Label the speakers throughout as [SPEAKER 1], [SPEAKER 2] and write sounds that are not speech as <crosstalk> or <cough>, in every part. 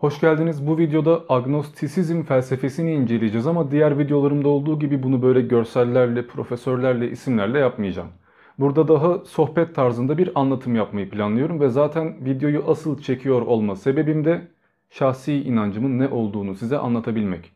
[SPEAKER 1] Hoş geldiniz. Bu videoda agnostisizm felsefesini inceleyeceğiz ama diğer videolarımda olduğu gibi bunu böyle görsellerle, profesörlerle, isimlerle yapmayacağım. Burada daha sohbet tarzında bir anlatım yapmayı planlıyorum ve zaten videoyu asıl çekiyor olma sebebim de şahsi inancımın ne olduğunu size anlatabilmek.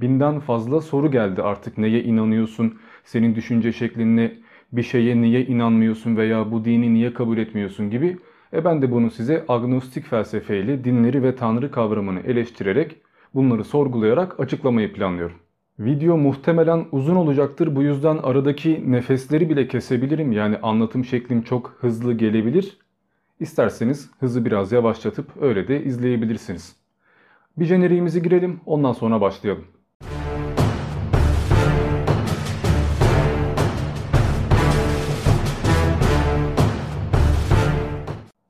[SPEAKER 1] Binden fazla soru geldi artık neye inanıyorsun, senin düşünce şeklin ne, bir şeye niye inanmıyorsun veya bu dini niye kabul etmiyorsun gibi e ben de bunu size agnostik felsefeyle dinleri ve tanrı kavramını eleştirerek bunları sorgulayarak açıklamayı planlıyorum. Video muhtemelen uzun olacaktır bu yüzden aradaki nefesleri bile kesebilirim yani anlatım şeklim çok hızlı gelebilir. İsterseniz hızı biraz yavaşlatıp öyle de izleyebilirsiniz. Bir jeneriğimizi girelim ondan sonra başlayalım.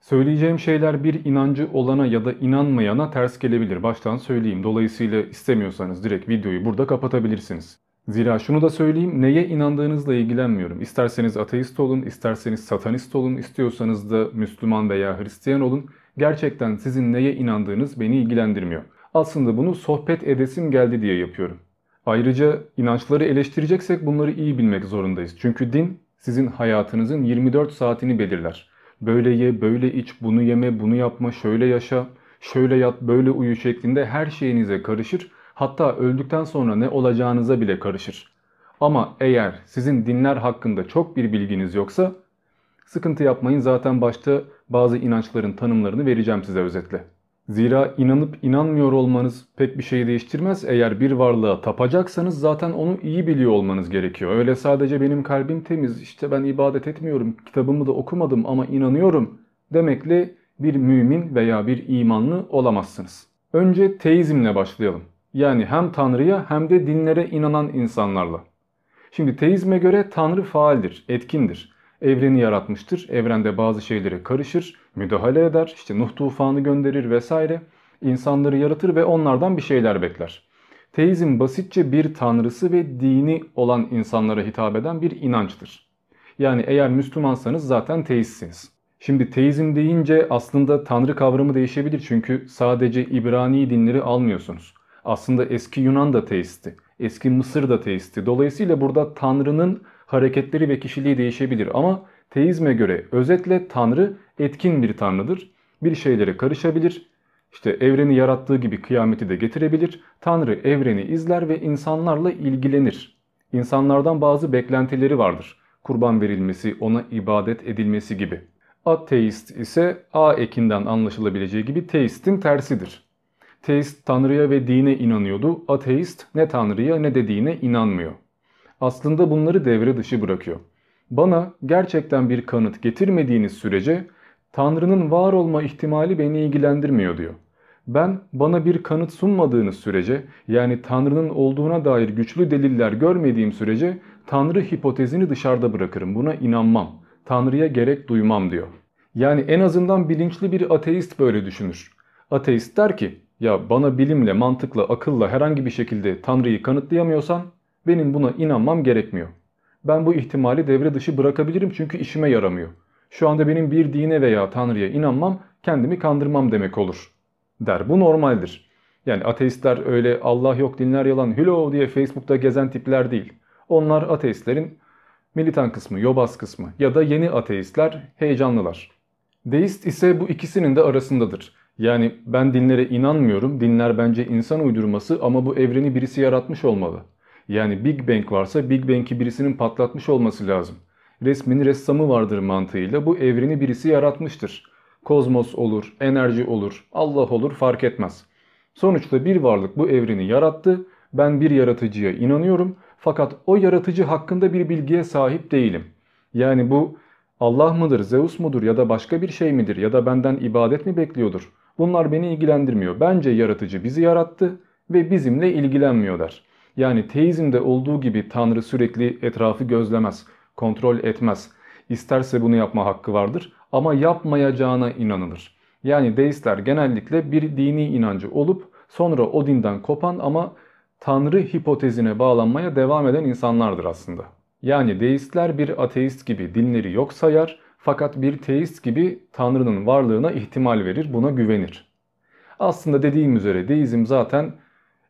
[SPEAKER 1] Söyleyeceğim şeyler bir inancı olana ya da inanmayana ters gelebilir. Baştan söyleyeyim. Dolayısıyla istemiyorsanız direkt videoyu burada kapatabilirsiniz. Zira şunu da söyleyeyim, neye inandığınızla ilgilenmiyorum. İsterseniz ateist olun, isterseniz satanist olun, istiyorsanız da Müslüman veya Hristiyan olun. Gerçekten sizin neye inandığınız beni ilgilendirmiyor. Aslında bunu sohbet edesim geldi diye yapıyorum. Ayrıca inançları eleştireceksek bunları iyi bilmek zorundayız. Çünkü din sizin hayatınızın 24 saatini belirler. Böyle ye, böyle iç, bunu yeme, bunu yapma, şöyle yaşa, şöyle yat, böyle uyu şeklinde her şeyinize karışır. Hatta öldükten sonra ne olacağınıza bile karışır. Ama eğer sizin dinler hakkında çok bir bilginiz yoksa sıkıntı yapmayın zaten başta bazı inançların tanımlarını vereceğim size özetle. Zira inanıp inanmıyor olmanız pek bir şey değiştirmez. Eğer bir varlığa tapacaksanız zaten onu iyi biliyor olmanız gerekiyor. Öyle sadece benim kalbim temiz, işte ben ibadet etmiyorum, kitabımı da okumadım ama inanıyorum demekle bir mümin veya bir imanlı olamazsınız. Önce teizmle başlayalım. Yani hem Tanrı'ya hem de dinlere inanan insanlarla. Şimdi teizme göre Tanrı faaldir, etkindir evreni yaratmıştır. Evrende bazı şeylere karışır, müdahale eder, işte Nuh tufanı gönderir vesaire. İnsanları yaratır ve onlardan bir şeyler bekler. Teizm basitçe bir tanrısı ve dini olan insanlara hitap eden bir inançtır. Yani eğer Müslümansanız zaten teistsiniz. Şimdi teizm deyince aslında tanrı kavramı değişebilir çünkü sadece İbrani dinleri almıyorsunuz. Aslında eski Yunan da teisti, eski Mısır da teisti. Dolayısıyla burada tanrının hareketleri ve kişiliği değişebilir ama teizme göre özetle Tanrı etkin bir Tanrıdır. Bir şeylere karışabilir. İşte evreni yarattığı gibi kıyameti de getirebilir. Tanrı evreni izler ve insanlarla ilgilenir. İnsanlardan bazı beklentileri vardır. Kurban verilmesi, ona ibadet edilmesi gibi. Ateist ise A ekinden anlaşılabileceği gibi teistin tersidir. Teist Tanrı'ya ve dine inanıyordu. Ateist ne Tanrı'ya ne de dine inanmıyor aslında bunları devre dışı bırakıyor. Bana gerçekten bir kanıt getirmediğiniz sürece Tanrı'nın var olma ihtimali beni ilgilendirmiyor diyor. Ben bana bir kanıt sunmadığınız sürece yani Tanrı'nın olduğuna dair güçlü deliller görmediğim sürece Tanrı hipotezini dışarıda bırakırım. Buna inanmam. Tanrı'ya gerek duymam diyor. Yani en azından bilinçli bir ateist böyle düşünür. Ateist der ki ya bana bilimle, mantıkla, akılla herhangi bir şekilde Tanrı'yı kanıtlayamıyorsan benim buna inanmam gerekmiyor. Ben bu ihtimali devre dışı bırakabilirim çünkü işime yaramıyor. Şu anda benim bir dine veya tanrıya inanmam kendimi kandırmam demek olur. Der bu normaldir. Yani ateistler öyle Allah yok dinler yalan hülo diye Facebook'ta gezen tipler değil. Onlar ateistlerin militan kısmı, yobaz kısmı ya da yeni ateistler heyecanlılar. Deist ise bu ikisinin de arasındadır. Yani ben dinlere inanmıyorum, dinler bence insan uydurması ama bu evreni birisi yaratmış olmalı. Yani Big Bang varsa Big Bang'i birisinin patlatmış olması lazım. Resmin ressamı vardır mantığıyla bu evreni birisi yaratmıştır. Kozmos olur, enerji olur, Allah olur fark etmez. Sonuçta bir varlık bu evreni yarattı. Ben bir yaratıcıya inanıyorum fakat o yaratıcı hakkında bir bilgiye sahip değilim. Yani bu Allah mıdır, Zeus mudur ya da başka bir şey midir ya da benden ibadet mi bekliyordur? Bunlar beni ilgilendirmiyor. Bence yaratıcı bizi yarattı ve bizimle ilgilenmiyor der. Yani teizmde olduğu gibi Tanrı sürekli etrafı gözlemez, kontrol etmez. İsterse bunu yapma hakkı vardır ama yapmayacağına inanılır. Yani deistler genellikle bir dini inancı olup sonra o dinden kopan ama Tanrı hipotezine bağlanmaya devam eden insanlardır aslında. Yani deistler bir ateist gibi dinleri yok sayar fakat bir teist gibi Tanrı'nın varlığına ihtimal verir, buna güvenir. Aslında dediğim üzere deizm zaten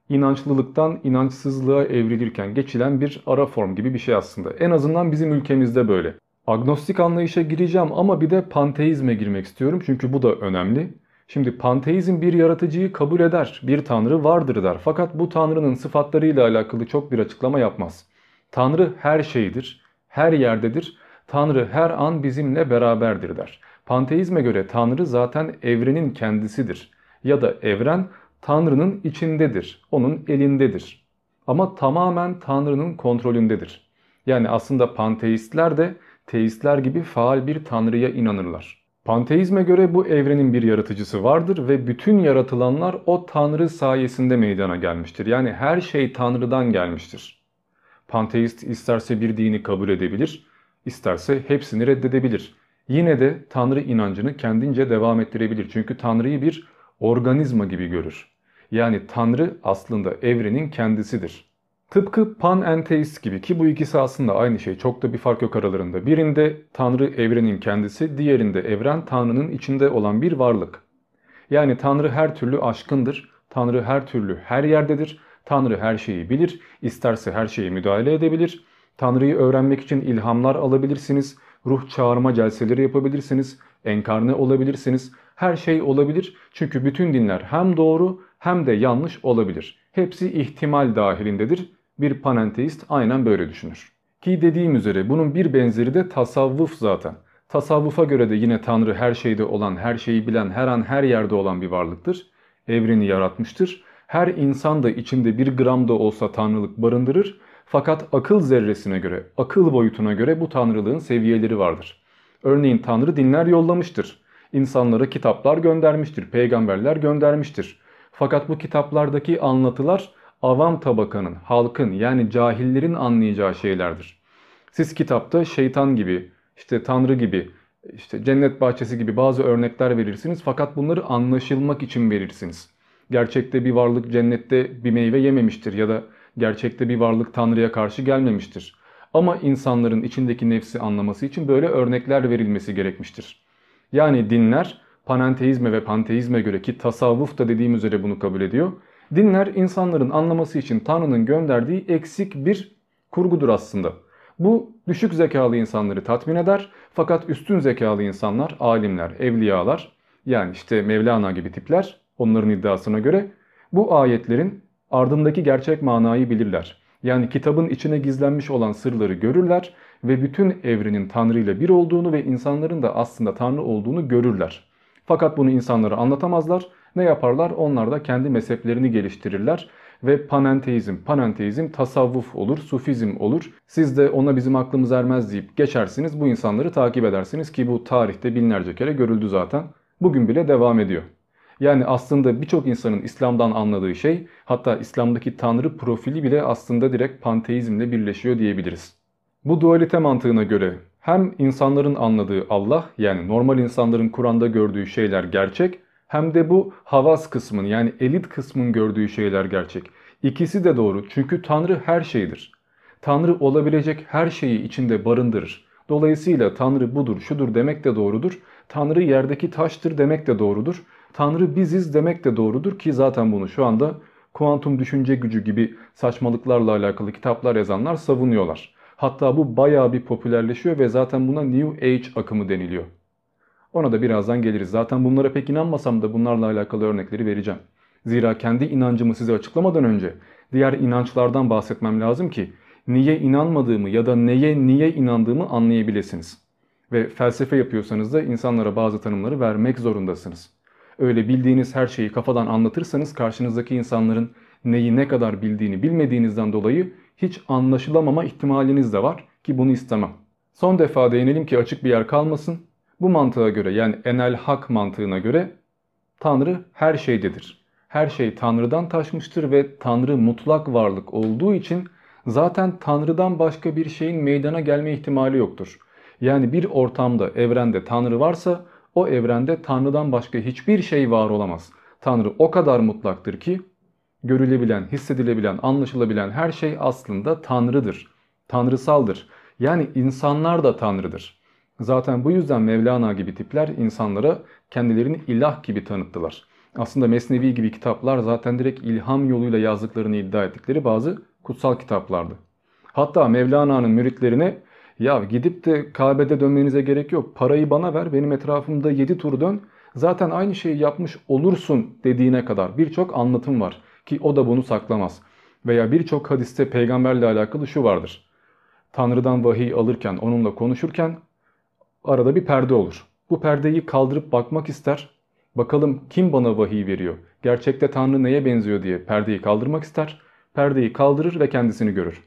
[SPEAKER 1] inançlılıktan inançsızlığa evrilirken geçilen bir ara form gibi bir şey aslında. En azından bizim ülkemizde böyle. Agnostik anlayışa gireceğim ama bir de panteizme girmek istiyorum çünkü bu da önemli. Şimdi panteizm bir yaratıcıyı kabul eder, bir tanrı vardır der. Fakat bu tanrının sıfatlarıyla alakalı çok bir açıklama yapmaz. Tanrı her şeydir, her yerdedir. Tanrı her an bizimle beraberdir der. Panteizme göre Tanrı zaten evrenin kendisidir. Ya da evren Tanrı'nın içindedir, onun elindedir. Ama tamamen Tanrı'nın kontrolündedir. Yani aslında panteistler de teistler gibi faal bir Tanrı'ya inanırlar. Panteizme göre bu evrenin bir yaratıcısı vardır ve bütün yaratılanlar o Tanrı sayesinde meydana gelmiştir. Yani her şey Tanrı'dan gelmiştir. Panteist isterse bir dini kabul edebilir, isterse hepsini reddedebilir. Yine de Tanrı inancını kendince devam ettirebilir. Çünkü Tanrı'yı bir organizma gibi görür. Yani Tanrı aslında evrenin kendisidir. Tıpkı panenteist gibi ki bu ikisi aslında aynı şey. Çok da bir fark yok aralarında. Birinde Tanrı evrenin kendisi, diğerinde evren Tanrı'nın içinde olan bir varlık. Yani Tanrı her türlü aşkındır. Tanrı her türlü her yerdedir. Tanrı her şeyi bilir. isterse her şeyi müdahale edebilir. Tanrı'yı öğrenmek için ilhamlar alabilirsiniz. Ruh çağırma celseleri yapabilirsiniz. Enkarne olabilirsiniz. Her şey olabilir. Çünkü bütün dinler hem doğru hem de yanlış olabilir. Hepsi ihtimal dahilindedir. Bir panenteist aynen böyle düşünür. Ki dediğim üzere bunun bir benzeri de tasavvuf zaten. Tasavvufa göre de yine Tanrı her şeyde olan, her şeyi bilen, her an her yerde olan bir varlıktır. Evreni yaratmıştır. Her insan da içinde bir gram da olsa tanrılık barındırır. Fakat akıl zerresine göre, akıl boyutuna göre bu tanrılığın seviyeleri vardır. Örneğin Tanrı dinler yollamıştır. İnsanlara kitaplar göndermiştir, peygamberler göndermiştir. Fakat bu kitaplardaki anlatılar avam tabakanın, halkın yani cahillerin anlayacağı şeylerdir. Siz kitapta şeytan gibi, işte tanrı gibi, işte cennet bahçesi gibi bazı örnekler verirsiniz fakat bunları anlaşılmak için verirsiniz. Gerçekte bir varlık cennette bir meyve yememiştir ya da gerçekte bir varlık tanrıya karşı gelmemiştir. Ama insanların içindeki nefsi anlaması için böyle örnekler verilmesi gerekmiştir. Yani dinler panenteizme ve panteizme göre ki tasavvuf da dediğim üzere bunu kabul ediyor. Dinler insanların anlaması için Tanrı'nın gönderdiği eksik bir kurgudur aslında. Bu düşük zekalı insanları tatmin eder fakat üstün zekalı insanlar, alimler, evliyalar yani işte Mevlana gibi tipler onların iddiasına göre bu ayetlerin ardındaki gerçek manayı bilirler. Yani kitabın içine gizlenmiş olan sırları görürler ve bütün evrenin Tanrı ile bir olduğunu ve insanların da aslında Tanrı olduğunu görürler. Fakat bunu insanlara anlatamazlar. Ne yaparlar? Onlar da kendi mezheplerini geliştirirler ve panenteizm, panenteizm tasavvuf olur, sufizm olur. Siz de ona bizim aklımız ermez deyip geçersiniz. Bu insanları takip edersiniz ki bu tarihte binlerce kere görüldü zaten. Bugün bile devam ediyor. Yani aslında birçok insanın İslam'dan anladığı şey hatta İslam'daki tanrı profili bile aslında direkt panteizmle birleşiyor diyebiliriz. Bu dualite mantığına göre hem insanların anladığı Allah yani normal insanların Kur'an'da gördüğü şeyler gerçek hem de bu havas kısmın yani elit kısmın gördüğü şeyler gerçek. İkisi de doğru çünkü Tanrı her şeydir. Tanrı olabilecek her şeyi içinde barındırır. Dolayısıyla Tanrı budur, şudur demek de doğrudur. Tanrı yerdeki taştır demek de doğrudur. Tanrı biziz demek de doğrudur ki zaten bunu şu anda kuantum düşünce gücü gibi saçmalıklarla alakalı kitaplar yazanlar savunuyorlar. Hatta bu bayağı bir popülerleşiyor ve zaten buna New Age akımı deniliyor. Ona da birazdan geliriz. Zaten bunlara pek inanmasam da bunlarla alakalı örnekleri vereceğim. Zira kendi inancımı size açıklamadan önce diğer inançlardan bahsetmem lazım ki niye inanmadığımı ya da neye niye inandığımı anlayabilirsiniz. Ve felsefe yapıyorsanız da insanlara bazı tanımları vermek zorundasınız. Öyle bildiğiniz her şeyi kafadan anlatırsanız karşınızdaki insanların neyi ne kadar bildiğini bilmediğinizden dolayı hiç anlaşılamama ihtimaliniz de var ki bunu istemem. Son defa değinelim ki açık bir yer kalmasın. Bu mantığa göre yani enel hak mantığına göre Tanrı her şeydedir. Her şey Tanrı'dan taşmıştır ve Tanrı mutlak varlık olduğu için zaten Tanrı'dan başka bir şeyin meydana gelme ihtimali yoktur. Yani bir ortamda, evrende Tanrı varsa o evrende Tanrı'dan başka hiçbir şey var olamaz. Tanrı o kadar mutlaktır ki görülebilen, hissedilebilen, anlaşılabilen her şey aslında Tanrı'dır. Tanrısaldır. Yani insanlar da Tanrı'dır. Zaten bu yüzden Mevlana gibi tipler insanlara kendilerini ilah gibi tanıttılar. Aslında Mesnevi gibi kitaplar zaten direkt ilham yoluyla yazdıklarını iddia ettikleri bazı kutsal kitaplardı. Hatta Mevlana'nın müritlerine ya gidip de Kabe'de dönmenize gerek yok. Parayı bana ver benim etrafımda 7 tur dön. Zaten aynı şeyi yapmış olursun dediğine kadar birçok anlatım var. Ki o da bunu saklamaz. Veya birçok hadiste peygamberle alakalı şu vardır. Tanrı'dan vahiy alırken, onunla konuşurken arada bir perde olur. Bu perdeyi kaldırıp bakmak ister. Bakalım kim bana vahiy veriyor? Gerçekte Tanrı neye benziyor diye perdeyi kaldırmak ister. Perdeyi kaldırır ve kendisini görür.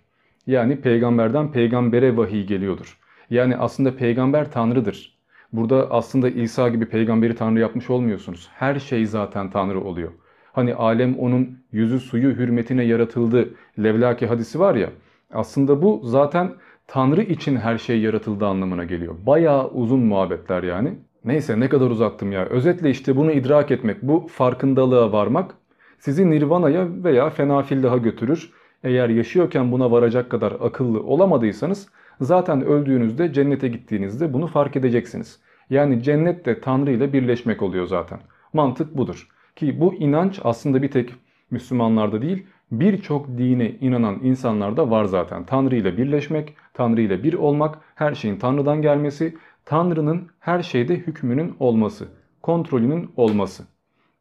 [SPEAKER 1] Yani peygamberden peygambere vahiy geliyordur. Yani aslında peygamber Tanrı'dır. Burada aslında İsa gibi peygamberi Tanrı yapmış olmuyorsunuz. Her şey zaten Tanrı oluyor. Hani alem onun yüzü suyu hürmetine yaratıldı. Levlaki hadisi var ya. Aslında bu zaten Tanrı için her şey yaratıldı anlamına geliyor. Bayağı uzun muhabbetler yani. Neyse ne kadar uzattım ya. Özetle işte bunu idrak etmek, bu farkındalığa varmak sizi nirvanaya veya fenafillaha götürür. Eğer yaşıyorken buna varacak kadar akıllı olamadıysanız zaten öldüğünüzde cennete gittiğinizde bunu fark edeceksiniz. Yani cennet de Tanrı ile birleşmek oluyor zaten. Mantık budur. Ki bu inanç aslında bir tek Müslümanlarda değil birçok dine inanan insanlarda var zaten. Tanrı ile birleşmek, Tanrı ile bir olmak, her şeyin Tanrı'dan gelmesi, Tanrı'nın her şeyde hükmünün olması, kontrolünün olması.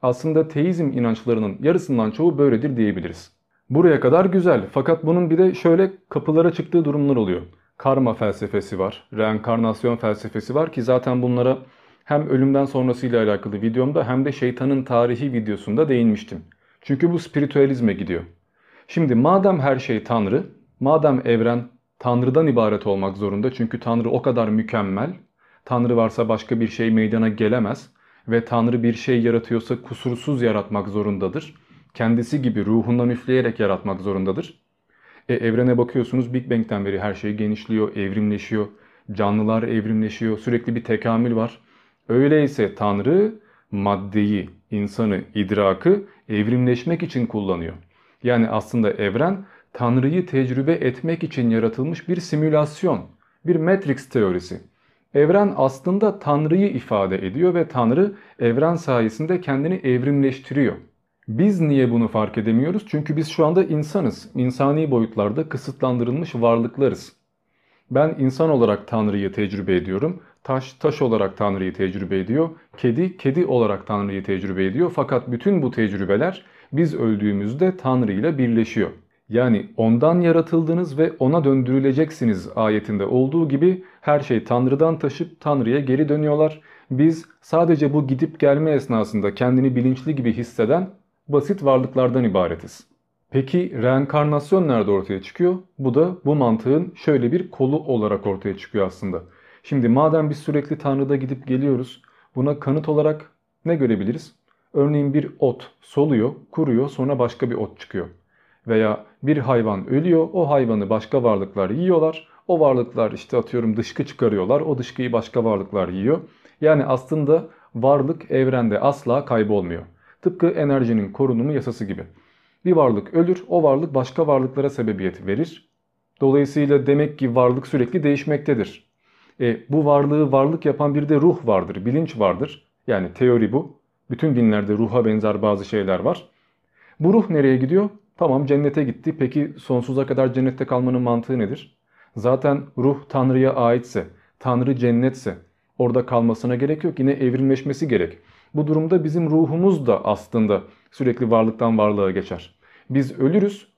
[SPEAKER 1] Aslında teizm inançlarının yarısından çoğu böyledir diyebiliriz. Buraya kadar güzel fakat bunun bir de şöyle kapılara çıktığı durumlar oluyor. Karma felsefesi var, reenkarnasyon felsefesi var ki zaten bunlara hem ölümden sonrasıyla alakalı videomda hem de şeytanın tarihi videosunda değinmiştim. Çünkü bu spiritüalizme gidiyor. Şimdi madem her şey Tanrı, madem evren Tanrı'dan ibaret olmak zorunda çünkü Tanrı o kadar mükemmel, Tanrı varsa başka bir şey meydana gelemez ve Tanrı bir şey yaratıyorsa kusursuz yaratmak zorundadır. Kendisi gibi ruhundan üfleyerek yaratmak zorundadır. E, evrene bakıyorsunuz Big Bang'den beri her şey genişliyor, evrimleşiyor. Canlılar evrimleşiyor, sürekli bir tekamül var. Öyleyse Tanrı maddeyi, insanı, idrakı evrimleşmek için kullanıyor. Yani aslında evren Tanrı'yı tecrübe etmek için yaratılmış bir simülasyon, bir Matrix teorisi. Evren aslında Tanrı'yı ifade ediyor ve Tanrı evren sayesinde kendini evrimleştiriyor. Biz niye bunu fark edemiyoruz? Çünkü biz şu anda insanız. İnsani boyutlarda kısıtlandırılmış varlıklarız. Ben insan olarak Tanrı'yı tecrübe ediyorum. Taş taş olarak Tanrı'yı tecrübe ediyor. Kedi kedi olarak Tanrı'yı tecrübe ediyor. Fakat bütün bu tecrübeler biz öldüğümüzde Tanrı ile birleşiyor. Yani ondan yaratıldınız ve ona döndürüleceksiniz ayetinde olduğu gibi her şey Tanrı'dan taşıp Tanrı'ya geri dönüyorlar. Biz sadece bu gidip gelme esnasında kendini bilinçli gibi hisseden basit varlıklardan ibaretiz. Peki reenkarnasyon nerede ortaya çıkıyor? Bu da bu mantığın şöyle bir kolu olarak ortaya çıkıyor aslında. Şimdi madem biz sürekli Tanrı'da gidip geliyoruz buna kanıt olarak ne görebiliriz? Örneğin bir ot soluyor, kuruyor sonra başka bir ot çıkıyor. Veya bir hayvan ölüyor, o hayvanı başka varlıklar yiyorlar. O varlıklar işte atıyorum dışkı çıkarıyorlar, o dışkıyı başka varlıklar yiyor. Yani aslında varlık evrende asla kaybolmuyor. Tıpkı enerjinin korunumu yasası gibi. Bir varlık ölür, o varlık başka varlıklara sebebiyet verir. Dolayısıyla demek ki varlık sürekli değişmektedir. E, bu varlığı varlık yapan bir de ruh vardır, bilinç vardır. Yani teori bu. Bütün dinlerde ruha benzer bazı şeyler var. Bu ruh nereye gidiyor? Tamam cennete gitti. Peki sonsuza kadar cennette kalmanın mantığı nedir? Zaten ruh Tanrı'ya aitse, Tanrı cennetse orada kalmasına gerek yok. Yine evrimleşmesi gerek. Bu durumda bizim ruhumuz da aslında sürekli varlıktan varlığa geçer. Biz ölürüz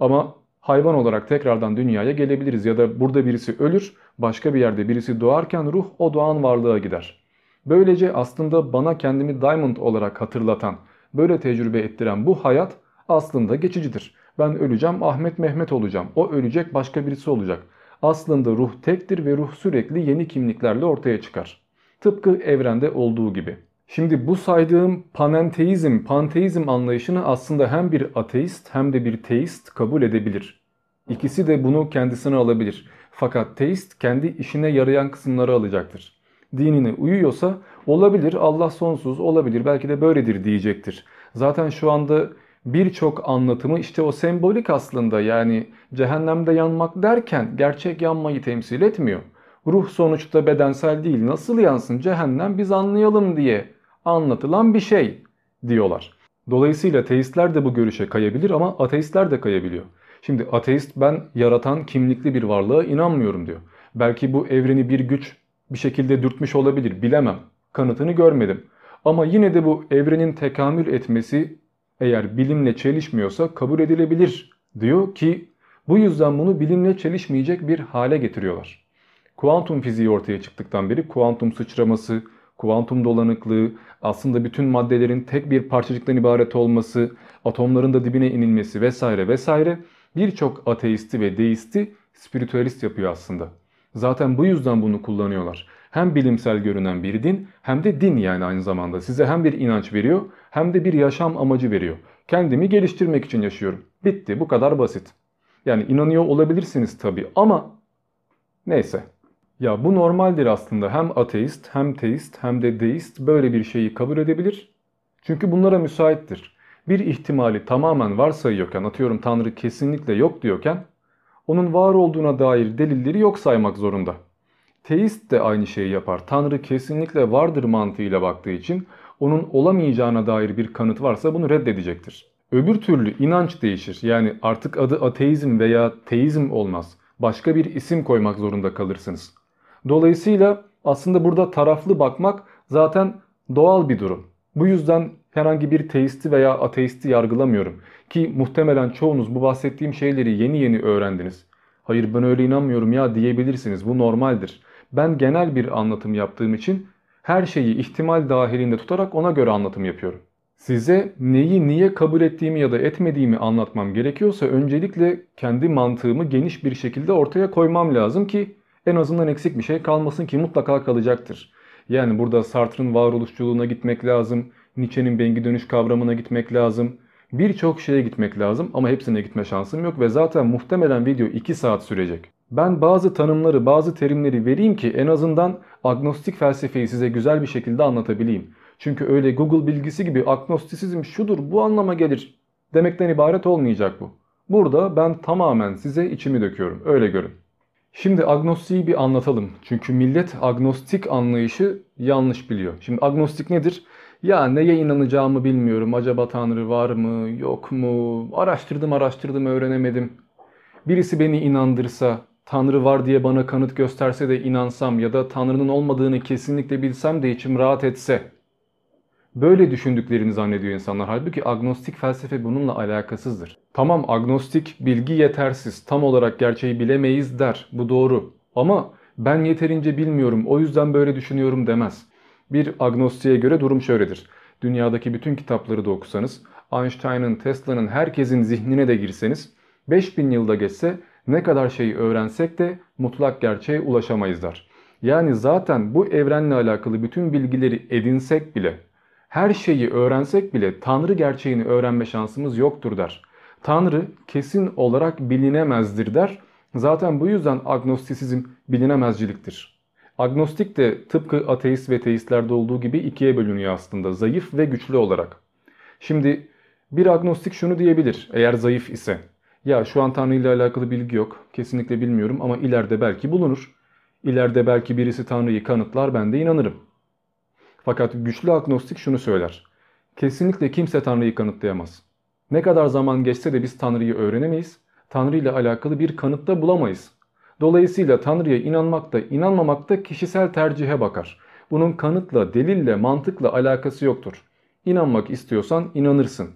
[SPEAKER 1] ama hayvan olarak tekrardan dünyaya gelebiliriz ya da burada birisi ölür, başka bir yerde birisi doğarken ruh o doğan varlığa gider. Böylece aslında bana kendimi Diamond olarak hatırlatan, böyle tecrübe ettiren bu hayat aslında geçicidir. Ben öleceğim Ahmet Mehmet olacağım. O ölecek başka birisi olacak. Aslında ruh tektir ve ruh sürekli yeni kimliklerle ortaya çıkar. Tıpkı evrende olduğu gibi. Şimdi bu saydığım panenteizm, panteizm anlayışını aslında hem bir ateist hem de bir teist kabul edebilir. İkisi de bunu kendisine alabilir. Fakat teist kendi işine yarayan kısımları alacaktır. Dinine uyuyorsa olabilir Allah sonsuz olabilir belki de böyledir diyecektir. Zaten şu anda birçok anlatımı işte o sembolik aslında yani cehennemde yanmak derken gerçek yanmayı temsil etmiyor. Ruh sonuçta bedensel değil nasıl yansın cehennem biz anlayalım diye anlatılan bir şey. diyorlar. Dolayısıyla teistler de bu görüşe kayabilir ama ateistler de kayabiliyor. Şimdi ateist ben yaratan kimlikli bir varlığa inanmıyorum diyor. Belki bu evreni bir güç bir şekilde dürtmüş olabilir bilemem. Kanıtını görmedim. Ama yine de bu evrenin tekamül etmesi eğer bilimle çelişmiyorsa kabul edilebilir diyor ki bu yüzden bunu bilimle çelişmeyecek bir hale getiriyorlar. Kuantum fiziği ortaya çıktıktan beri kuantum sıçraması, kuantum dolanıklığı, aslında bütün maddelerin tek bir parçacıktan ibaret olması, atomların da dibine inilmesi vesaire vesaire birçok ateisti ve deisti spiritüalist yapıyor aslında. Zaten bu yüzden bunu kullanıyorlar. Hem bilimsel görünen bir din hem de din yani aynı zamanda. Size hem bir inanç veriyor hem de bir yaşam amacı veriyor. Kendimi geliştirmek için yaşıyorum. Bitti bu kadar basit. Yani inanıyor olabilirsiniz tabii ama neyse. Ya bu normaldir aslında. Hem ateist hem teist hem de deist böyle bir şeyi kabul edebilir. Çünkü bunlara müsaittir. Bir ihtimali tamamen varsayıyorken atıyorum Tanrı kesinlikle yok diyorken onun var olduğuna dair delilleri yok saymak zorunda. Teist de aynı şeyi yapar. Tanrı kesinlikle vardır mantığıyla baktığı için onun olamayacağına dair bir kanıt varsa bunu reddedecektir. Öbür türlü inanç değişir. Yani artık adı ateizm veya teizm olmaz. Başka bir isim koymak zorunda kalırsınız. Dolayısıyla aslında burada taraflı bakmak zaten doğal bir durum. Bu yüzden herhangi bir teisti veya ateisti yargılamıyorum. Ki muhtemelen çoğunuz bu bahsettiğim şeyleri yeni yeni öğrendiniz. Hayır ben öyle inanmıyorum ya diyebilirsiniz. Bu normaldir. Ben genel bir anlatım yaptığım için her şeyi ihtimal dahilinde tutarak ona göre anlatım yapıyorum. Size neyi niye kabul ettiğimi ya da etmediğimi anlatmam gerekiyorsa öncelikle kendi mantığımı geniş bir şekilde ortaya koymam lazım ki en azından eksik bir şey kalmasın ki mutlaka kalacaktır. Yani burada Sartre'ın varoluşçuluğuna gitmek lazım, Nietzsche'nin bengi dönüş kavramına gitmek lazım, birçok şeye gitmek lazım ama hepsine gitme şansım yok ve zaten muhtemelen video 2 saat sürecek. Ben bazı tanımları, bazı terimleri vereyim ki en azından agnostik felsefeyi size güzel bir şekilde anlatabileyim. Çünkü öyle Google bilgisi gibi agnostisizm şudur bu anlama gelir demekten ibaret olmayacak bu. Burada ben tamamen size içimi döküyorum. Öyle görün. Şimdi agnostiği bir anlatalım. Çünkü millet agnostik anlayışı yanlış biliyor. Şimdi agnostik nedir? Ya neye inanacağımı bilmiyorum. Acaba Tanrı var mı, yok mu? Araştırdım araştırdım öğrenemedim. Birisi beni inandırsa, Tanrı var diye bana kanıt gösterse de inansam ya da Tanrı'nın olmadığını kesinlikle bilsem de içim rahat etse. Böyle düşündüklerini zannediyor insanlar. Halbuki agnostik felsefe bununla alakasızdır. Tamam agnostik bilgi yetersiz, tam olarak gerçeği bilemeyiz der. Bu doğru. Ama ben yeterince bilmiyorum o yüzden böyle düşünüyorum demez. Bir agnostiğe göre durum şöyledir. Dünyadaki bütün kitapları da okusanız, Einstein'ın, Tesla'nın, herkesin zihnine de girseniz 5000 yılda geçse ne kadar şeyi öğrensek de mutlak gerçeğe ulaşamayız der. Yani zaten bu evrenle alakalı bütün bilgileri edinsek bile, her şeyi öğrensek bile Tanrı gerçeğini öğrenme şansımız yoktur der. Tanrı kesin olarak bilinemezdir der. Zaten bu yüzden agnostisizm bilinemezciliktir. Agnostik de tıpkı ateist ve teistlerde olduğu gibi ikiye bölünüyor aslında zayıf ve güçlü olarak. Şimdi bir agnostik şunu diyebilir eğer zayıf ise. Ya şu an Tanrı ile alakalı bilgi yok. Kesinlikle bilmiyorum ama ileride belki bulunur. İleride belki birisi Tanrı'yı kanıtlar ben de inanırım. Fakat güçlü agnostik şunu söyler. Kesinlikle kimse Tanrı'yı kanıtlayamaz. Ne kadar zaman geçse de biz Tanrı'yı öğrenemeyiz. Tanrı ile alakalı bir kanıt da bulamayız. Dolayısıyla Tanrı'ya inanmak da inanmamak da kişisel tercihe bakar. Bunun kanıtla, delille, mantıkla alakası yoktur. İnanmak istiyorsan inanırsın.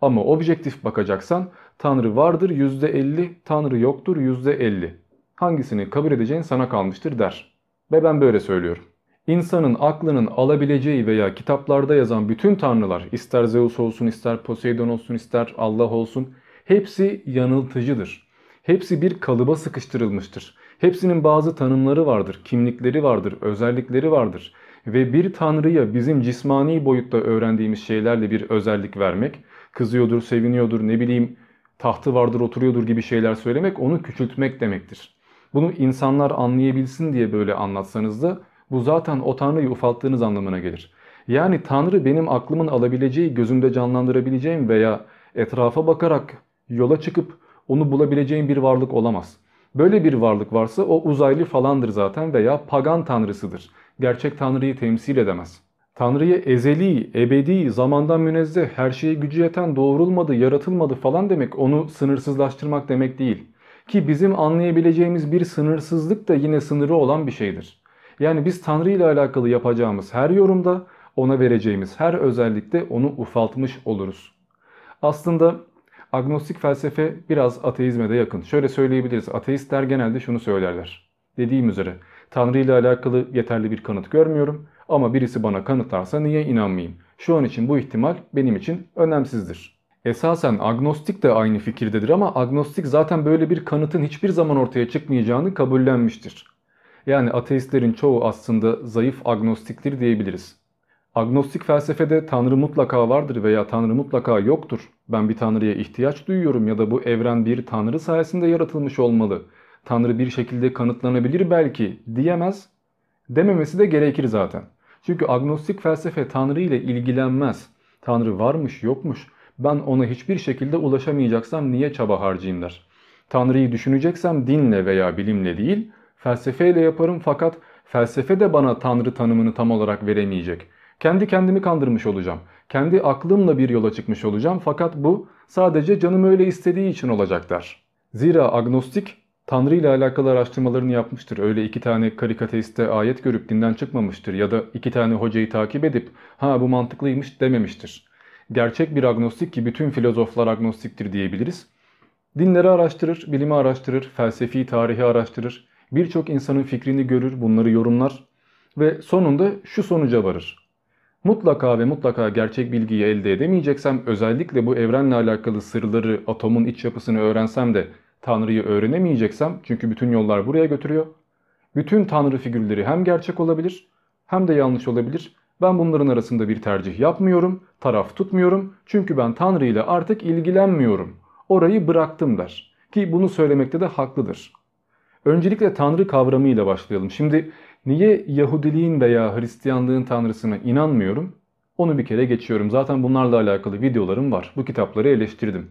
[SPEAKER 1] Ama objektif bakacaksan Tanrı vardır %50, Tanrı yoktur %50. Hangisini kabul edeceğin sana kalmıştır der. Ve ben böyle söylüyorum. İnsanın aklının alabileceği veya kitaplarda yazan bütün tanrılar ister Zeus olsun ister Poseidon olsun ister Allah olsun hepsi yanıltıcıdır. Hepsi bir kalıba sıkıştırılmıştır. Hepsinin bazı tanımları vardır, kimlikleri vardır, özellikleri vardır. Ve bir tanrıya bizim cismani boyutta öğrendiğimiz şeylerle bir özellik vermek, kızıyordur, seviniyordur, ne bileyim tahtı vardır, oturuyordur gibi şeyler söylemek onu küçültmek demektir. Bunu insanlar anlayabilsin diye böyle anlatsanız da bu zaten o tanrıyı ufalttığınız anlamına gelir. Yani tanrı benim aklımın alabileceği, gözümde canlandırabileceğim veya etrafa bakarak yola çıkıp onu bulabileceğim bir varlık olamaz. Böyle bir varlık varsa o uzaylı falandır zaten veya pagan tanrısıdır. Gerçek tanrıyı temsil edemez. Tanrı'ya ezeli, ebedi, zamandan münezzeh, her şeye gücü yeten, doğrulmadı, yaratılmadı falan demek onu sınırsızlaştırmak demek değil. Ki bizim anlayabileceğimiz bir sınırsızlık da yine sınırı olan bir şeydir. Yani biz Tanrı ile alakalı yapacağımız her yorumda ona vereceğimiz her özellikte onu ufaltmış oluruz. Aslında agnostik felsefe biraz ateizme de yakın. Şöyle söyleyebiliriz. Ateistler genelde şunu söylerler. Dediğim üzere Tanrı ile alakalı yeterli bir kanıt görmüyorum ama birisi bana kanıtlarsa niye inanmayayım? Şu an için bu ihtimal benim için önemsizdir. Esasen agnostik de aynı fikirdedir ama agnostik zaten böyle bir kanıtın hiçbir zaman ortaya çıkmayacağını kabullenmiştir. Yani ateistlerin çoğu aslında zayıf agnostiktir diyebiliriz. Agnostik felsefede Tanrı mutlaka vardır veya Tanrı mutlaka yoktur. Ben bir Tanrı'ya ihtiyaç duyuyorum ya da bu evren bir Tanrı sayesinde yaratılmış olmalı. Tanrı bir şekilde kanıtlanabilir belki diyemez. Dememesi de gerekir zaten. Çünkü agnostik felsefe Tanrı ile ilgilenmez. Tanrı varmış yokmuş. Ben ona hiçbir şekilde ulaşamayacaksam niye çaba harcayayım der. Tanrı'yı düşüneceksem dinle veya bilimle değil, felsefeyle yaparım fakat felsefe de bana Tanrı tanımını tam olarak veremeyecek. Kendi kendimi kandırmış olacağım. Kendi aklımla bir yola çıkmış olacağım fakat bu sadece canım öyle istediği için olacak der. Zira agnostik Tanrı ile alakalı araştırmalarını yapmıştır. Öyle iki tane karikateiste ayet görüp dinden çıkmamıştır ya da iki tane hocayı takip edip ha bu mantıklıymış dememiştir. Gerçek bir agnostik ki bütün filozoflar agnostiktir diyebiliriz. Dinleri araştırır, bilimi araştırır, felsefi tarihi araştırır. Birçok insanın fikrini görür, bunları yorumlar ve sonunda şu sonuca varır. Mutlaka ve mutlaka gerçek bilgiyi elde edemeyeceksem özellikle bu evrenle alakalı sırları, atomun iç yapısını öğrensem de Tanrı'yı öğrenemeyeceksem çünkü bütün yollar buraya götürüyor. Bütün Tanrı figürleri hem gerçek olabilir hem de yanlış olabilir. Ben bunların arasında bir tercih yapmıyorum, taraf tutmuyorum çünkü ben Tanrı ile artık ilgilenmiyorum. Orayı bıraktım der. Ki bunu söylemekte de haklıdır. Öncelikle Tanrı kavramıyla başlayalım. Şimdi niye Yahudiliğin veya Hristiyanlığın Tanrısına inanmıyorum? Onu bir kere geçiyorum. Zaten bunlarla alakalı videolarım var. Bu kitapları eleştirdim.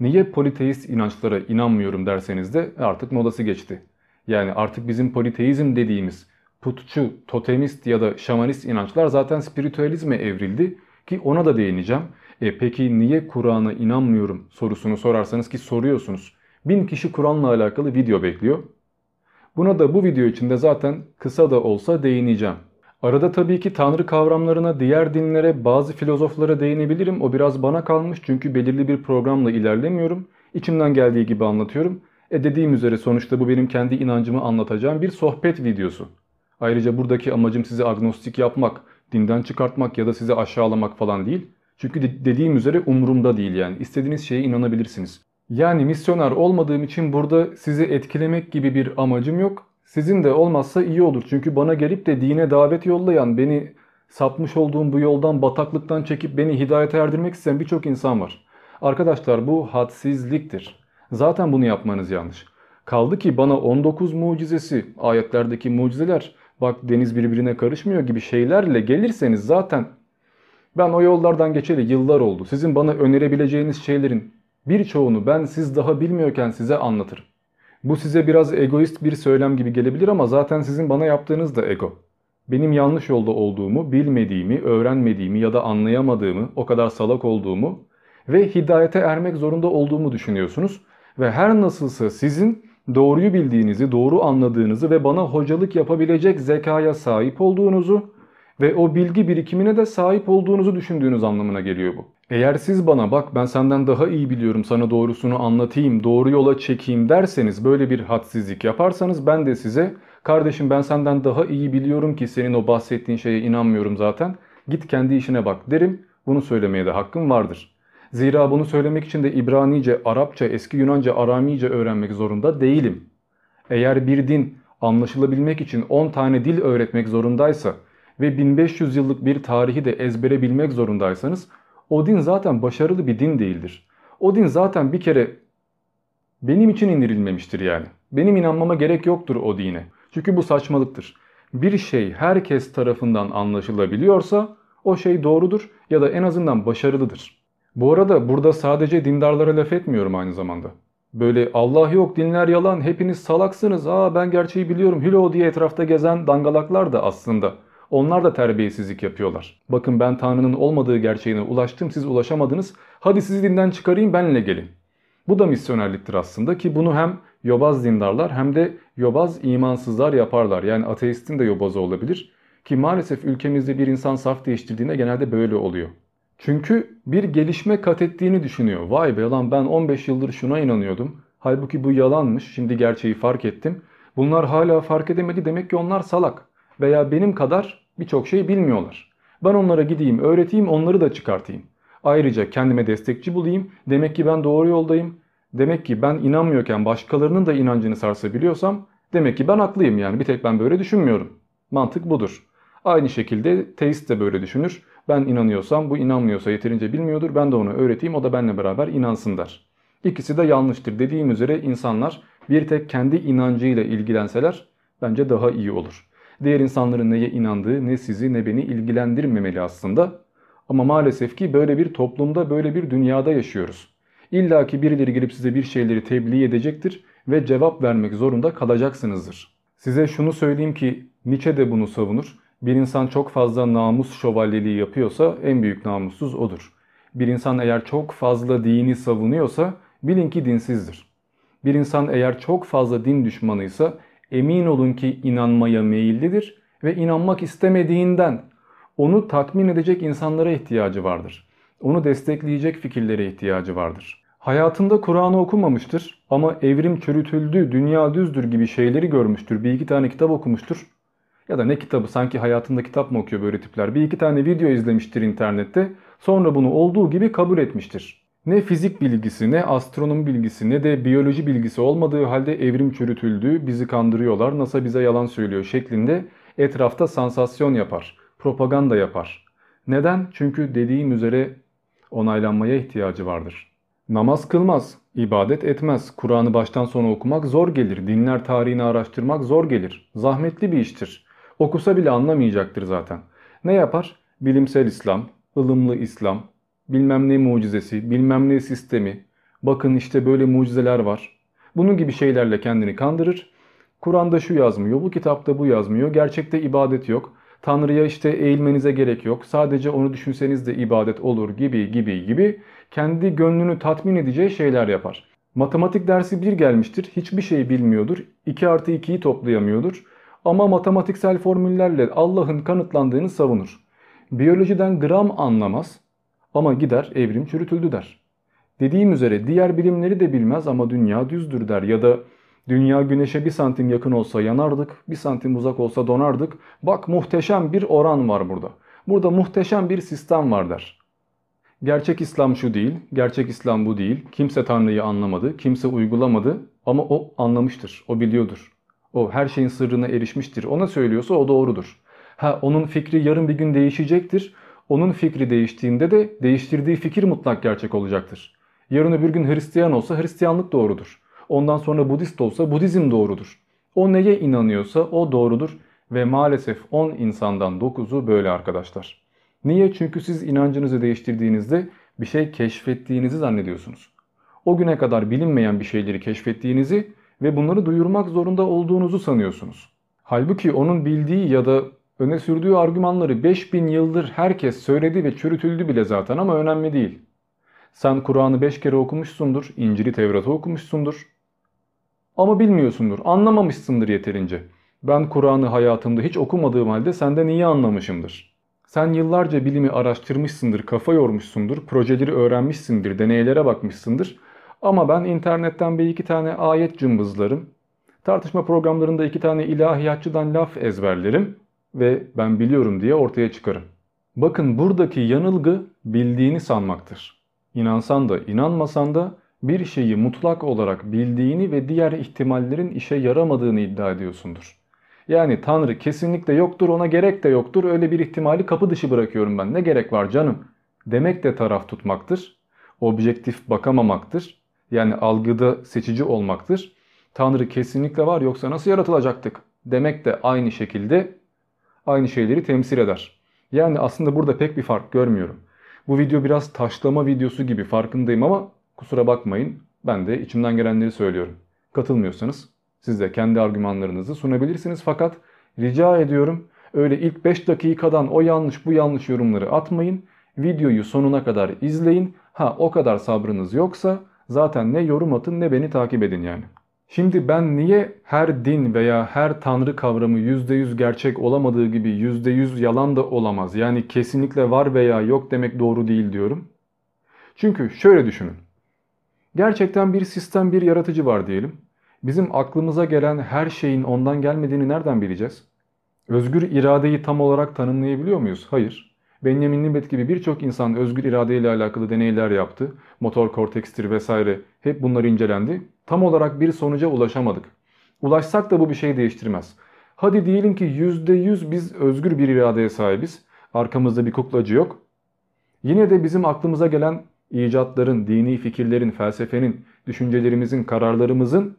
[SPEAKER 1] Niye politeist inançlara inanmıyorum derseniz de artık modası geçti. Yani artık bizim politeizm dediğimiz putçu, totemist ya da şamanist inançlar zaten spiritüalizme evrildi ki ona da değineceğim. E peki niye Kur'an'a inanmıyorum sorusunu sorarsanız ki soruyorsunuz. Bin kişi Kur'an'la alakalı video bekliyor. Buna da bu video içinde zaten kısa da olsa değineceğim. Arada tabii ki tanrı kavramlarına, diğer dinlere, bazı filozoflara değinebilirim. O biraz bana kalmış çünkü belirli bir programla ilerlemiyorum. İçimden geldiği gibi anlatıyorum. E dediğim üzere sonuçta bu benim kendi inancımı anlatacağım bir sohbet videosu. Ayrıca buradaki amacım sizi agnostik yapmak, dinden çıkartmak ya da sizi aşağılamak falan değil. Çünkü dediğim üzere umurumda değil yani. İstediğiniz şeye inanabilirsiniz. Yani misyoner olmadığım için burada sizi etkilemek gibi bir amacım yok. Sizin de olmazsa iyi olur. Çünkü bana gelip de dine davet yollayan, beni sapmış olduğum bu yoldan, bataklıktan çekip beni hidayete erdirmek isteyen birçok insan var. Arkadaşlar bu hadsizliktir. Zaten bunu yapmanız yanlış. Kaldı ki bana 19 mucizesi, ayetlerdeki mucizeler, bak deniz birbirine karışmıyor gibi şeylerle gelirseniz zaten ben o yollardan geçeli yıllar oldu. Sizin bana önerebileceğiniz şeylerin birçoğunu ben siz daha bilmiyorken size anlatırım. Bu size biraz egoist bir söylem gibi gelebilir ama zaten sizin bana yaptığınız da ego. Benim yanlış yolda olduğumu, bilmediğimi, öğrenmediğimi ya da anlayamadığımı, o kadar salak olduğumu ve hidayete ermek zorunda olduğumu düşünüyorsunuz. Ve her nasılsa sizin doğruyu bildiğinizi, doğru anladığınızı ve bana hocalık yapabilecek zekaya sahip olduğunuzu ve o bilgi birikimine de sahip olduğunuzu düşündüğünüz anlamına geliyor bu. Eğer siz bana bak ben senden daha iyi biliyorum sana doğrusunu anlatayım, doğru yola çekeyim derseniz böyle bir hadsizlik yaparsanız ben de size kardeşim ben senden daha iyi biliyorum ki senin o bahsettiğin şeye inanmıyorum zaten git kendi işine bak derim bunu söylemeye de hakkım vardır. Zira bunu söylemek için de İbranice, Arapça, eski Yunanca, Aramice öğrenmek zorunda değilim. Eğer bir din anlaşılabilmek için 10 tane dil öğretmek zorundaysa ve 1500 yıllık bir tarihi de ezbere bilmek zorundaysanız o din zaten başarılı bir din değildir. O din zaten bir kere benim için indirilmemiştir yani. Benim inanmama gerek yoktur o dine. Çünkü bu saçmalıktır. Bir şey herkes tarafından anlaşılabiliyorsa o şey doğrudur ya da en azından başarılıdır. Bu arada burada sadece dindarlara laf etmiyorum aynı zamanda. Böyle Allah yok dinler yalan hepiniz salaksınız aa ben gerçeği biliyorum hülo diye etrafta gezen dangalaklar da aslında Onlar da terbiyesizlik yapıyorlar. Bakın ben Tanrı'nın olmadığı gerçeğine ulaştım siz ulaşamadınız. Hadi sizi dinden çıkarayım benle gelin. Bu da misyonerliktir aslında ki bunu hem yobaz dindarlar hem de yobaz imansızlar yaparlar. Yani ateistin de yobazı olabilir. Ki maalesef ülkemizde bir insan saf değiştirdiğinde genelde böyle oluyor. Çünkü bir gelişme kat ettiğini düşünüyor. Vay be lan ben 15 yıldır şuna inanıyordum. Halbuki bu yalanmış. Şimdi gerçeği fark ettim. Bunlar hala fark edemedi demek ki onlar salak. Veya benim kadar birçok şey bilmiyorlar. Ben onlara gideyim, öğreteyim, onları da çıkartayım. Ayrıca kendime destekçi bulayım. Demek ki ben doğru yoldayım. Demek ki ben inanmıyorken başkalarının da inancını sarsabiliyorsam demek ki ben haklıyım yani. Bir tek ben böyle düşünmüyorum. Mantık budur. Aynı şekilde teist de böyle düşünür. Ben inanıyorsam bu inanmıyorsa yeterince bilmiyordur. Ben de onu öğreteyim o da benimle beraber inansın der. İkisi de yanlıştır. Dediğim üzere insanlar bir tek kendi inancıyla ilgilenseler bence daha iyi olur. Diğer insanların neye inandığı ne sizi ne beni ilgilendirmemeli aslında. Ama maalesef ki böyle bir toplumda böyle bir dünyada yaşıyoruz. İlla ki birileri gelip size bir şeyleri tebliğ edecektir ve cevap vermek zorunda kalacaksınızdır. Size şunu söyleyeyim ki Nietzsche de bunu savunur. Bir insan çok fazla namus şövalyeliği yapıyorsa en büyük namussuz odur. Bir insan eğer çok fazla dini savunuyorsa bilin ki dinsizdir. Bir insan eğer çok fazla din düşmanıysa emin olun ki inanmaya meyillidir ve inanmak istemediğinden onu tatmin edecek insanlara ihtiyacı vardır. Onu destekleyecek fikirlere ihtiyacı vardır. Hayatında Kur'an'ı okumamıştır ama evrim çürütüldü, dünya düzdür gibi şeyleri görmüştür. Bir iki tane kitap okumuştur. Ya da ne kitabı sanki hayatında kitap mı okuyor böyle tipler. Bir iki tane video izlemiştir internette. Sonra bunu olduğu gibi kabul etmiştir. Ne fizik bilgisi, ne astronomi bilgisi, ne de biyoloji bilgisi olmadığı halde evrim çürütüldü, bizi kandırıyorlar, NASA bize yalan söylüyor şeklinde etrafta sansasyon yapar, propaganda yapar. Neden? Çünkü dediğim üzere onaylanmaya ihtiyacı vardır. Namaz kılmaz, ibadet etmez, Kur'an'ı baştan sona okumak zor gelir, dinler tarihini araştırmak zor gelir, zahmetli bir iştir. Okusa bile anlamayacaktır zaten. Ne yapar? Bilimsel İslam, ılımlı İslam, bilmem ne mucizesi, bilmem ne sistemi, bakın işte böyle mucizeler var. Bunun gibi şeylerle kendini kandırır. Kur'an'da şu yazmıyor, bu kitapta bu yazmıyor, gerçekte ibadet yok. Tanrı'ya işte eğilmenize gerek yok. Sadece onu düşünseniz de ibadet olur gibi gibi gibi kendi gönlünü tatmin edeceği şeyler yapar. Matematik dersi bir gelmiştir. Hiçbir şey bilmiyordur. 2 artı 2'yi toplayamıyordur. Ama matematiksel formüllerle Allah'ın kanıtlandığını savunur. Biyolojiden gram anlamaz. Ama gider evrim çürütüldü der. Dediğim üzere diğer bilimleri de bilmez ama dünya düzdür der ya da dünya güneşe bir santim yakın olsa yanardık, bir santim uzak olsa donardık. Bak muhteşem bir oran var burada. Burada muhteşem bir sistem var der. Gerçek İslam şu değil, gerçek İslam bu değil. Kimse Tanrı'yı anlamadı, kimse uygulamadı ama o anlamıştır, o biliyordur. O her şeyin sırrına erişmiştir. Ona söylüyorsa o doğrudur. Ha onun fikri yarın bir gün değişecektir. Onun fikri değiştiğinde de değiştirdiği fikir mutlak gerçek olacaktır. Yarın öbür gün Hristiyan olsa Hristiyanlık doğrudur. Ondan sonra Budist olsa Budizm doğrudur. O neye inanıyorsa o doğrudur ve maalesef 10 insandan 9'u böyle arkadaşlar. Niye? Çünkü siz inancınızı değiştirdiğinizde bir şey keşfettiğinizi zannediyorsunuz. O güne kadar bilinmeyen bir şeyleri keşfettiğinizi ve bunları duyurmak zorunda olduğunuzu sanıyorsunuz. Halbuki onun bildiği ya da öne sürdüğü argümanları 5000 yıldır herkes söyledi ve çürütüldü bile zaten ama önemli değil. Sen Kur'an'ı 5 kere okumuşsundur, İncil'i Tevrat'ı okumuşsundur. Ama bilmiyorsundur, anlamamışsındır yeterince. Ben Kur'an'ı hayatımda hiç okumadığım halde senden iyi anlamışımdır. Sen yıllarca bilimi araştırmışsındır, kafa yormuşsundur, projeleri öğrenmişsindir, deneylere bakmışsındır. Ama ben internetten bir iki tane ayet cımbızlarım, tartışma programlarında iki tane ilahiyatçıdan laf ezberlerim ve ben biliyorum diye ortaya çıkarım. Bakın buradaki yanılgı bildiğini sanmaktır. İnansan da inanmasan da bir şeyi mutlak olarak bildiğini ve diğer ihtimallerin işe yaramadığını iddia ediyorsundur. Yani Tanrı kesinlikle yoktur ona gerek de yoktur öyle bir ihtimali kapı dışı bırakıyorum ben ne gerek var canım demek de taraf tutmaktır. Objektif bakamamaktır. Yani algıda seçici olmaktır. Tanrı kesinlikle var yoksa nasıl yaratılacaktık demek de aynı şekilde aynı şeyleri temsil eder. Yani aslında burada pek bir fark görmüyorum. Bu video biraz taşlama videosu gibi farkındayım ama kusura bakmayın. Ben de içimden gelenleri söylüyorum. Katılmıyorsanız siz de kendi argümanlarınızı sunabilirsiniz fakat rica ediyorum Öyle ilk 5 dakikadan o yanlış bu yanlış yorumları atmayın. Videoyu sonuna kadar izleyin. Ha o kadar sabrınız yoksa zaten ne yorum atın ne beni takip edin yani. Şimdi ben niye her din veya her tanrı kavramı %100 gerçek olamadığı gibi %100 yalan da olamaz. Yani kesinlikle var veya yok demek doğru değil diyorum. Çünkü şöyle düşünün. Gerçekten bir sistem, bir yaratıcı var diyelim. Bizim aklımıza gelen her şeyin ondan gelmediğini nereden bileceğiz? Özgür iradeyi tam olarak tanımlayabiliyor muyuz? Hayır. Benjamin Libet gibi birçok insan özgür irade alakalı deneyler yaptı. Motor kortekstir vesaire hep bunlar incelendi. Tam olarak bir sonuca ulaşamadık. Ulaşsak da bu bir şey değiştirmez. Hadi diyelim ki %100 biz özgür bir iradeye sahibiz. Arkamızda bir kuklacı yok. Yine de bizim aklımıza gelen icatların, dini fikirlerin, felsefenin, düşüncelerimizin, kararlarımızın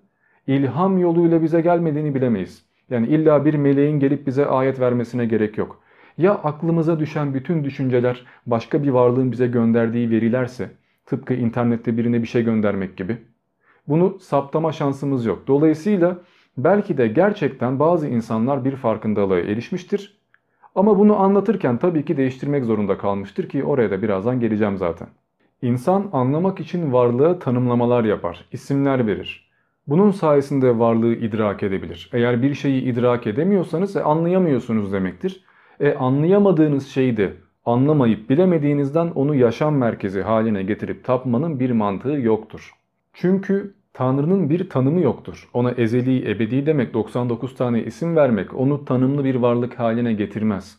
[SPEAKER 1] ilham yoluyla bize gelmediğini bilemeyiz. Yani illa bir meleğin gelip bize ayet vermesine gerek yok. Ya aklımıza düşen bütün düşünceler başka bir varlığın bize gönderdiği verilerse, tıpkı internette birine bir şey göndermek gibi. Bunu saptama şansımız yok. Dolayısıyla belki de gerçekten bazı insanlar bir farkındalığa erişmiştir. Ama bunu anlatırken tabii ki değiştirmek zorunda kalmıştır ki oraya da birazdan geleceğim zaten. İnsan anlamak için varlığa tanımlamalar yapar, isimler verir. Bunun sayesinde varlığı idrak edebilir. Eğer bir şeyi idrak edemiyorsanız e, anlayamıyorsunuz demektir. E anlayamadığınız şeyi de anlamayıp bilemediğinizden onu yaşam merkezi haline getirip tapmanın bir mantığı yoktur. Çünkü Tanrı'nın bir tanımı yoktur. Ona ezeli, ebedi demek 99 tane isim vermek onu tanımlı bir varlık haline getirmez.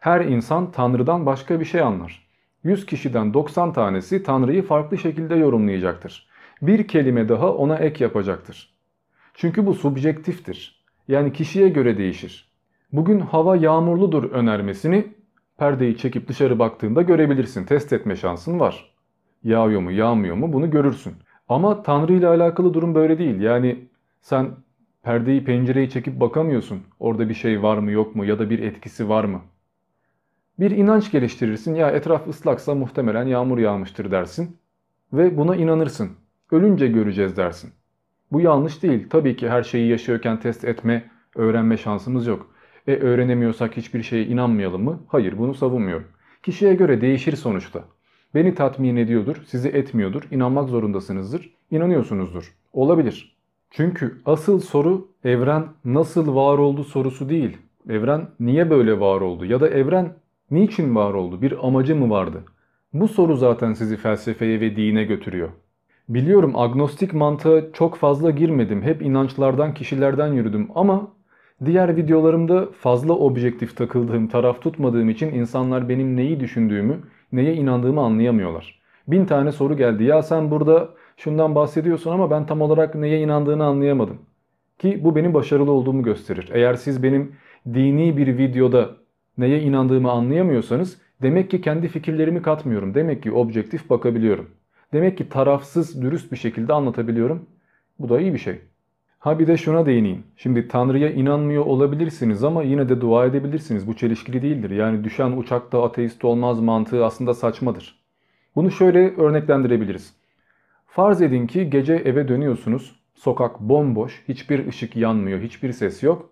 [SPEAKER 1] Her insan Tanrı'dan başka bir şey anlar. 100 kişiden 90 tanesi Tanrı'yı farklı şekilde yorumlayacaktır. Bir kelime daha ona ek yapacaktır. Çünkü bu subjektiftir. Yani kişiye göre değişir. Bugün hava yağmurludur önermesini perdeyi çekip dışarı baktığında görebilirsin. Test etme şansın var. Yağıyor mu yağmıyor mu bunu görürsün. Ama Tanrı ile alakalı durum böyle değil. Yani sen perdeyi pencereyi çekip bakamıyorsun. Orada bir şey var mı yok mu ya da bir etkisi var mı? Bir inanç geliştirirsin. Ya etraf ıslaksa muhtemelen yağmur yağmıştır dersin. Ve buna inanırsın. Ölünce göreceğiz dersin. Bu yanlış değil. Tabii ki her şeyi yaşıyorken test etme, öğrenme şansımız yok. E öğrenemiyorsak hiçbir şeye inanmayalım mı? Hayır bunu savunmuyorum. Kişiye göre değişir sonuçta. Beni tatmin ediyordur, sizi etmiyordur, inanmak zorundasınızdır, inanıyorsunuzdur. Olabilir. Çünkü asıl soru evren nasıl var oldu sorusu değil. Evren niye böyle var oldu ya da evren niçin var oldu? Bir amacı mı vardı? Bu soru zaten sizi felsefeye ve dine götürüyor. Biliyorum agnostik mantığa çok fazla girmedim. Hep inançlardan, kişilerden yürüdüm ama diğer videolarımda fazla objektif takıldığım, taraf tutmadığım için insanlar benim neyi düşündüğümü, neye inandığımı anlayamıyorlar. Bin tane soru geldi. Ya sen burada şundan bahsediyorsun ama ben tam olarak neye inandığını anlayamadım. Ki bu benim başarılı olduğumu gösterir. Eğer siz benim dini bir videoda neye inandığımı anlayamıyorsanız demek ki kendi fikirlerimi katmıyorum. Demek ki objektif bakabiliyorum. Demek ki tarafsız, dürüst bir şekilde anlatabiliyorum. Bu da iyi bir şey. Ha bir de şuna değineyim. Şimdi Tanrı'ya inanmıyor olabilirsiniz ama yine de dua edebilirsiniz. Bu çelişkili değildir. Yani düşen uçakta ateist olmaz mantığı aslında saçmadır. Bunu şöyle örneklendirebiliriz. Farz edin ki gece eve dönüyorsunuz. Sokak bomboş, hiçbir ışık yanmıyor, hiçbir ses yok.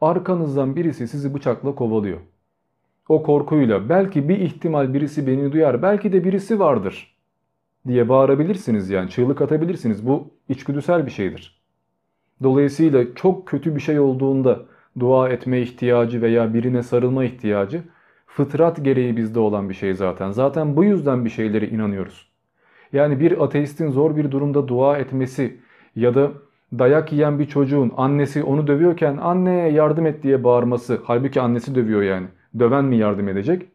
[SPEAKER 1] Arkanızdan birisi sizi bıçakla kovalıyor. O korkuyla belki bir ihtimal birisi beni duyar, belki de birisi vardır diye bağırabilirsiniz yani çığlık atabilirsiniz. Bu içgüdüsel bir şeydir. Dolayısıyla çok kötü bir şey olduğunda dua etme ihtiyacı veya birine sarılma ihtiyacı fıtrat gereği bizde olan bir şey zaten. Zaten bu yüzden bir şeylere inanıyoruz. Yani bir ateistin zor bir durumda dua etmesi ya da dayak yiyen bir çocuğun annesi onu dövüyorken anne yardım et diye bağırması halbuki annesi dövüyor yani. Döven mi yardım edecek?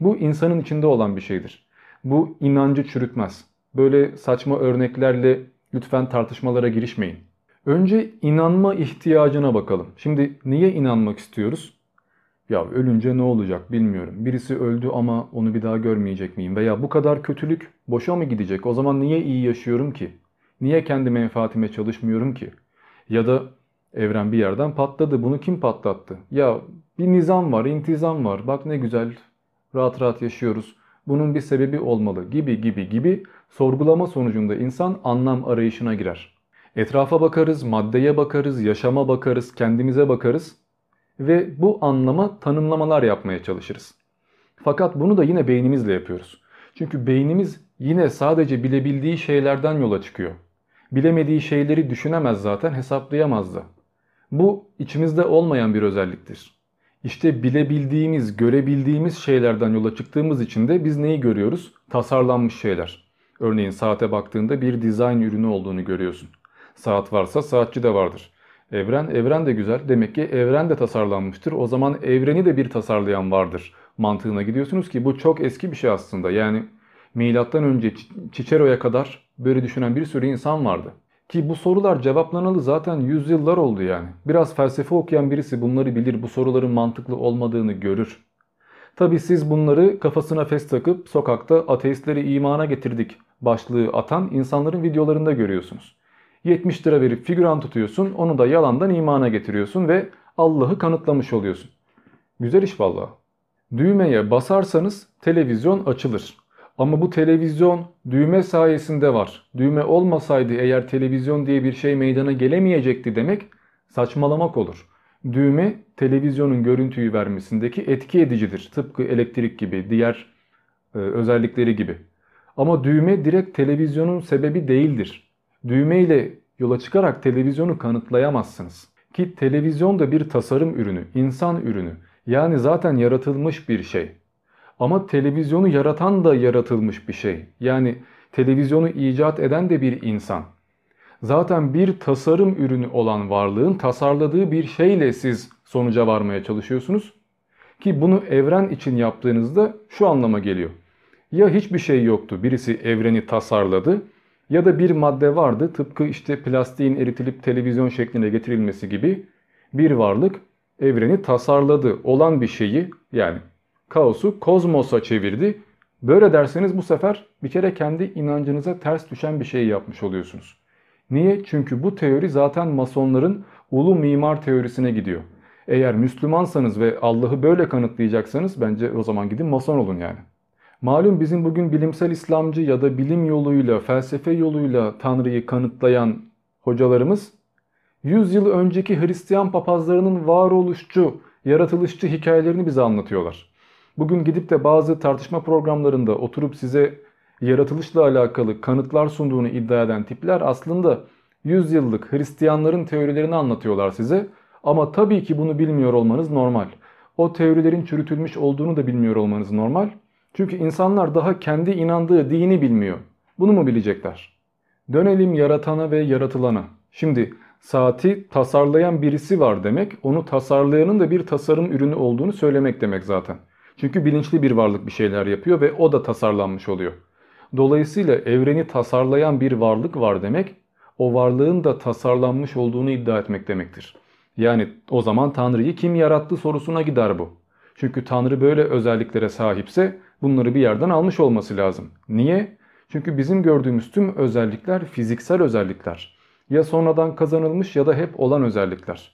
[SPEAKER 1] Bu insanın içinde olan bir şeydir. Bu inancı çürütmez. Böyle saçma örneklerle lütfen tartışmalara girişmeyin. Önce inanma ihtiyacına bakalım. Şimdi niye inanmak istiyoruz? Ya ölünce ne olacak bilmiyorum. Birisi öldü ama onu bir daha görmeyecek miyim? Veya bu kadar kötülük boşa mı gidecek? O zaman niye iyi yaşıyorum ki? Niye kendi menfaatime çalışmıyorum ki? Ya da evren bir yerden patladı. Bunu kim patlattı? Ya bir nizam var, intizam var. Bak ne güzel rahat rahat yaşıyoruz. Bunun bir sebebi olmalı gibi gibi gibi sorgulama sonucunda insan anlam arayışına girer. Etrafa bakarız, maddeye bakarız, yaşama bakarız, kendimize bakarız ve bu anlama tanımlamalar yapmaya çalışırız. Fakat bunu da yine beynimizle yapıyoruz. Çünkü beynimiz yine sadece bilebildiği şeylerden yola çıkıyor. Bilemediği şeyleri düşünemez zaten hesaplayamaz da. Bu içimizde olmayan bir özelliktir. İşte bilebildiğimiz, görebildiğimiz şeylerden yola çıktığımız için de biz neyi görüyoruz? Tasarlanmış şeyler. Örneğin saate baktığında bir dizayn ürünü olduğunu görüyorsun. Saat varsa saatçi de vardır. Evren, evren de güzel. Demek ki evren de tasarlanmıştır. O zaman evreni de bir tasarlayan vardır mantığına gidiyorsunuz ki bu çok eski bir şey aslında. Yani milattan önce Cicero'ya kadar böyle düşünen bir sürü insan vardı. Ki bu sorular cevaplanalı zaten yüzyıllar oldu yani. Biraz felsefe okuyan birisi bunları bilir, bu soruların mantıklı olmadığını görür. Tabi siz bunları kafasına fes takıp sokakta ateistleri imana getirdik başlığı atan insanların videolarında görüyorsunuz. 70 lira verip figüran tutuyorsun, onu da yalandan imana getiriyorsun ve Allah'ı kanıtlamış oluyorsun. Güzel iş vallahi. Düğmeye basarsanız televizyon açılır. Ama bu televizyon düğme sayesinde var. Düğme olmasaydı eğer televizyon diye bir şey meydana gelemeyecekti demek saçmalamak olur. Düğme televizyonun görüntüyü vermesindeki etki edicidir. Tıpkı elektrik gibi, diğer e, özellikleri gibi. Ama düğme direkt televizyonun sebebi değildir. Düğme ile yola çıkarak televizyonu kanıtlayamazsınız. Ki televizyon da bir tasarım ürünü, insan ürünü. Yani zaten yaratılmış bir şey. Ama televizyonu yaratan da yaratılmış bir şey. Yani televizyonu icat eden de bir insan. Zaten bir tasarım ürünü olan varlığın tasarladığı bir şeyle siz sonuca varmaya çalışıyorsunuz. Ki bunu evren için yaptığınızda şu anlama geliyor. Ya hiçbir şey yoktu birisi evreni tasarladı ya da bir madde vardı tıpkı işte plastiğin eritilip televizyon şekline getirilmesi gibi bir varlık evreni tasarladı olan bir şeyi yani kaosu kozmosa çevirdi. Böyle derseniz bu sefer bir kere kendi inancınıza ters düşen bir şey yapmış oluyorsunuz. Niye? Çünkü bu teori zaten masonların ulu mimar teorisine gidiyor. Eğer Müslümansanız ve Allah'ı böyle kanıtlayacaksanız bence o zaman gidin mason olun yani. Malum bizim bugün bilimsel İslamcı ya da bilim yoluyla, felsefe yoluyla Tanrı'yı kanıtlayan hocalarımız 100 yıl önceki Hristiyan papazlarının varoluşçu, yaratılışçı hikayelerini bize anlatıyorlar. Bugün gidip de bazı tartışma programlarında oturup size yaratılışla alakalı kanıtlar sunduğunu iddia eden tipler aslında 100 yıllık Hristiyanların teorilerini anlatıyorlar size. Ama tabii ki bunu bilmiyor olmanız normal. O teorilerin çürütülmüş olduğunu da bilmiyor olmanız normal. Çünkü insanlar daha kendi inandığı dini bilmiyor. Bunu mu bilecekler? Dönelim yaratana ve yaratılana. Şimdi saati tasarlayan birisi var demek, onu tasarlayanın da bir tasarım ürünü olduğunu söylemek demek zaten. Çünkü bilinçli bir varlık bir şeyler yapıyor ve o da tasarlanmış oluyor. Dolayısıyla evreni tasarlayan bir varlık var demek, o varlığın da tasarlanmış olduğunu iddia etmek demektir. Yani o zaman Tanrı'yı kim yarattı sorusuna gider bu. Çünkü Tanrı böyle özelliklere sahipse bunları bir yerden almış olması lazım. Niye? Çünkü bizim gördüğümüz tüm özellikler fiziksel özellikler. Ya sonradan kazanılmış ya da hep olan özellikler.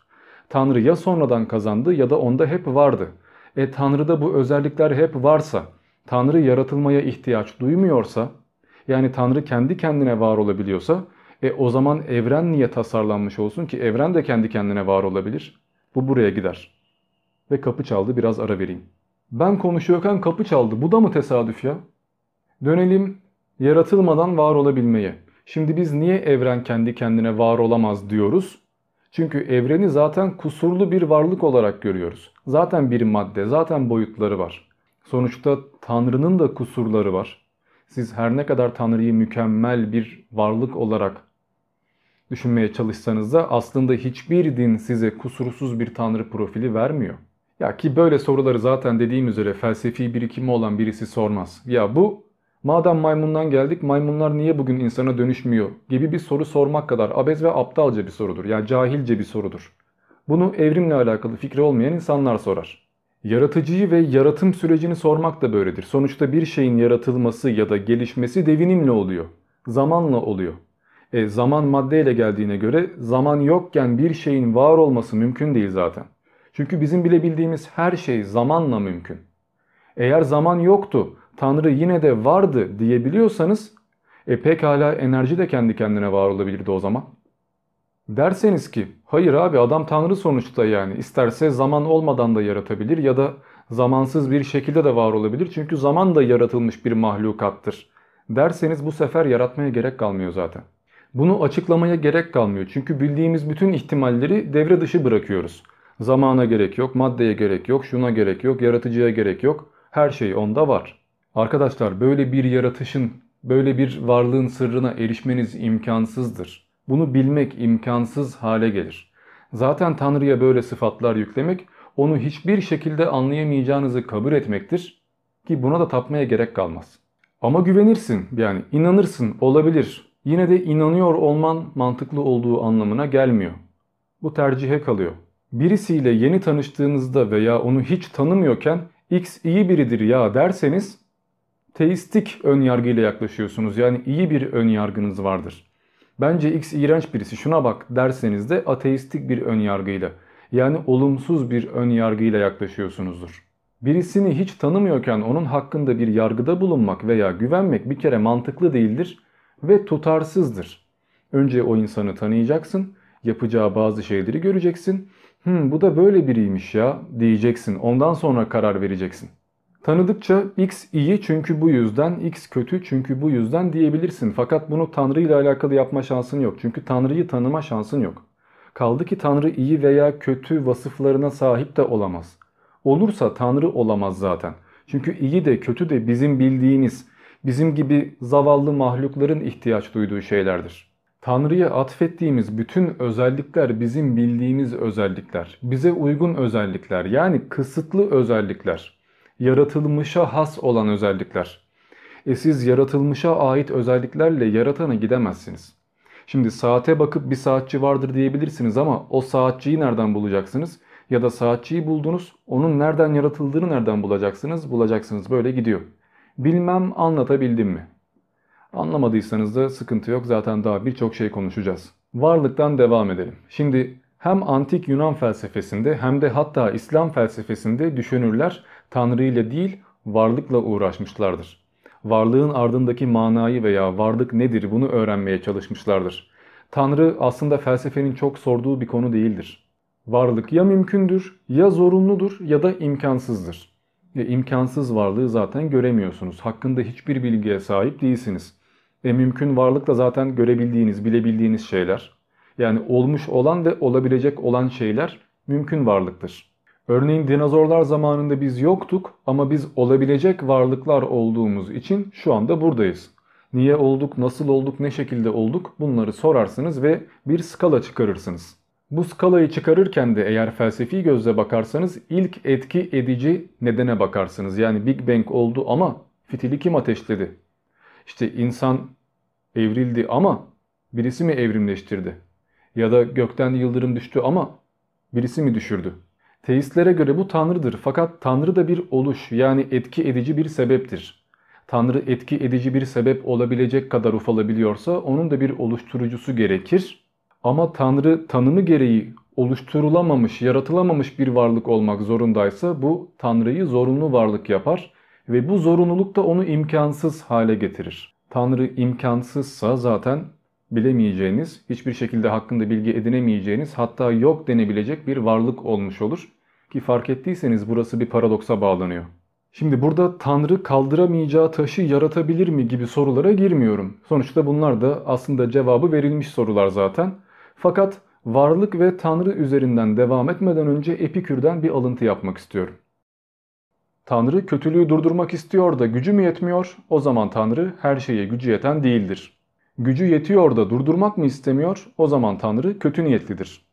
[SPEAKER 1] Tanrı ya sonradan kazandı ya da onda hep vardı. E Tanrı'da bu özellikler hep varsa, Tanrı yaratılmaya ihtiyaç duymuyorsa, yani Tanrı kendi kendine var olabiliyorsa, e o zaman evren niye tasarlanmış olsun ki evren de kendi kendine var olabilir? Bu buraya gider. Ve kapı çaldı biraz ara vereyim. Ben konuşuyorken kapı çaldı. Bu da mı tesadüf ya? Dönelim yaratılmadan var olabilmeye. Şimdi biz niye evren kendi kendine var olamaz diyoruz? Çünkü evreni zaten kusurlu bir varlık olarak görüyoruz. Zaten bir madde, zaten boyutları var. Sonuçta Tanrı'nın da kusurları var. Siz her ne kadar Tanrı'yı mükemmel bir varlık olarak düşünmeye çalışsanız da aslında hiçbir din size kusursuz bir Tanrı profili vermiyor. Ya ki böyle soruları zaten dediğim üzere felsefi birikimi olan birisi sormaz. Ya bu madem maymundan geldik maymunlar niye bugün insana dönüşmüyor gibi bir soru sormak kadar abez ve aptalca bir sorudur. Ya cahilce bir sorudur. Bunu evrimle alakalı fikri olmayan insanlar sorar. Yaratıcıyı ve yaratım sürecini sormak da böyledir. Sonuçta bir şeyin yaratılması ya da gelişmesi devinimle oluyor. Zamanla oluyor. E, zaman maddeyle geldiğine göre zaman yokken bir şeyin var olması mümkün değil zaten. Çünkü bizim bilebildiğimiz her şey zamanla mümkün. Eğer zaman yoktu, Tanrı yine de vardı diyebiliyorsanız e pekala enerji de kendi kendine var olabilirdi o zaman. Derseniz ki hayır abi adam tanrı sonuçta yani isterse zaman olmadan da yaratabilir ya da zamansız bir şekilde de var olabilir. Çünkü zaman da yaratılmış bir mahlukattır. Derseniz bu sefer yaratmaya gerek kalmıyor zaten. Bunu açıklamaya gerek kalmıyor. Çünkü bildiğimiz bütün ihtimalleri devre dışı bırakıyoruz. Zamana gerek yok, maddeye gerek yok, şuna gerek yok, yaratıcıya gerek yok. Her şey onda var. Arkadaşlar böyle bir yaratışın, böyle bir varlığın sırrına erişmeniz imkansızdır. Bunu bilmek imkansız hale gelir. Zaten Tanrı'ya böyle sıfatlar yüklemek onu hiçbir şekilde anlayamayacağınızı kabul etmektir ki buna da tapmaya gerek kalmaz. Ama güvenirsin yani inanırsın olabilir. Yine de inanıyor olman mantıklı olduğu anlamına gelmiyor. Bu tercihe kalıyor. Birisiyle yeni tanıştığınızda veya onu hiç tanımıyorken X iyi biridir ya derseniz teistik ön yargıyla yaklaşıyorsunuz. Yani iyi bir ön yargınız vardır. Bence X iğrenç birisi şuna bak derseniz de ateistik bir ön yargıyla yani olumsuz bir ön yargıyla yaklaşıyorsunuzdur. Birisini hiç tanımıyorken onun hakkında bir yargıda bulunmak veya güvenmek bir kere mantıklı değildir ve tutarsızdır. Önce o insanı tanıyacaksın, yapacağı bazı şeyleri göreceksin. Hmm, bu da böyle biriymiş ya diyeceksin. Ondan sonra karar vereceksin. Tanıdıkça X iyi çünkü bu yüzden, X kötü çünkü bu yüzden diyebilirsin. Fakat bunu Tanrı ile alakalı yapma şansın yok. Çünkü Tanrı'yı tanıma şansın yok. Kaldı ki Tanrı iyi veya kötü vasıflarına sahip de olamaz. Olursa Tanrı olamaz zaten. Çünkü iyi de kötü de bizim bildiğimiz, bizim gibi zavallı mahlukların ihtiyaç duyduğu şeylerdir. Tanrı'ya atfettiğimiz bütün özellikler bizim bildiğimiz özellikler, bize uygun özellikler yani kısıtlı özellikler, yaratılmışa has olan özellikler. E siz yaratılmışa ait özelliklerle yaratana gidemezsiniz. Şimdi saate bakıp bir saatçi vardır diyebilirsiniz ama o saatçiyi nereden bulacaksınız? Ya da saatçiyi buldunuz, onun nereden yaratıldığını nereden bulacaksınız? Bulacaksınız böyle gidiyor. Bilmem anlatabildim mi? Anlamadıysanız da sıkıntı yok zaten daha birçok şey konuşacağız. Varlıktan devam edelim. Şimdi hem antik Yunan felsefesinde hem de hatta İslam felsefesinde düşünürler Tanrı ile değil varlıkla uğraşmışlardır. Varlığın ardındaki manayı veya varlık nedir bunu öğrenmeye çalışmışlardır. Tanrı aslında felsefenin çok sorduğu bir konu değildir. Varlık ya mümkündür, ya zorunludur ya da imkansızdır. E, imkansız varlığı zaten göremiyorsunuz. Hakkında hiçbir bilgiye sahip değilsiniz. E, mümkün varlık da zaten görebildiğiniz, bilebildiğiniz şeyler. Yani olmuş olan ve olabilecek olan şeyler mümkün varlıktır. Örneğin dinozorlar zamanında biz yoktuk ama biz olabilecek varlıklar olduğumuz için şu anda buradayız. Niye olduk, nasıl olduk, ne şekilde olduk bunları sorarsınız ve bir skala çıkarırsınız. Bu skalayı çıkarırken de eğer felsefi gözle bakarsanız ilk etki edici nedene bakarsınız. Yani Big Bang oldu ama fitili kim ateşledi? İşte insan evrildi ama birisi mi evrimleştirdi? Ya da gökten yıldırım düştü ama birisi mi düşürdü? Teistlere göre bu tanrıdır fakat tanrı da bir oluş yani etki edici bir sebeptir. Tanrı etki edici bir sebep olabilecek kadar ufalabiliyorsa onun da bir oluşturucusu gerekir. Ama tanrı tanımı gereği oluşturulamamış, yaratılamamış bir varlık olmak zorundaysa bu tanrıyı zorunlu varlık yapar ve bu zorunluluk da onu imkansız hale getirir. Tanrı imkansızsa zaten bilemeyeceğiniz, hiçbir şekilde hakkında bilgi edinemeyeceğiniz hatta yok denebilecek bir varlık olmuş olur. Ki fark ettiyseniz burası bir paradoksa bağlanıyor. Şimdi burada Tanrı kaldıramayacağı taşı yaratabilir mi gibi sorulara girmiyorum. Sonuçta bunlar da aslında cevabı verilmiş sorular zaten. Fakat varlık ve Tanrı üzerinden devam etmeden önce Epikür'den bir alıntı yapmak istiyorum. Tanrı kötülüğü durdurmak istiyor da gücü mü yetmiyor? O zaman Tanrı her şeye gücü yeten değildir. Gücü yetiyor da durdurmak mı istemiyor? O zaman Tanrı kötü niyetlidir.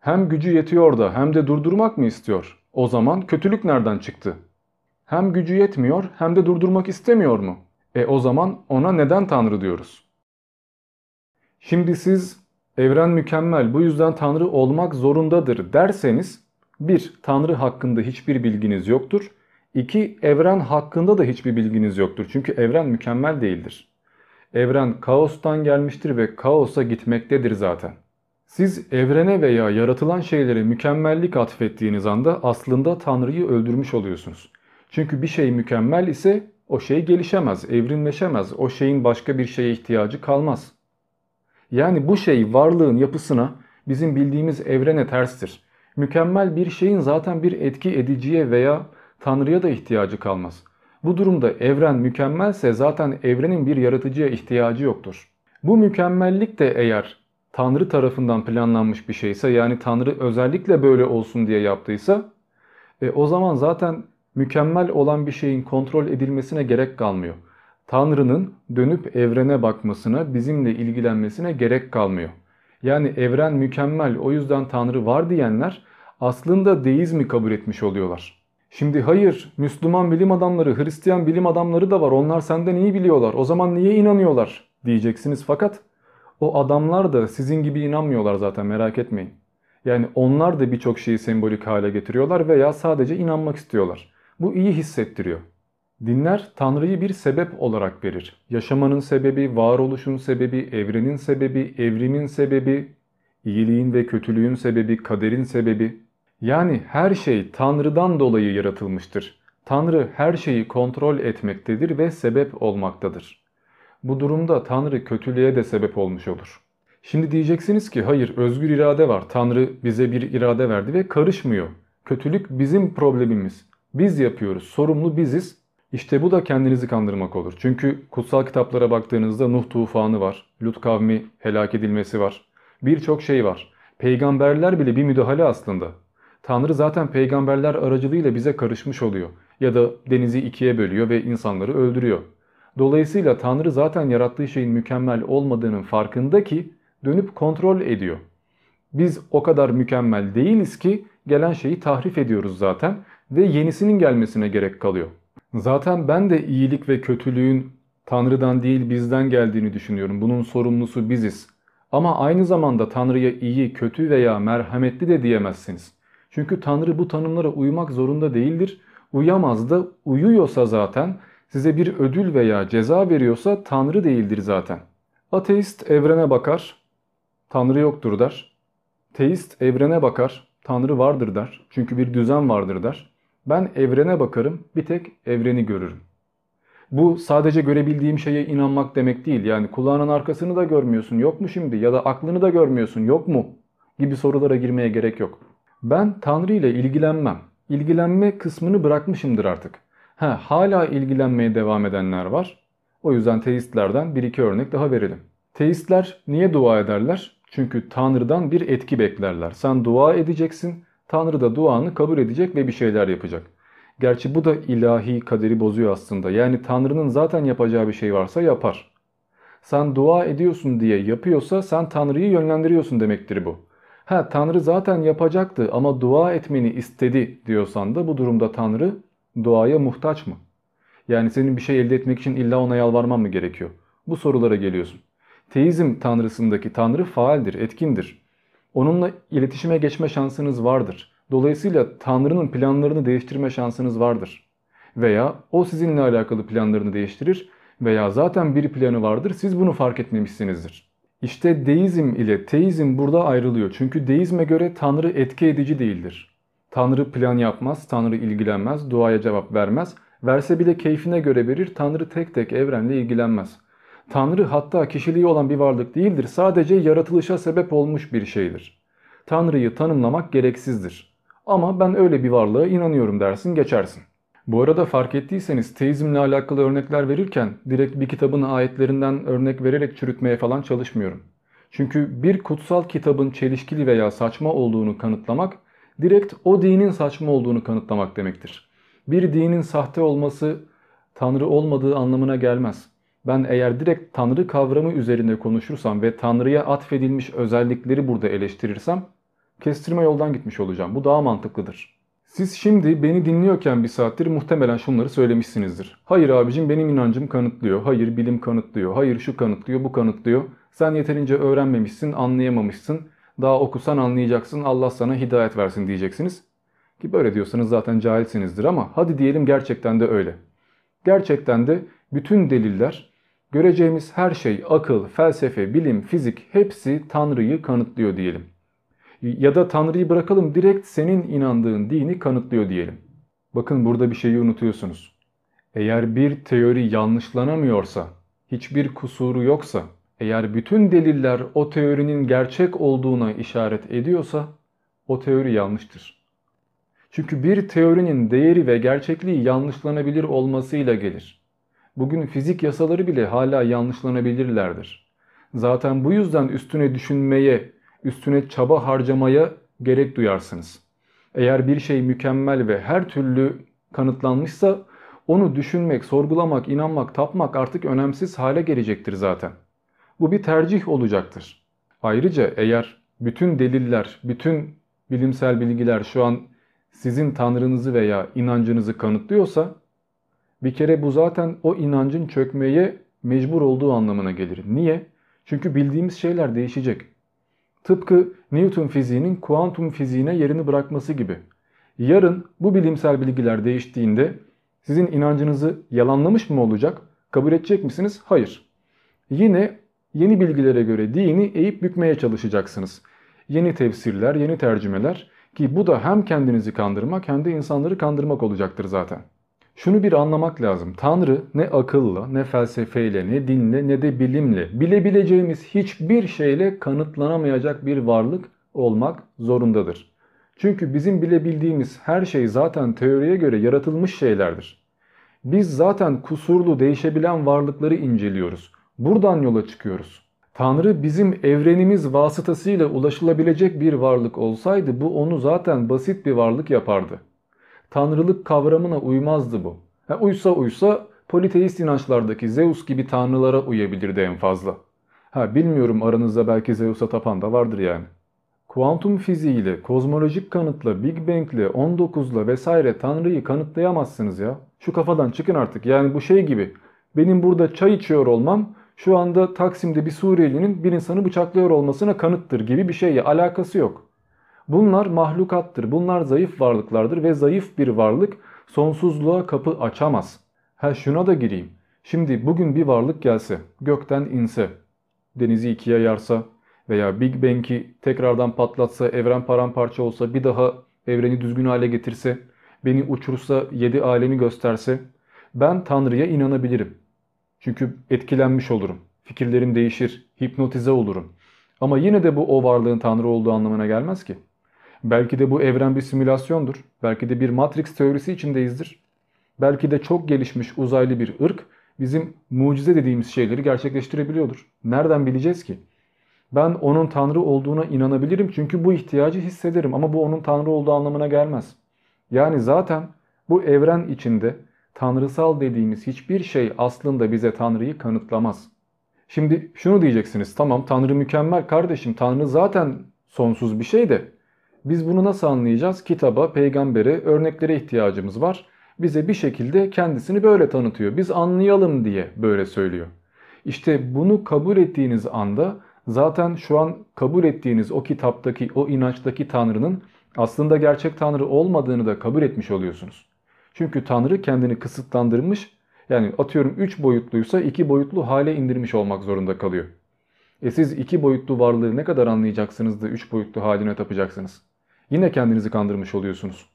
[SPEAKER 1] Hem gücü yetiyor da hem de durdurmak mı istiyor? O zaman kötülük nereden çıktı? Hem gücü yetmiyor hem de durdurmak istemiyor mu? E o zaman ona neden Tanrı diyoruz? Şimdi siz evren mükemmel bu yüzden Tanrı olmak zorundadır derseniz 1. Tanrı hakkında hiçbir bilginiz yoktur. 2. Evren hakkında da hiçbir bilginiz yoktur. Çünkü evren mükemmel değildir. Evren kaostan gelmiştir ve kaosa gitmektedir zaten. Siz evrene veya yaratılan şeylere mükemmellik atfettiğiniz anda aslında Tanrı'yı öldürmüş oluyorsunuz. Çünkü bir şey mükemmel ise o şey gelişemez, evrimleşemez, o şeyin başka bir şeye ihtiyacı kalmaz. Yani bu şey varlığın yapısına bizim bildiğimiz evrene terstir. Mükemmel bir şeyin zaten bir etki ediciye veya Tanrı'ya da ihtiyacı kalmaz. Bu durumda evren mükemmelse zaten evrenin bir yaratıcıya ihtiyacı yoktur. Bu mükemmellik de eğer Tanrı tarafından planlanmış bir şeyse yani Tanrı özellikle böyle olsun diye yaptıysa e, o zaman zaten mükemmel olan bir şeyin kontrol edilmesine gerek kalmıyor. Tanrı'nın dönüp evrene bakmasına, bizimle ilgilenmesine gerek kalmıyor. Yani evren mükemmel o yüzden Tanrı var diyenler aslında deizmi kabul etmiş oluyorlar. Şimdi hayır Müslüman bilim adamları, Hristiyan bilim adamları da var onlar senden iyi biliyorlar o zaman niye inanıyorlar diyeceksiniz fakat o adamlar da sizin gibi inanmıyorlar zaten merak etmeyin. Yani onlar da birçok şeyi sembolik hale getiriyorlar veya sadece inanmak istiyorlar. Bu iyi hissettiriyor. Dinler Tanrı'yı bir sebep olarak verir. Yaşamanın sebebi, varoluşun sebebi, evrenin sebebi, evrimin sebebi, iyiliğin ve kötülüğün sebebi, kaderin sebebi. Yani her şey Tanrı'dan dolayı yaratılmıştır. Tanrı her şeyi kontrol etmektedir ve sebep olmaktadır. Bu durumda Tanrı kötülüğe de sebep olmuş olur. Şimdi diyeceksiniz ki hayır özgür irade var. Tanrı bize bir irade verdi ve karışmıyor. Kötülük bizim problemimiz. Biz yapıyoruz. Sorumlu biziz. İşte bu da kendinizi kandırmak olur. Çünkü kutsal kitaplara baktığınızda Nuh tufanı var. Lut kavmi helak edilmesi var. Birçok şey var. Peygamberler bile bir müdahale aslında. Tanrı zaten peygamberler aracılığıyla bize karışmış oluyor. Ya da denizi ikiye bölüyor ve insanları öldürüyor. Dolayısıyla Tanrı zaten yarattığı şeyin mükemmel olmadığının farkında ki dönüp kontrol ediyor. Biz o kadar mükemmel değiliz ki gelen şeyi tahrif ediyoruz zaten ve yenisinin gelmesine gerek kalıyor. Zaten ben de iyilik ve kötülüğün Tanrı'dan değil bizden geldiğini düşünüyorum. Bunun sorumlusu biziz. Ama aynı zamanda Tanrı'ya iyi, kötü veya merhametli de diyemezsiniz. Çünkü Tanrı bu tanımlara uymak zorunda değildir. Uyamaz da uyuyorsa zaten size bir ödül veya ceza veriyorsa Tanrı değildir zaten. Ateist evrene bakar, Tanrı yoktur der. Teist evrene bakar, Tanrı vardır der. Çünkü bir düzen vardır der. Ben evrene bakarım, bir tek evreni görürüm. Bu sadece görebildiğim şeye inanmak demek değil. Yani kulağının arkasını da görmüyorsun, yok mu şimdi? Ya da aklını da görmüyorsun, yok mu? Gibi sorulara girmeye gerek yok. Ben Tanrı ile ilgilenmem. İlgilenme kısmını bırakmışımdır artık. Ha, hala ilgilenmeye devam edenler var. O yüzden teistlerden bir iki örnek daha verelim. Teistler niye dua ederler? Çünkü Tanrı'dan bir etki beklerler. Sen dua edeceksin, Tanrı da duanı kabul edecek ve bir şeyler yapacak. Gerçi bu da ilahi kaderi bozuyor aslında. Yani Tanrı'nın zaten yapacağı bir şey varsa yapar. Sen dua ediyorsun diye yapıyorsa sen Tanrı'yı yönlendiriyorsun demektir bu. Ha Tanrı zaten yapacaktı ama dua etmeni istedi diyorsan da bu durumda Tanrı duaya muhtaç mı? Yani senin bir şey elde etmek için illa ona yalvarman mı gerekiyor? Bu sorulara geliyorsun. Teizm tanrısındaki tanrı faaldir, etkindir. Onunla iletişime geçme şansınız vardır. Dolayısıyla tanrının planlarını değiştirme şansınız vardır. Veya o sizinle alakalı planlarını değiştirir veya zaten bir planı vardır siz bunu fark etmemişsinizdir. İşte deizm ile teizm burada ayrılıyor. Çünkü deizme göre tanrı etki edici değildir. Tanrı plan yapmaz, Tanrı ilgilenmez, duaya cevap vermez. Verse bile keyfine göre verir, Tanrı tek tek evrenle ilgilenmez. Tanrı hatta kişiliği olan bir varlık değildir, sadece yaratılışa sebep olmuş bir şeydir. Tanrı'yı tanımlamak gereksizdir. Ama ben öyle bir varlığa inanıyorum dersin geçersin. Bu arada fark ettiyseniz teizmle alakalı örnekler verirken direkt bir kitabın ayetlerinden örnek vererek çürütmeye falan çalışmıyorum. Çünkü bir kutsal kitabın çelişkili veya saçma olduğunu kanıtlamak direkt o dinin saçma olduğunu kanıtlamak demektir. Bir dinin sahte olması Tanrı olmadığı anlamına gelmez. Ben eğer direkt Tanrı kavramı üzerinde konuşursam ve Tanrı'ya atfedilmiş özellikleri burada eleştirirsem kestirme yoldan gitmiş olacağım. Bu daha mantıklıdır. Siz şimdi beni dinliyorken bir saattir muhtemelen şunları söylemişsinizdir. Hayır abicim benim inancım kanıtlıyor. Hayır bilim kanıtlıyor. Hayır şu kanıtlıyor bu kanıtlıyor. Sen yeterince öğrenmemişsin anlayamamışsın. Daha okusan anlayacaksın Allah sana hidayet versin diyeceksiniz. Ki böyle diyorsanız zaten cahilsinizdir ama hadi diyelim gerçekten de öyle. Gerçekten de bütün deliller, göreceğimiz her şey, akıl, felsefe, bilim, fizik hepsi Tanrı'yı kanıtlıyor diyelim. Ya da Tanrı'yı bırakalım direkt senin inandığın dini kanıtlıyor diyelim. Bakın burada bir şeyi unutuyorsunuz. Eğer bir teori yanlışlanamıyorsa, hiçbir kusuru yoksa Eğer bütün deliller o teorinin gerçek olduğuna işaret ediyorsa o teori yanlıştır. Çünkü bir teorinin değeri ve gerçekliği yanlışlanabilir olmasıyla gelir. Bugün fizik yasaları bile hala yanlışlanabilirlerdir. Zaten bu yüzden üstüne düşünmeye, üstüne çaba harcamaya gerek duyarsınız. Eğer bir şey mükemmel ve her türlü kanıtlanmışsa onu düşünmek, sorgulamak, inanmak, tapmak artık önemsiz hale gelecektir zaten. Bu bir tercih olacaktır. Ayrıca eğer bütün deliller, bütün bilimsel bilgiler şu an sizin tanrınızı veya inancınızı kanıtlıyorsa bir kere bu zaten o inancın çökmeye mecbur olduğu anlamına gelir. Niye? Çünkü bildiğimiz şeyler değişecek. Tıpkı Newton fiziğinin kuantum fiziğine yerini bırakması gibi. Yarın bu bilimsel bilgiler değiştiğinde sizin inancınızı yalanlamış mı olacak? Kabul edecek misiniz? Hayır. Yine yeni bilgilere göre dini eğip bükmeye çalışacaksınız. Yeni tefsirler, yeni tercümeler ki bu da hem kendinizi kandırmak hem de insanları kandırmak olacaktır zaten. Şunu bir anlamak lazım. Tanrı ne akılla, ne felsefeyle, ne dinle, ne de bilimle, bilebileceğimiz hiçbir şeyle kanıtlanamayacak bir varlık olmak zorundadır. Çünkü bizim bilebildiğimiz her şey zaten teoriye göre yaratılmış şeylerdir. Biz zaten kusurlu, değişebilen varlıkları inceliyoruz. Buradan yola çıkıyoruz. Tanrı bizim evrenimiz vasıtasıyla ulaşılabilecek bir varlık olsaydı bu onu zaten basit bir varlık yapardı. Tanrılık kavramına uymazdı bu. Ha, uysa uysa politeist inançlardaki Zeus gibi tanrılara uyabilirdi en fazla. Ha bilmiyorum aranızda belki Zeus'a tapan da vardır yani. Kuantum fiziğiyle, kozmolojik kanıtla, Big Bang'le, 19'la vesaire Tanrı'yı kanıtlayamazsınız ya. Şu kafadan çıkın artık. Yani bu şey gibi. Benim burada çay içiyor olmam şu anda Taksim'de bir Suriyelinin bir insanı bıçaklıyor olmasına kanıttır gibi bir şeyle alakası yok. Bunlar mahlukattır. Bunlar zayıf varlıklardır ve zayıf bir varlık sonsuzluğa kapı açamaz. Ha şuna da gireyim. Şimdi bugün bir varlık gelse, gökten inse, denizi ikiye yarsa veya Big Bang'i tekrardan patlatsa, evren paramparça olsa, bir daha evreni düzgün hale getirse, beni uçursa, yedi alemi gösterse, ben Tanrı'ya inanabilirim. Çünkü etkilenmiş olurum. Fikirlerim değişir, hipnotize olurum. Ama yine de bu o varlığın Tanrı olduğu anlamına gelmez ki. Belki de bu evren bir simülasyondur. Belki de bir Matrix teorisi içindeyizdir. Belki de çok gelişmiş uzaylı bir ırk bizim mucize dediğimiz şeyleri gerçekleştirebiliyordur. Nereden bileceğiz ki? Ben onun Tanrı olduğuna inanabilirim çünkü bu ihtiyacı hissederim ama bu onun Tanrı olduğu anlamına gelmez. Yani zaten bu evren içinde tanrısal dediğimiz hiçbir şey aslında bize Tanrı'yı kanıtlamaz. Şimdi şunu diyeceksiniz tamam Tanrı mükemmel kardeşim Tanrı zaten sonsuz bir şey de biz bunu nasıl anlayacağız? Kitaba, peygambere, örneklere ihtiyacımız var. Bize bir şekilde kendisini böyle tanıtıyor. Biz anlayalım diye böyle söylüyor. İşte bunu kabul ettiğiniz anda zaten şu an kabul ettiğiniz o kitaptaki, o inançtaki Tanrı'nın aslında gerçek Tanrı olmadığını da kabul etmiş oluyorsunuz. Çünkü Tanrı kendini kısıtlandırmış. Yani atıyorum 3 boyutluysa 2 boyutlu hale indirmiş olmak zorunda kalıyor. E siz 2 boyutlu varlığı ne kadar anlayacaksınız da 3 boyutlu haline tapacaksınız? Yine kendinizi kandırmış oluyorsunuz.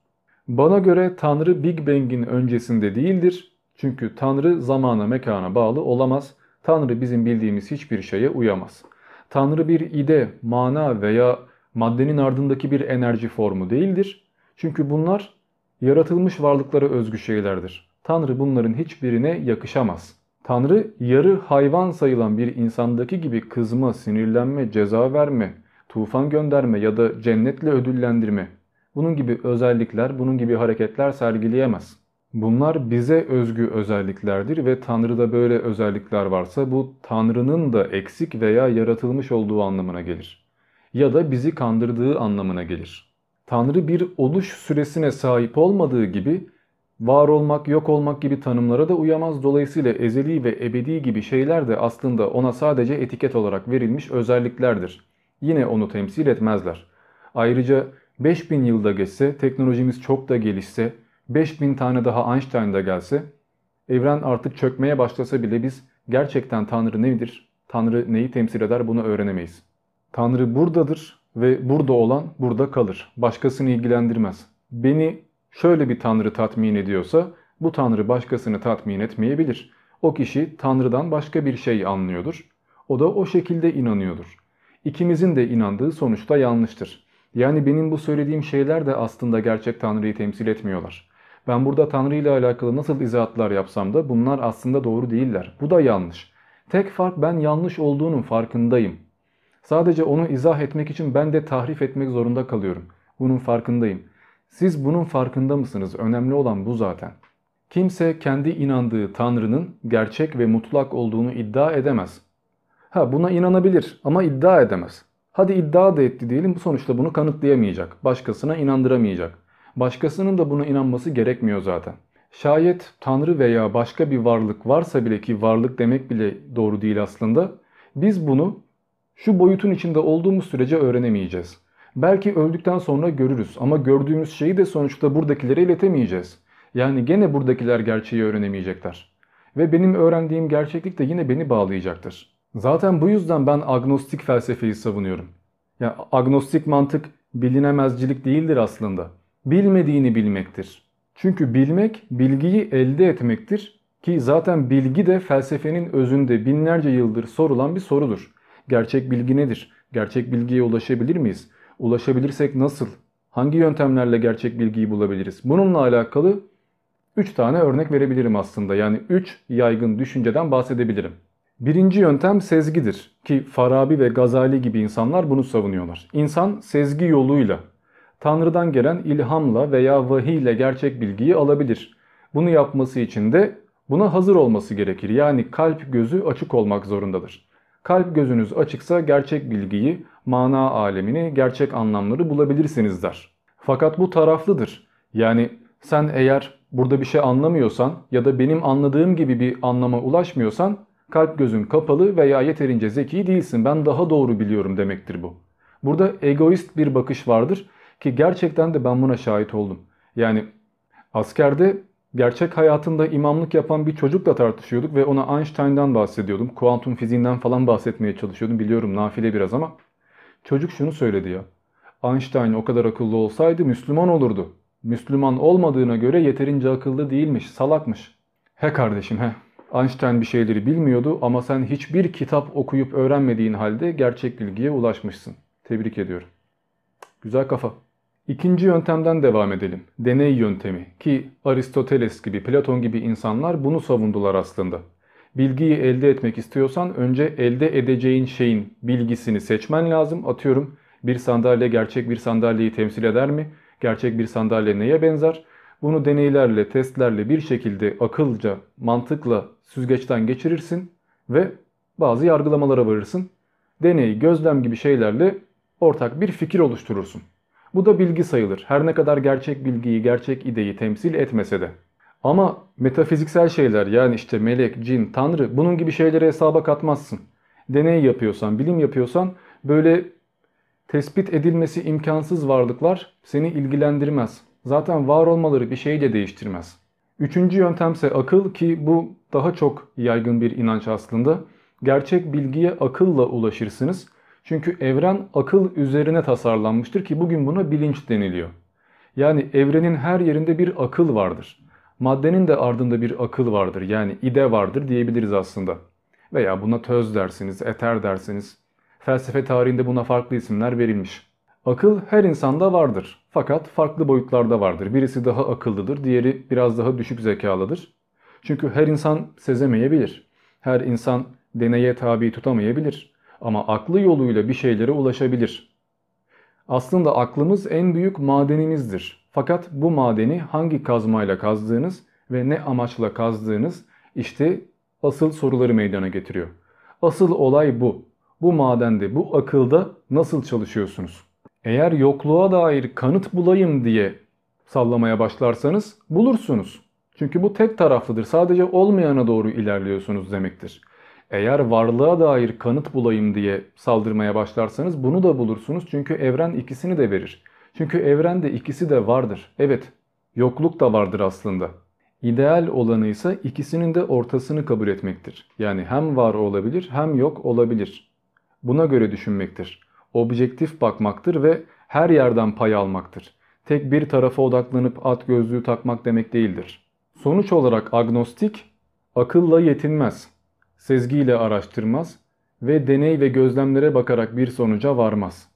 [SPEAKER 1] Bana göre Tanrı Big Bang'in öncesinde değildir. Çünkü Tanrı zamana mekana bağlı olamaz. Tanrı bizim bildiğimiz hiçbir şeye uyamaz. Tanrı bir ide, mana veya maddenin ardındaki bir enerji formu değildir. Çünkü bunlar yaratılmış varlıklara özgü şeylerdir. Tanrı bunların hiçbirine yakışamaz. Tanrı yarı hayvan sayılan bir insandaki gibi kızma, sinirlenme, ceza verme, tufan gönderme ya da cennetle ödüllendirme. Bunun gibi özellikler, bunun gibi hareketler sergileyemez. Bunlar bize özgü özelliklerdir ve Tanrı'da böyle özellikler varsa bu Tanrı'nın da eksik veya yaratılmış olduğu anlamına gelir. Ya da bizi kandırdığı anlamına gelir. Tanrı bir oluş süresine sahip olmadığı gibi var olmak, yok olmak gibi tanımlara da uyamaz. Dolayısıyla ezeli ve ebedi gibi şeyler de aslında ona sadece etiket olarak verilmiş özelliklerdir. Yine onu temsil etmezler. Ayrıca 5000 yılda geçse, teknolojimiz çok da gelişse, 5000 tane daha Einstein da gelse, evren artık çökmeye başlasa bile biz gerçekten Tanrı nedir, Tanrı neyi temsil eder bunu öğrenemeyiz. Tanrı buradadır ve burada olan burada kalır. Başkasını ilgilendirmez. Beni şöyle bir Tanrı tatmin ediyorsa bu Tanrı başkasını tatmin etmeyebilir. O kişi Tanrı'dan başka bir şey anlıyordur. O da o şekilde inanıyordur. İkimizin de inandığı sonuçta yanlıştır. Yani benim bu söylediğim şeyler de aslında gerçek Tanrı'yı temsil etmiyorlar. Ben burada Tanrı ile alakalı nasıl izahatlar yapsam da bunlar aslında doğru değiller. Bu da yanlış. Tek fark ben yanlış olduğunun farkındayım. Sadece onu izah etmek için ben de tahrif etmek zorunda kalıyorum. Bunun farkındayım. Siz bunun farkında mısınız? Önemli olan bu zaten. Kimse kendi inandığı Tanrı'nın gerçek ve mutlak olduğunu iddia edemez. Ha buna inanabilir ama iddia edemez. Hadi iddia da etti diyelim bu sonuçta bunu kanıtlayamayacak. Başkasına inandıramayacak. Başkasının da buna inanması gerekmiyor zaten. Şayet Tanrı veya başka bir varlık varsa bile ki varlık demek bile doğru değil aslında. Biz bunu şu boyutun içinde olduğumuz sürece öğrenemeyeceğiz. Belki öldükten sonra görürüz ama gördüğümüz şeyi de sonuçta buradakilere iletemeyeceğiz. Yani gene buradakiler gerçeği öğrenemeyecekler. Ve benim öğrendiğim gerçeklik de yine beni bağlayacaktır. Zaten bu yüzden ben agnostik felsefeyi savunuyorum. Yani agnostik mantık bilinemezcilik değildir aslında. Bilmediğini bilmektir. Çünkü bilmek bilgiyi elde etmektir ki zaten bilgi de felsefenin özünde binlerce yıldır sorulan bir sorudur. Gerçek bilgi nedir? Gerçek bilgiye ulaşabilir miyiz? Ulaşabilirsek nasıl? Hangi yöntemlerle gerçek bilgiyi bulabiliriz? Bununla alakalı 3 tane örnek verebilirim aslında. Yani 3 yaygın düşünceden bahsedebilirim. Birinci yöntem sezgidir ki Farabi ve Gazali gibi insanlar bunu savunuyorlar. İnsan sezgi yoluyla, Tanrı'dan gelen ilhamla veya vahiy ile gerçek bilgiyi alabilir. Bunu yapması için de buna hazır olması gerekir. Yani kalp gözü açık olmak zorundadır. Kalp gözünüz açıksa gerçek bilgiyi, mana alemini, gerçek anlamları bulabilirsiniz der. Fakat bu taraflıdır. Yani sen eğer burada bir şey anlamıyorsan ya da benim anladığım gibi bir anlama ulaşmıyorsan kalp gözün kapalı veya yeterince zeki değilsin. Ben daha doğru biliyorum demektir bu. Burada egoist bir bakış vardır ki gerçekten de ben buna şahit oldum. Yani askerde gerçek hayatında imamlık yapan bir çocukla tartışıyorduk ve ona Einstein'dan bahsediyordum. Kuantum fiziğinden falan bahsetmeye çalışıyordum. Biliyorum nafile biraz ama çocuk şunu söyledi ya. Einstein o kadar akıllı olsaydı Müslüman olurdu. Müslüman olmadığına göre yeterince akıllı değilmiş, salakmış. He kardeşim he. Einstein bir şeyleri bilmiyordu ama sen hiçbir kitap okuyup öğrenmediğin halde gerçek bilgiye ulaşmışsın. Tebrik ediyorum. Güzel kafa. İkinci yöntemden devam edelim. Deney yöntemi ki Aristoteles gibi, Platon gibi insanlar bunu savundular aslında. Bilgiyi elde etmek istiyorsan önce elde edeceğin şeyin bilgisini seçmen lazım. Atıyorum bir sandalye gerçek bir sandalyeyi temsil eder mi? Gerçek bir sandalye neye benzer? Bunu deneylerle, testlerle bir şekilde akılca, mantıkla süzgeçten geçirirsin ve bazı yargılamalara varırsın. Deney, gözlem gibi şeylerle ortak bir fikir oluşturursun. Bu da bilgi sayılır. Her ne kadar gerçek bilgiyi, gerçek ideyi temsil etmese de. Ama metafiziksel şeyler yani işte melek, cin, tanrı bunun gibi şeyleri hesaba katmazsın. Deney yapıyorsan, bilim yapıyorsan böyle tespit edilmesi imkansız varlıklar seni ilgilendirmez. Zaten var olmaları bir şeyi de değiştirmez. Üçüncü yöntemse akıl ki bu daha çok yaygın bir inanç aslında. Gerçek bilgiye akılla ulaşırsınız. Çünkü evren akıl üzerine tasarlanmıştır ki bugün buna bilinç deniliyor. Yani evrenin her yerinde bir akıl vardır. Maddenin de ardında bir akıl vardır. Yani ide vardır diyebiliriz aslında. Veya buna töz dersiniz, eter dersiniz. Felsefe tarihinde buna farklı isimler verilmiş. Akıl her insanda vardır. Fakat farklı boyutlarda vardır. Birisi daha akıllıdır, diğeri biraz daha düşük zekalıdır. Çünkü her insan sezemeyebilir. Her insan deneye tabi tutamayabilir. Ama aklı yoluyla bir şeylere ulaşabilir. Aslında aklımız en büyük madenimizdir. Fakat bu madeni hangi kazmayla kazdığınız ve ne amaçla kazdığınız işte asıl soruları meydana getiriyor. Asıl olay bu. Bu madende, bu akılda nasıl çalışıyorsunuz? Eğer yokluğa dair kanıt bulayım diye sallamaya başlarsanız bulursunuz. Çünkü bu tek taraflıdır. Sadece olmayana doğru ilerliyorsunuz demektir. Eğer varlığa dair kanıt bulayım diye saldırmaya başlarsanız bunu da bulursunuz. Çünkü evren ikisini de verir. Çünkü evrende ikisi de vardır. Evet, yokluk da vardır aslında. İdeal olanı ise ikisinin de ortasını kabul etmektir. Yani hem var olabilir hem yok olabilir. Buna göre düşünmektir. Objektif bakmaktır ve her yerden pay almaktır. Tek bir tarafa odaklanıp at gözlüğü takmak demek değildir. Sonuç olarak agnostik akılla yetinmez, sezgiyle araştırmaz ve deney ve gözlemlere bakarak bir sonuca varmaz.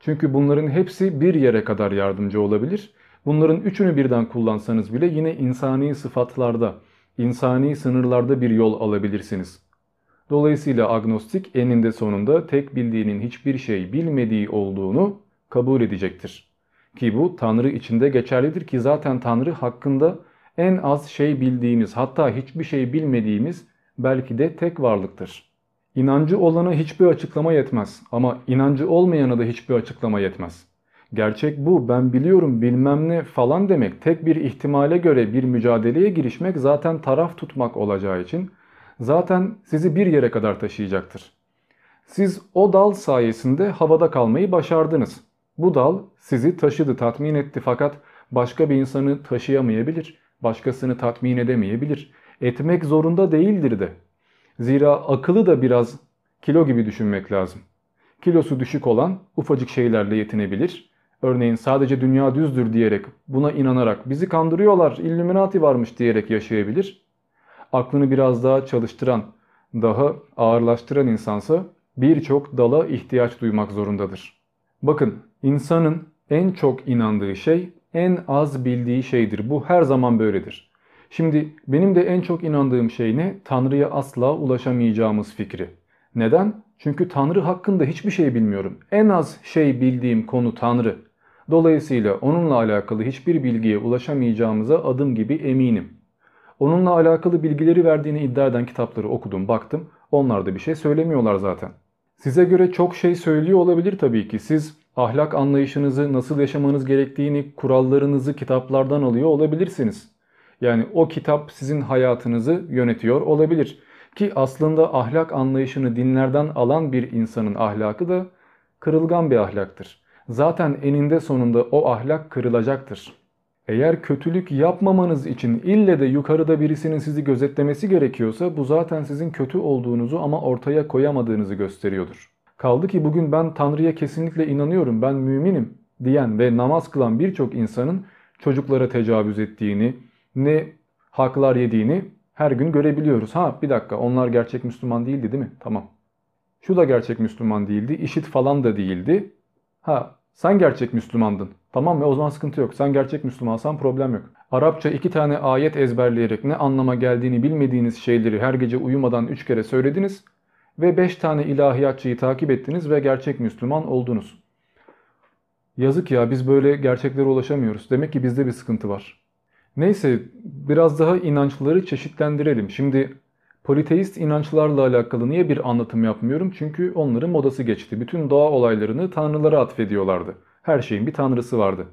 [SPEAKER 1] Çünkü bunların hepsi bir yere kadar yardımcı olabilir. Bunların üçünü birden kullansanız bile yine insani sıfatlarda, insani sınırlarda bir yol alabilirsiniz. Dolayısıyla agnostik eninde sonunda tek bildiğinin hiçbir şey bilmediği olduğunu kabul edecektir. Ki bu Tanrı içinde geçerlidir ki zaten Tanrı hakkında en az şey bildiğimiz hatta hiçbir şey bilmediğimiz belki de tek varlıktır. İnancı olana hiçbir açıklama yetmez ama inancı olmayana da hiçbir açıklama yetmez. Gerçek bu ben biliyorum bilmem ne falan demek tek bir ihtimale göre bir mücadeleye girişmek zaten taraf tutmak olacağı için zaten sizi bir yere kadar taşıyacaktır. Siz o dal sayesinde havada kalmayı başardınız. Bu dal sizi taşıdı, tatmin etti fakat başka bir insanı taşıyamayabilir, başkasını tatmin edemeyebilir. Etmek zorunda değildir de. Zira akıllı da biraz kilo gibi düşünmek lazım. Kilosu düşük olan ufacık şeylerle yetinebilir. Örneğin sadece dünya düzdür diyerek buna inanarak bizi kandırıyorlar, illuminati varmış diyerek yaşayabilir. Aklını biraz daha çalıştıran, daha ağırlaştıran insansa birçok dala ihtiyaç duymak zorundadır. Bakın insanın en çok inandığı şey en az bildiği şeydir. Bu her zaman böyledir. Şimdi benim de en çok inandığım şey ne? Tanrı'ya asla ulaşamayacağımız fikri. Neden? Çünkü Tanrı hakkında hiçbir şey bilmiyorum. En az şey bildiğim konu Tanrı. Dolayısıyla onunla alakalı hiçbir bilgiye ulaşamayacağımıza adım gibi eminim. Onunla alakalı bilgileri verdiğini iddia eden kitapları okudum, baktım. Onlar da bir şey söylemiyorlar zaten. Size göre çok şey söylüyor olabilir tabii ki. Siz ahlak anlayışınızı, nasıl yaşamanız gerektiğini, kurallarınızı kitaplardan alıyor olabilirsiniz. Yani o kitap sizin hayatınızı yönetiyor olabilir. Ki aslında ahlak anlayışını dinlerden alan bir insanın ahlakı da kırılgan bir ahlaktır. Zaten eninde sonunda o ahlak kırılacaktır. Eğer kötülük yapmamanız için ille de yukarıda birisinin sizi gözetlemesi gerekiyorsa bu zaten sizin kötü olduğunuzu ama ortaya koyamadığınızı gösteriyordur. Kaldı ki bugün ben Tanrı'ya kesinlikle inanıyorum, ben müminim diyen ve namaz kılan birçok insanın çocuklara tecavüz ettiğini, ne haklar yediğini her gün görebiliyoruz. Ha bir dakika onlar gerçek Müslüman değildi değil mi? Tamam. Şu da gerçek Müslüman değildi, işit falan da değildi. Ha sen gerçek Müslümandın. Tamam ve o zaman sıkıntı yok. Sen gerçek Müslümansan problem yok. Arapça iki tane ayet ezberleyerek ne anlama geldiğini bilmediğiniz şeyleri her gece uyumadan üç kere söylediniz ve 5 tane ilahiyatçıyı takip ettiniz ve gerçek Müslüman oldunuz. Yazık ya biz böyle gerçeklere ulaşamıyoruz. Demek ki bizde bir sıkıntı var. Neyse biraz daha inançları çeşitlendirelim. Şimdi politeist inançlarla alakalı niye bir anlatım yapmıyorum? Çünkü onların modası geçti. Bütün doğa olaylarını tanrılara atfediyorlardı. Her şeyin bir tanrısı vardı.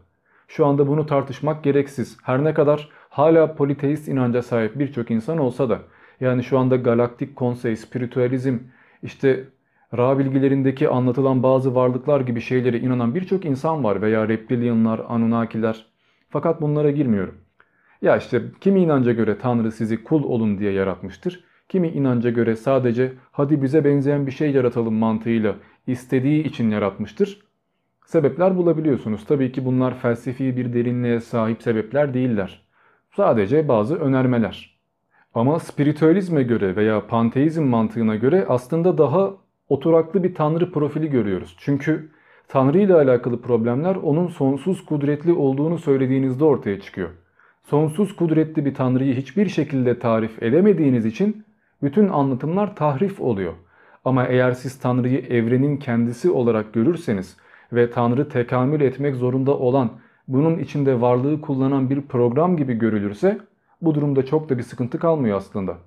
[SPEAKER 1] Şu anda bunu tartışmak gereksiz. Her ne kadar hala politeist inanca sahip birçok insan olsa da yani şu anda galaktik konsey, spiritüalizm, işte Ra bilgilerindeki anlatılan bazı varlıklar gibi şeylere inanan birçok insan var veya reptilyanlar, anunnakiler. Fakat bunlara girmiyorum. Ya işte kimi inanca göre Tanrı sizi kul olun diye yaratmıştır. Kimi inanca göre sadece hadi bize benzeyen bir şey yaratalım mantığıyla istediği için yaratmıştır. Sebepler bulabiliyorsunuz. Tabii ki bunlar felsefi bir derinliğe sahip sebepler değiller. Sadece bazı önermeler. Ama spiritüalizme göre veya panteizm mantığına göre aslında daha oturaklı bir tanrı profili görüyoruz. Çünkü tanrı ile alakalı problemler onun sonsuz kudretli olduğunu söylediğinizde ortaya çıkıyor. Sonsuz kudretli bir tanrıyı hiçbir şekilde tarif edemediğiniz için bütün anlatımlar tahrif oluyor. Ama eğer siz tanrıyı evrenin kendisi olarak görürseniz ve tanrı tekamül etmek zorunda olan, bunun içinde varlığı kullanan bir program gibi görülürse bu durumda çok da bir sıkıntı kalmıyor aslında.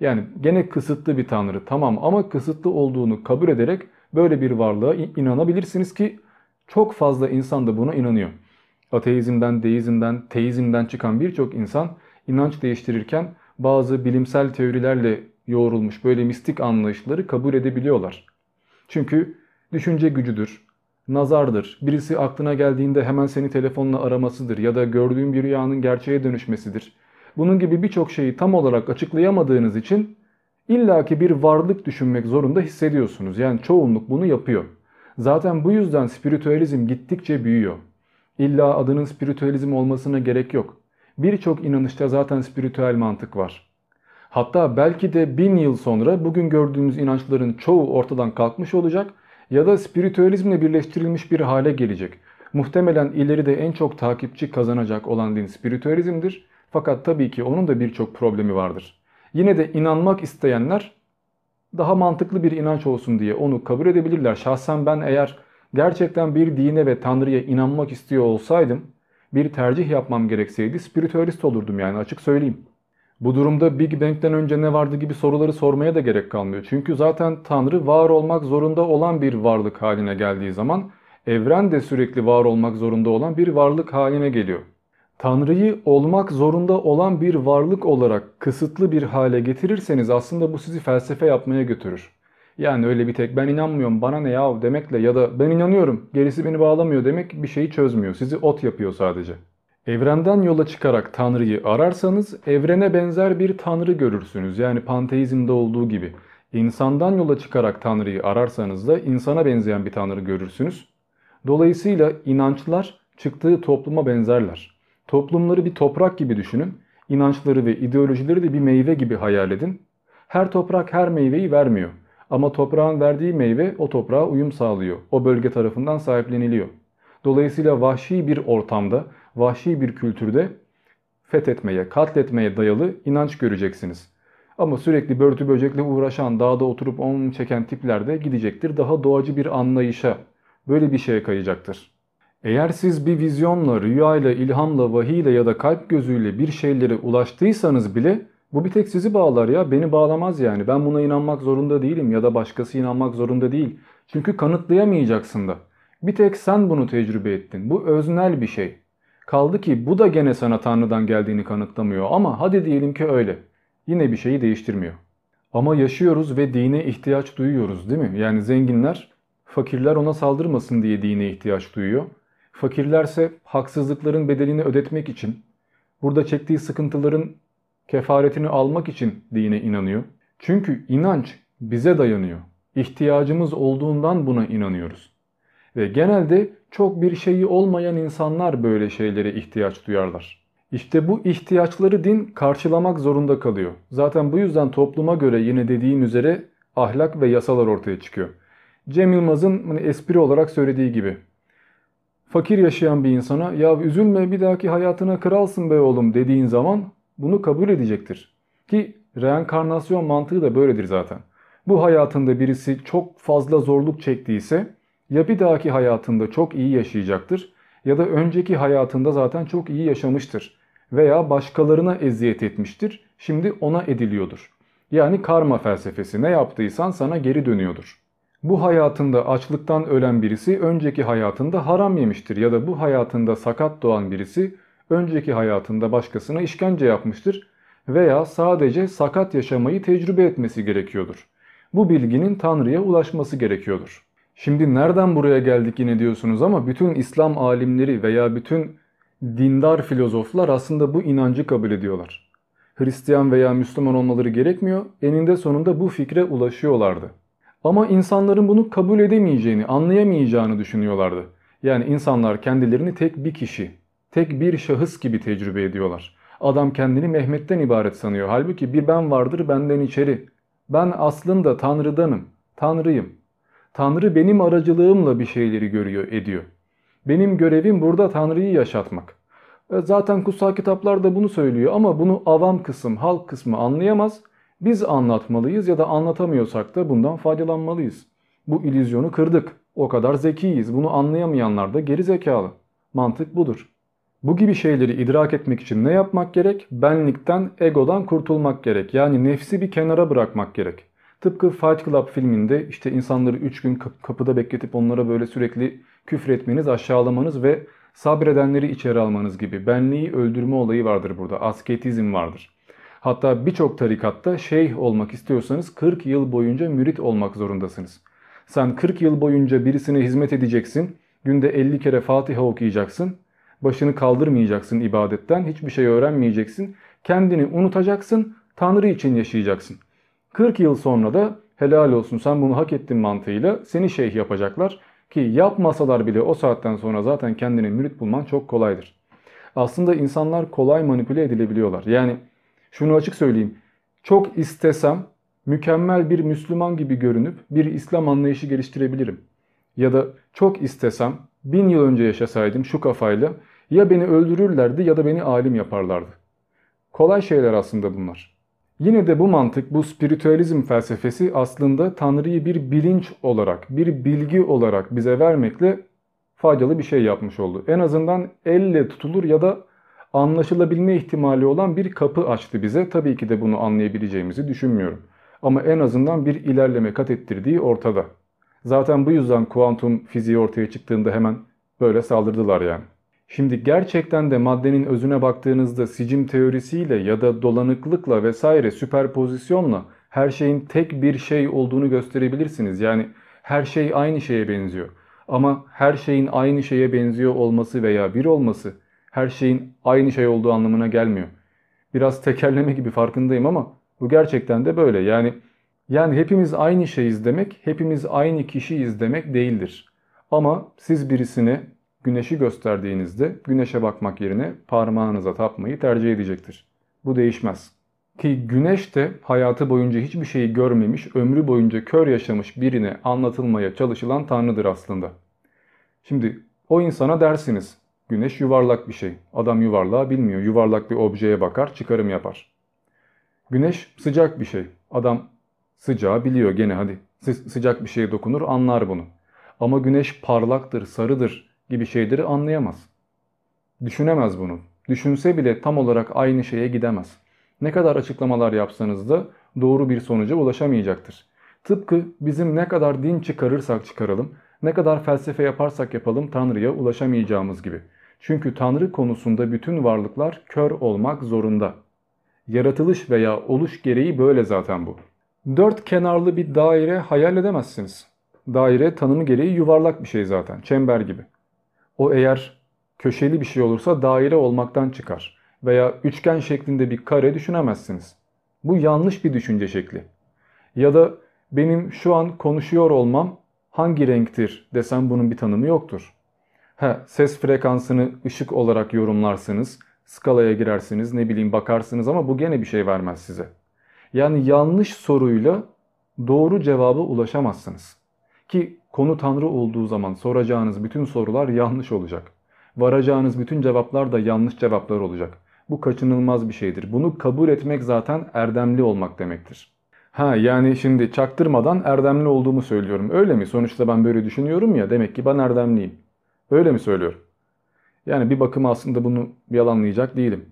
[SPEAKER 1] Yani gene kısıtlı bir tanrı tamam ama kısıtlı olduğunu kabul ederek böyle bir varlığa inanabilirsiniz ki çok fazla insan da buna inanıyor. Ateizmden, deizmden, teizmden çıkan birçok insan inanç değiştirirken bazı bilimsel teorilerle yoğrulmuş böyle mistik anlayışları kabul edebiliyorlar. Çünkü düşünce gücüdür, nazardır, birisi aklına geldiğinde hemen seni telefonla aramasıdır ya da gördüğün bir rüyanın gerçeğe dönüşmesidir bunun gibi birçok şeyi tam olarak açıklayamadığınız için illaki bir varlık düşünmek zorunda hissediyorsunuz. Yani çoğunluk bunu yapıyor. Zaten bu yüzden spiritüalizm gittikçe büyüyor. İlla adının spiritüalizm olmasına gerek yok. Birçok inanışta zaten spiritüel mantık var. Hatta belki de bin yıl sonra bugün gördüğümüz inançların çoğu ortadan kalkmış olacak ya da spiritüalizmle birleştirilmiş bir hale gelecek. Muhtemelen ileride en çok takipçi kazanacak olan din spiritüalizmdir. Fakat tabii ki onun da birçok problemi vardır. Yine de inanmak isteyenler daha mantıklı bir inanç olsun diye onu kabul edebilirler. Şahsen ben eğer gerçekten bir dine ve tanrıya inanmak istiyor olsaydım bir tercih yapmam gerekseydi spiritüalist olurdum yani açık söyleyeyim. Bu durumda Big Bang'den önce ne vardı gibi soruları sormaya da gerek kalmıyor. Çünkü zaten Tanrı var olmak zorunda olan bir varlık haline geldiği zaman evren de sürekli var olmak zorunda olan bir varlık haline geliyor. Tanrı'yı olmak zorunda olan bir varlık olarak kısıtlı bir hale getirirseniz aslında bu sizi felsefe yapmaya götürür. Yani öyle bir tek ben inanmıyorum bana ne yahu demekle ya da ben inanıyorum gerisi beni bağlamıyor demek bir şeyi çözmüyor. Sizi ot yapıyor sadece. Evrenden yola çıkarak Tanrı'yı ararsanız evrene benzer bir Tanrı görürsünüz. Yani panteizmde olduğu gibi. İnsandan yola çıkarak Tanrı'yı ararsanız da insana benzeyen bir Tanrı görürsünüz. Dolayısıyla inançlar çıktığı topluma benzerler. Toplumları bir toprak gibi düşünün. İnançları ve ideolojileri de bir meyve gibi hayal edin. Her toprak her meyveyi vermiyor. Ama toprağın verdiği meyve o toprağa uyum sağlıyor. O bölge tarafından sahipleniliyor. Dolayısıyla vahşi bir ortamda, vahşi bir kültürde fethetmeye, katletmeye dayalı inanç göreceksiniz. Ama sürekli börtü böcekle uğraşan, dağda oturup on çeken tipler de gidecektir. Daha doğacı bir anlayışa, böyle bir şeye kayacaktır. Eğer siz bir vizyonla, rüyayla, ilhamla, vahiyle ya da kalp gözüyle bir şeylere ulaştıysanız bile bu bir tek sizi bağlar ya. Beni bağlamaz yani. Ben buna inanmak zorunda değilim ya da başkası inanmak zorunda değil. Çünkü kanıtlayamayacaksın da. Bir tek sen bunu tecrübe ettin. Bu öznel bir şey. Kaldı ki bu da gene sana Tanrı'dan geldiğini kanıtlamıyor ama hadi diyelim ki öyle. Yine bir şeyi değiştirmiyor. Ama yaşıyoruz ve dine ihtiyaç duyuyoruz değil mi? Yani zenginler fakirler ona saldırmasın diye dine ihtiyaç duyuyor. Fakirlerse haksızlıkların bedelini ödetmek için, burada çektiği sıkıntıların kefaretini almak için dine inanıyor. Çünkü inanç bize dayanıyor. İhtiyacımız olduğundan buna inanıyoruz. Ve genelde çok bir şeyi olmayan insanlar böyle şeylere ihtiyaç duyarlar. İşte bu ihtiyaçları din karşılamak zorunda kalıyor. Zaten bu yüzden topluma göre yine dediğim üzere ahlak ve yasalar ortaya çıkıyor. Cem Yılmaz'ın hani espri olarak söylediği gibi. Fakir yaşayan bir insana ya üzülme bir dahaki hayatına kralsın be oğlum dediğin zaman bunu kabul edecektir. Ki reenkarnasyon mantığı da böyledir zaten. Bu hayatında birisi çok fazla zorluk çektiyse ya bir dahaki hayatında çok iyi yaşayacaktır ya da önceki hayatında zaten çok iyi yaşamıştır veya başkalarına eziyet etmiştir. Şimdi ona ediliyordur. Yani karma felsefesi ne yaptıysan sana geri dönüyordur. Bu hayatında açlıktan ölen birisi önceki hayatında haram yemiştir ya da bu hayatında sakat doğan birisi önceki hayatında başkasına işkence yapmıştır veya sadece sakat yaşamayı tecrübe etmesi gerekiyordur. Bu bilginin Tanrı'ya ulaşması gerekiyordur. Şimdi nereden buraya geldik yine diyorsunuz ama bütün İslam alimleri veya bütün dindar filozoflar aslında bu inancı kabul ediyorlar. Hristiyan veya Müslüman olmaları gerekmiyor, eninde sonunda bu fikre ulaşıyorlardı. Ama insanların bunu kabul edemeyeceğini, anlayamayacağını düşünüyorlardı. Yani insanlar kendilerini tek bir kişi, tek bir şahıs gibi tecrübe ediyorlar. Adam kendini Mehmet'ten ibaret sanıyor. Halbuki bir ben vardır benden içeri. Ben aslında Tanrı'danım, Tanrıyım. Tanrı benim aracılığımla bir şeyleri görüyor, ediyor. Benim görevim burada Tanrı'yı yaşatmak. E, zaten kutsal kitaplar da bunu söylüyor ama bunu avam kısım, halk kısmı anlayamaz. Biz anlatmalıyız ya da anlatamıyorsak da bundan faydalanmalıyız. Bu illüzyonu kırdık. O kadar zekiyiz. Bunu anlayamayanlar da geri zekalı. Mantık budur. Bu gibi şeyleri idrak etmek için ne yapmak gerek? Benlikten, egodan kurtulmak gerek. Yani nefsi bir kenara bırakmak gerek. Tıpkı Fight Club filminde işte insanları 3 gün kapıda bekletip onlara böyle sürekli küfür etmeniz, aşağılamanız ve sabredenleri içeri almanız gibi benliği öldürme olayı vardır burada. Asketizm vardır. Hatta birçok tarikatta şeyh olmak istiyorsanız 40 yıl boyunca mürit olmak zorundasınız. Sen 40 yıl boyunca birisine hizmet edeceksin. Günde 50 kere Fatiha okuyacaksın. Başını kaldırmayacaksın ibadetten. Hiçbir şey öğrenmeyeceksin. Kendini unutacaksın. Tanrı için yaşayacaksın. 40 yıl sonra da helal olsun sen bunu hak ettin mantığıyla seni şeyh yapacaklar. Ki yapmasalar bile o saatten sonra zaten kendini mürit bulman çok kolaydır. Aslında insanlar kolay manipüle edilebiliyorlar. Yani şunu açık söyleyeyim. Çok istesem mükemmel bir Müslüman gibi görünüp bir İslam anlayışı geliştirebilirim. Ya da çok istesem bin yıl önce yaşasaydım şu kafayla ya beni öldürürlerdi ya da beni alim yaparlardı. Kolay şeyler aslında bunlar. Yine de bu mantık, bu spiritüalizm felsefesi aslında Tanrı'yı bir bilinç olarak, bir bilgi olarak bize vermekle faydalı bir şey yapmış oldu. En azından elle tutulur ya da anlaşılabilme ihtimali olan bir kapı açtı bize. Tabii ki de bunu anlayabileceğimizi düşünmüyorum. Ama en azından bir ilerleme kat ettirdiği ortada. Zaten bu yüzden kuantum fiziği ortaya çıktığında hemen böyle saldırdılar yani. Şimdi gerçekten de maddenin özüne baktığınızda sicim teorisiyle ya da dolanıklıkla vesaire süperpozisyonla her şeyin tek bir şey olduğunu gösterebilirsiniz. Yani her şey aynı şeye benziyor. Ama her şeyin aynı şeye benziyor olması veya bir olması her şeyin aynı şey olduğu anlamına gelmiyor. Biraz tekerleme gibi farkındayım ama bu gerçekten de böyle. Yani yani hepimiz aynı şeyiz demek, hepimiz aynı kişiyiz demek değildir. Ama siz birisine güneşi gösterdiğinizde güneşe bakmak yerine parmağınıza tapmayı tercih edecektir. Bu değişmez. Ki güneş de hayatı boyunca hiçbir şeyi görmemiş, ömrü boyunca kör yaşamış birine anlatılmaya çalışılan tanrıdır aslında. Şimdi o insana dersiniz, güneş yuvarlak bir şey. Adam yuvarlağı bilmiyor, yuvarlak bir objeye bakar, çıkarım yapar. Güneş sıcak bir şey. Adam sıcağı biliyor gene hadi. Sıcak bir şeye dokunur anlar bunu. Ama güneş parlaktır, sarıdır gibi şeyleri anlayamaz. Düşünemez bunu. Düşünse bile tam olarak aynı şeye gidemez. Ne kadar açıklamalar yapsanız da doğru bir sonuca ulaşamayacaktır. Tıpkı bizim ne kadar din çıkarırsak çıkaralım, ne kadar felsefe yaparsak yapalım Tanrı'ya ulaşamayacağımız gibi. Çünkü Tanrı konusunda bütün varlıklar kör olmak zorunda. Yaratılış veya oluş gereği böyle zaten bu. Dört kenarlı bir daire hayal edemezsiniz. Daire tanımı gereği yuvarlak bir şey zaten, çember gibi. O eğer köşeli bir şey olursa daire olmaktan çıkar. Veya üçgen şeklinde bir kare düşünemezsiniz. Bu yanlış bir düşünce şekli. Ya da benim şu an konuşuyor olmam hangi renktir desem bunun bir tanımı yoktur. He, ses frekansını ışık olarak yorumlarsınız, skalaya girersiniz, ne bileyim bakarsınız ama bu gene bir şey vermez size. Yani yanlış soruyla doğru cevaba ulaşamazsınız. Ki konu Tanrı olduğu zaman soracağınız bütün sorular yanlış olacak. Varacağınız bütün cevaplar da yanlış cevaplar olacak. Bu kaçınılmaz bir şeydir. Bunu kabul etmek zaten erdemli olmak demektir. Ha yani şimdi çaktırmadan erdemli olduğumu söylüyorum. Öyle mi? Sonuçta ben böyle düşünüyorum ya demek ki ben erdemliyim. Öyle mi söylüyorum? Yani bir bakıma aslında bunu yalanlayacak değilim.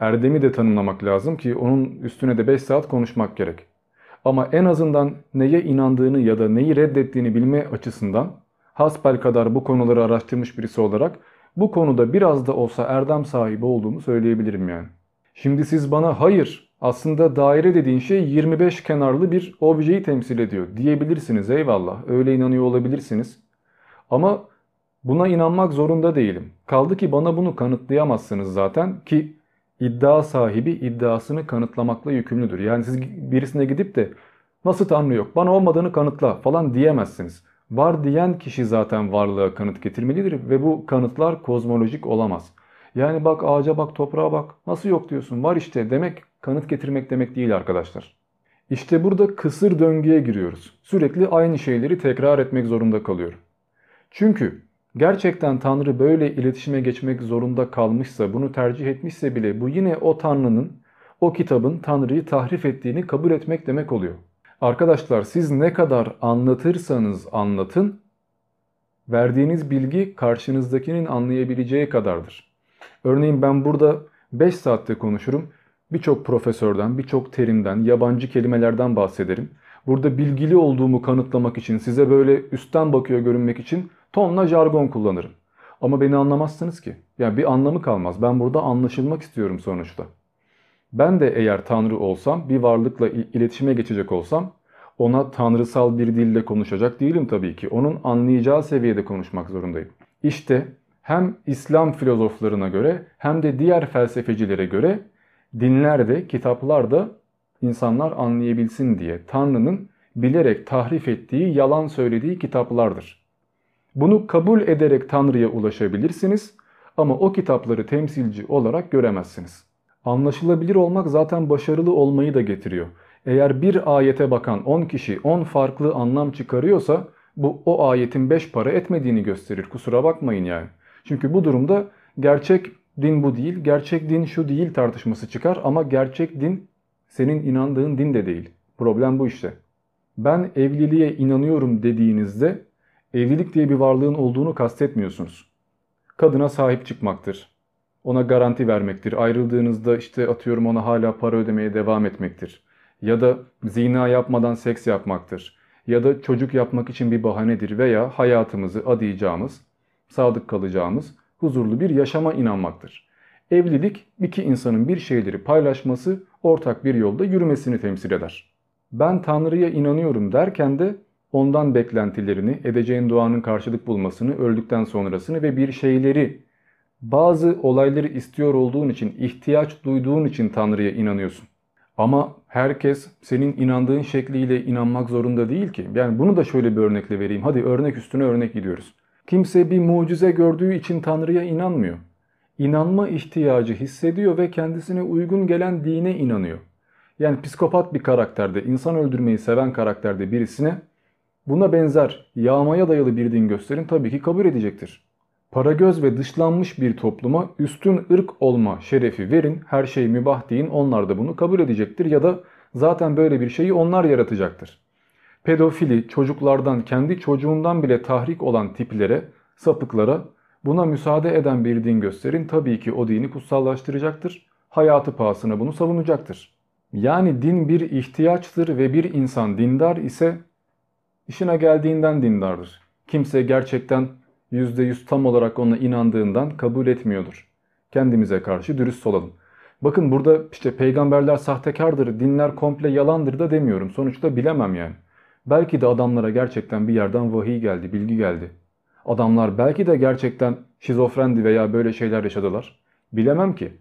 [SPEAKER 1] Erdemi de tanımlamak lazım ki onun üstüne de 5 saat konuşmak gerek. Ama en azından neye inandığını ya da neyi reddettiğini bilme açısından hasbel kadar bu konuları araştırmış birisi olarak bu konuda biraz da olsa erdem sahibi olduğumu söyleyebilirim yani. Şimdi siz bana hayır aslında daire dediğin şey 25 kenarlı bir objeyi temsil ediyor diyebilirsiniz eyvallah öyle inanıyor olabilirsiniz. Ama buna inanmak zorunda değilim. Kaldı ki bana bunu kanıtlayamazsınız zaten ki iddia sahibi iddiasını kanıtlamakla yükümlüdür. Yani siz birisine gidip de nasıl Tanrı yok bana olmadığını kanıtla falan diyemezsiniz. Var diyen kişi zaten varlığa kanıt getirmelidir ve bu kanıtlar kozmolojik olamaz. Yani bak ağaca bak toprağa bak nasıl yok diyorsun var işte demek kanıt getirmek demek değil arkadaşlar. İşte burada kısır döngüye giriyoruz. Sürekli aynı şeyleri tekrar etmek zorunda kalıyorum. Çünkü gerçekten Tanrı böyle iletişime geçmek zorunda kalmışsa, bunu tercih etmişse bile bu yine o Tanrı'nın, o kitabın Tanrı'yı tahrif ettiğini kabul etmek demek oluyor. Arkadaşlar siz ne kadar anlatırsanız anlatın, verdiğiniz bilgi karşınızdakinin anlayabileceği kadardır. Örneğin ben burada 5 saatte konuşurum. Birçok profesörden, birçok terimden, yabancı kelimelerden bahsederim. Burada bilgili olduğumu kanıtlamak için, size böyle üstten bakıyor görünmek için tonla jargon kullanırım. Ama beni anlamazsınız ki. Yani bir anlamı kalmaz. Ben burada anlaşılmak istiyorum sonuçta. Ben de eğer Tanrı olsam, bir varlıkla iletişime geçecek olsam ona tanrısal bir dille konuşacak değilim tabii ki. Onun anlayacağı seviyede konuşmak zorundayım. İşte hem İslam filozoflarına göre hem de diğer felsefecilere göre dinlerde, kitaplarda insanlar anlayabilsin diye Tanrı'nın bilerek tahrif ettiği, yalan söylediği kitaplardır. Bunu kabul ederek Tanrı'ya ulaşabilirsiniz ama o kitapları temsilci olarak göremezsiniz. Anlaşılabilir olmak zaten başarılı olmayı da getiriyor. Eğer bir ayete bakan 10 kişi 10 farklı anlam çıkarıyorsa bu o ayetin 5 para etmediğini gösterir. Kusura bakmayın yani. Çünkü bu durumda gerçek din bu değil, gerçek din şu değil tartışması çıkar ama gerçek din senin inandığın din de değil. Problem bu işte. Ben evliliğe inanıyorum dediğinizde evlilik diye bir varlığın olduğunu kastetmiyorsunuz. Kadına sahip çıkmaktır. Ona garanti vermektir. Ayrıldığınızda işte atıyorum ona hala para ödemeye devam etmektir. Ya da zina yapmadan seks yapmaktır. Ya da çocuk yapmak için bir bahanedir veya hayatımızı adayacağımız, sadık kalacağımız huzurlu bir yaşama inanmaktır. Evlilik iki insanın bir şeyleri paylaşması, ortak bir yolda yürümesini temsil eder. Ben Tanrı'ya inanıyorum derken de ondan beklentilerini, edeceğin duanın karşılık bulmasını, öldükten sonrasını ve bir şeyleri, bazı olayları istiyor olduğun için, ihtiyaç duyduğun için Tanrı'ya inanıyorsun. Ama herkes senin inandığın şekliyle inanmak zorunda değil ki. Yani bunu da şöyle bir örnekle vereyim. Hadi örnek üstüne örnek gidiyoruz. Kimse bir mucize gördüğü için Tanrı'ya inanmıyor. İnanma ihtiyacı hissediyor ve kendisine uygun gelen dine inanıyor. Yani psikopat bir karakterde, insan öldürmeyi seven karakterde birisine buna benzer yağmaya dayalı bir din gösterin tabii ki kabul edecektir. Paragöz ve dışlanmış bir topluma üstün ırk olma şerefi verin, her şey mübah deyin onlar da bunu kabul edecektir ya da zaten böyle bir şeyi onlar yaratacaktır. Pedofili çocuklardan kendi çocuğundan bile tahrik olan tiplere, sapıklara buna müsaade eden bir din gösterin tabii ki o dini kutsallaştıracaktır. Hayatı pahasına bunu savunacaktır. Yani din bir ihtiyaçtır ve bir insan dindar ise işine geldiğinden dindardır. Kimse gerçekten %100 tam olarak ona inandığından kabul etmiyordur. Kendimize karşı dürüst olalım. Bakın burada işte peygamberler sahtekardır, dinler komple yalandır da demiyorum. Sonuçta bilemem yani. Belki de adamlara gerçekten bir yerden vahiy geldi, bilgi geldi. Adamlar belki de gerçekten şizofrendi veya böyle şeyler yaşadılar. Bilemem ki.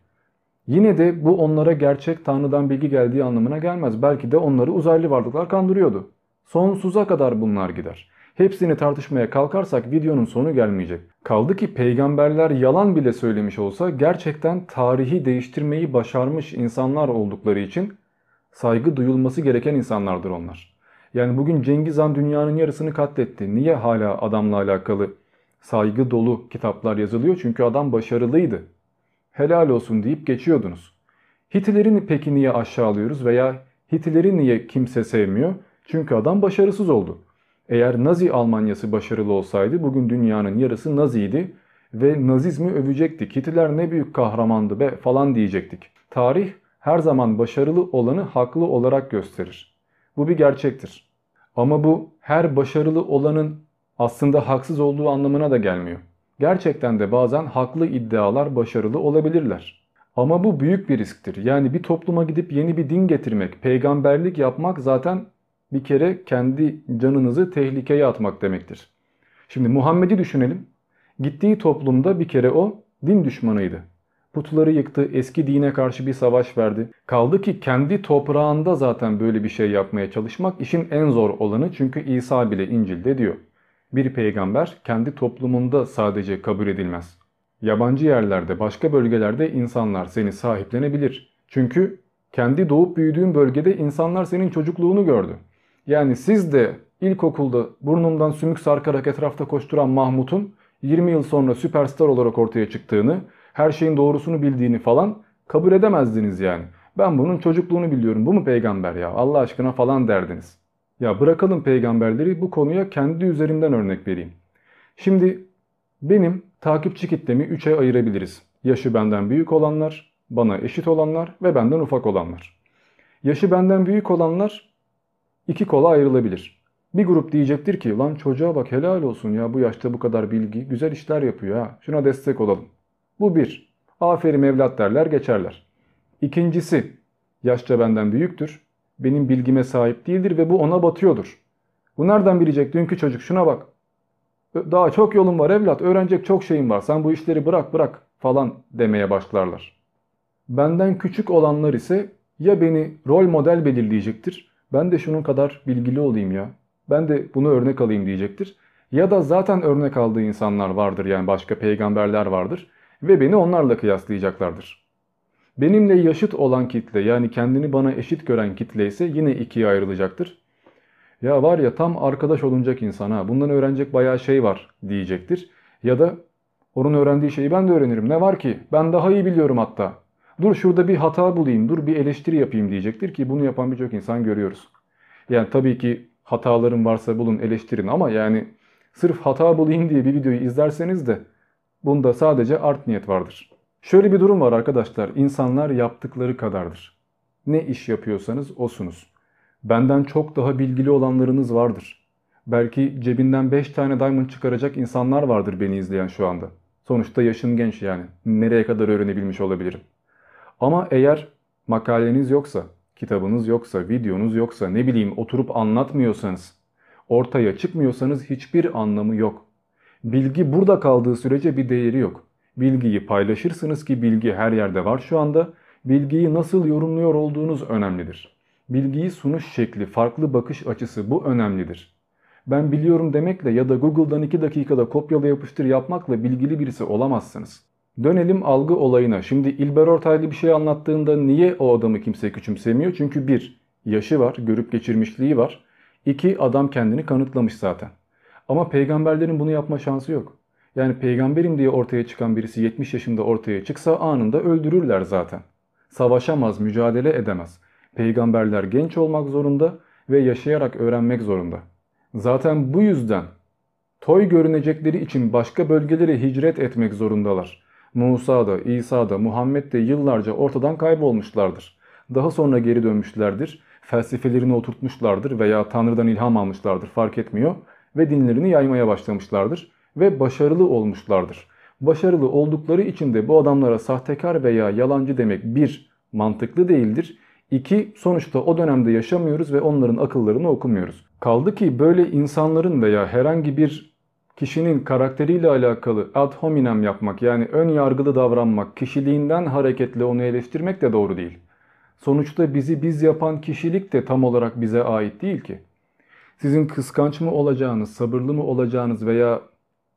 [SPEAKER 1] Yine de bu onlara gerçek Tanrı'dan bilgi geldiği anlamına gelmez. Belki de onları uzaylı varlıklar kandırıyordu. Sonsuza kadar bunlar gider. Hepsini tartışmaya kalkarsak videonun sonu gelmeyecek. Kaldı ki peygamberler yalan bile söylemiş olsa gerçekten tarihi değiştirmeyi başarmış insanlar oldukları için saygı duyulması gereken insanlardır onlar. Yani bugün Cengiz Han dünyanın yarısını katletti. Niye hala adamla alakalı saygı dolu kitaplar yazılıyor? Çünkü adam başarılıydı. Helal olsun deyip geçiyordunuz. Hitler'i peki niye aşağılıyoruz veya Hitler'i niye kimse sevmiyor? Çünkü adam başarısız oldu. Eğer Nazi Almanyası başarılı olsaydı bugün dünyanın yarısı Naziydi ve Nazizmi övecektik. Hitler ne büyük kahramandı be falan diyecektik. Tarih her zaman başarılı olanı haklı olarak gösterir. Bu bir gerçektir. Ama bu her başarılı olanın aslında haksız olduğu anlamına da gelmiyor. Gerçekten de bazen haklı iddialar başarılı olabilirler. Ama bu büyük bir risktir. Yani bir topluma gidip yeni bir din getirmek, peygamberlik yapmak zaten bir kere kendi canınızı tehlikeye atmak demektir. Şimdi Muhammed'i düşünelim. Gittiği toplumda bir kere o din düşmanıydı. Putları yıktı, eski dine karşı bir savaş verdi. Kaldı ki kendi toprağında zaten böyle bir şey yapmaya çalışmak işin en zor olanı çünkü İsa bile İncil'de diyor. Bir peygamber kendi toplumunda sadece kabul edilmez. Yabancı yerlerde, başka bölgelerde insanlar seni sahiplenebilir. Çünkü kendi doğup büyüdüğün bölgede insanlar senin çocukluğunu gördü. Yani siz de ilkokulda burnumdan sümük sarkarak etrafta koşturan Mahmut'un 20 yıl sonra süperstar olarak ortaya çıktığını, her şeyin doğrusunu bildiğini falan kabul edemezdiniz yani. Ben bunun çocukluğunu biliyorum. Bu mu peygamber ya? Allah aşkına falan derdiniz. Ya bırakalım peygamberleri bu konuya kendi üzerimden örnek vereyim. Şimdi benim takipçi kitlemi 3'e ayırabiliriz. Yaşı benden büyük olanlar, bana eşit olanlar ve benden ufak olanlar. Yaşı benden büyük olanlar iki kola ayrılabilir. Bir grup diyecektir ki lan çocuğa bak helal olsun ya bu yaşta bu kadar bilgi güzel işler yapıyor ha şuna destek olalım. Bu bir. Aferin evlat derler geçerler. İkincisi yaşça benden büyüktür. Benim bilgime sahip değildir ve bu ona batıyordur. Bu nereden bilecek dünkü çocuk şuna bak. Daha çok yolun var evlat öğrenecek çok şeyin var sen bu işleri bırak bırak falan demeye başlarlar. Benden küçük olanlar ise ya beni rol model belirleyecektir ben de şunun kadar bilgili olayım ya. Ben de bunu örnek alayım diyecektir. Ya da zaten örnek aldığı insanlar vardır yani başka peygamberler vardır ve beni onlarla kıyaslayacaklardır. Benimle yaşıt olan kitle yani kendini bana eşit gören kitle ise yine ikiye ayrılacaktır. Ya var ya tam arkadaş olunacak insan ha bundan öğrenecek bayağı şey var diyecektir. Ya da onun öğrendiği şeyi ben de öğrenirim ne var ki ben daha iyi biliyorum hatta. Dur şurada bir hata bulayım dur bir eleştiri yapayım diyecektir ki bunu yapan birçok insan görüyoruz. Yani tabii ki hataların varsa bulun eleştirin ama yani sırf hata bulayım diye bir videoyu izlerseniz de bunda sadece art niyet vardır. Şöyle bir durum var arkadaşlar. İnsanlar yaptıkları kadardır. Ne iş yapıyorsanız osunuz. Benden çok daha bilgili olanlarınız vardır. Belki cebinden 5 tane diamond çıkaracak insanlar vardır beni izleyen şu anda. Sonuçta yaşım genç yani. Nereye kadar öğrenebilmiş olabilirim. Ama eğer makaleniz yoksa, kitabınız yoksa, videonuz yoksa, ne bileyim oturup anlatmıyorsanız, ortaya çıkmıyorsanız hiçbir anlamı yok. Bilgi burada kaldığı sürece bir değeri yok. Bilgiyi paylaşırsınız ki bilgi her yerde var şu anda. Bilgiyi nasıl yorumluyor olduğunuz önemlidir. Bilgiyi sunuş şekli, farklı bakış açısı bu önemlidir. Ben biliyorum demekle ya da Google'dan 2 dakikada kopyala yapıştır yapmakla bilgili birisi olamazsınız. Dönelim algı olayına. Şimdi İlber Ortaylı bir şey anlattığında niye o adamı kimse küçümsemiyor? Çünkü bir, yaşı var, görüp geçirmişliği var. İki, adam kendini kanıtlamış zaten. Ama peygamberlerin bunu yapma şansı yok. Yani peygamberim diye ortaya çıkan birisi 70 yaşında ortaya çıksa anında öldürürler zaten. Savaşamaz, mücadele edemez. Peygamberler genç olmak zorunda ve yaşayarak öğrenmek zorunda. Zaten bu yüzden toy görünecekleri için başka bölgelere hicret etmek zorundalar. Musa da, İsa da, Muhammed de yıllarca ortadan kaybolmuşlardır. Daha sonra geri dönmüşlerdir, felsefelerini oturtmuşlardır veya Tanrı'dan ilham almışlardır fark etmiyor ve dinlerini yaymaya başlamışlardır ve başarılı olmuşlardır. Başarılı oldukları için de bu adamlara sahtekar veya yalancı demek bir mantıklı değildir. İki sonuçta o dönemde yaşamıyoruz ve onların akıllarını okumuyoruz. Kaldı ki böyle insanların veya herhangi bir kişinin karakteriyle alakalı ad hominem yapmak yani ön yargılı davranmak, kişiliğinden hareketle onu eleştirmek de doğru değil. Sonuçta bizi biz yapan kişilik de tam olarak bize ait değil ki. Sizin kıskanç mı olacağınız, sabırlı mı olacağınız veya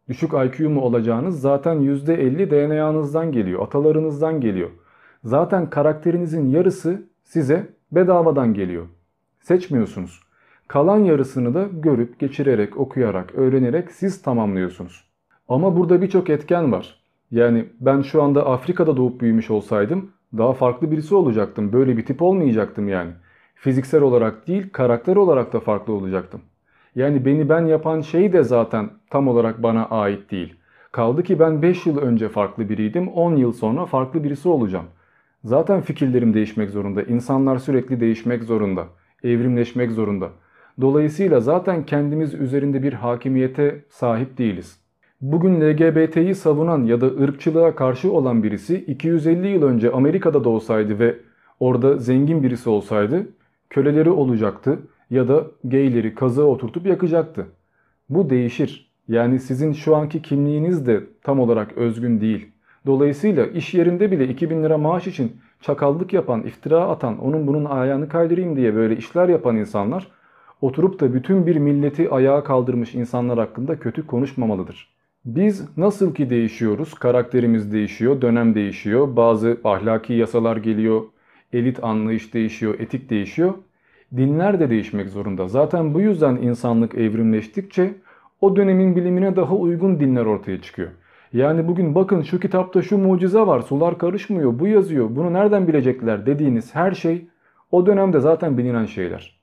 [SPEAKER 1] düşük IQ mu olacağınız zaten %50 DNA'nızdan geliyor, atalarınızdan geliyor. Zaten karakterinizin yarısı size bedavadan geliyor. Seçmiyorsunuz. Kalan yarısını da görüp, geçirerek, okuyarak, öğrenerek siz tamamlıyorsunuz. Ama burada birçok etken var. Yani ben şu anda Afrika'da doğup büyümüş olsaydım daha farklı birisi olacaktım. Böyle bir tip olmayacaktım yani. Fiziksel olarak değil, karakter olarak da farklı olacaktım. Yani beni ben yapan şey de zaten tam olarak bana ait değil. Kaldı ki ben 5 yıl önce farklı biriydim, 10 yıl sonra farklı birisi olacağım. Zaten fikirlerim değişmek zorunda, insanlar sürekli değişmek zorunda, evrimleşmek zorunda. Dolayısıyla zaten kendimiz üzerinde bir hakimiyete sahip değiliz. Bugün LGBT'yi savunan ya da ırkçılığa karşı olan birisi 250 yıl önce Amerika'da da olsaydı ve orada zengin birisi olsaydı köleleri olacaktı ya da gayleri kazığa oturtup yakacaktı. Bu değişir. Yani sizin şu anki kimliğiniz de tam olarak özgün değil. Dolayısıyla iş yerinde bile 2000 lira maaş için çakallık yapan, iftira atan, onun bunun ayağını kaydırayım diye böyle işler yapan insanlar oturup da bütün bir milleti ayağa kaldırmış insanlar hakkında kötü konuşmamalıdır. Biz nasıl ki değişiyoruz, karakterimiz değişiyor, dönem değişiyor, bazı ahlaki yasalar geliyor, elit anlayış değişiyor, etik değişiyor. Dinler de değişmek zorunda. Zaten bu yüzden insanlık evrimleştikçe o dönemin bilimine daha uygun dinler ortaya çıkıyor. Yani bugün bakın şu kitapta şu mucize var, sular karışmıyor, bu yazıyor, bunu nereden bilecekler dediğiniz her şey o dönemde zaten bilinen şeyler.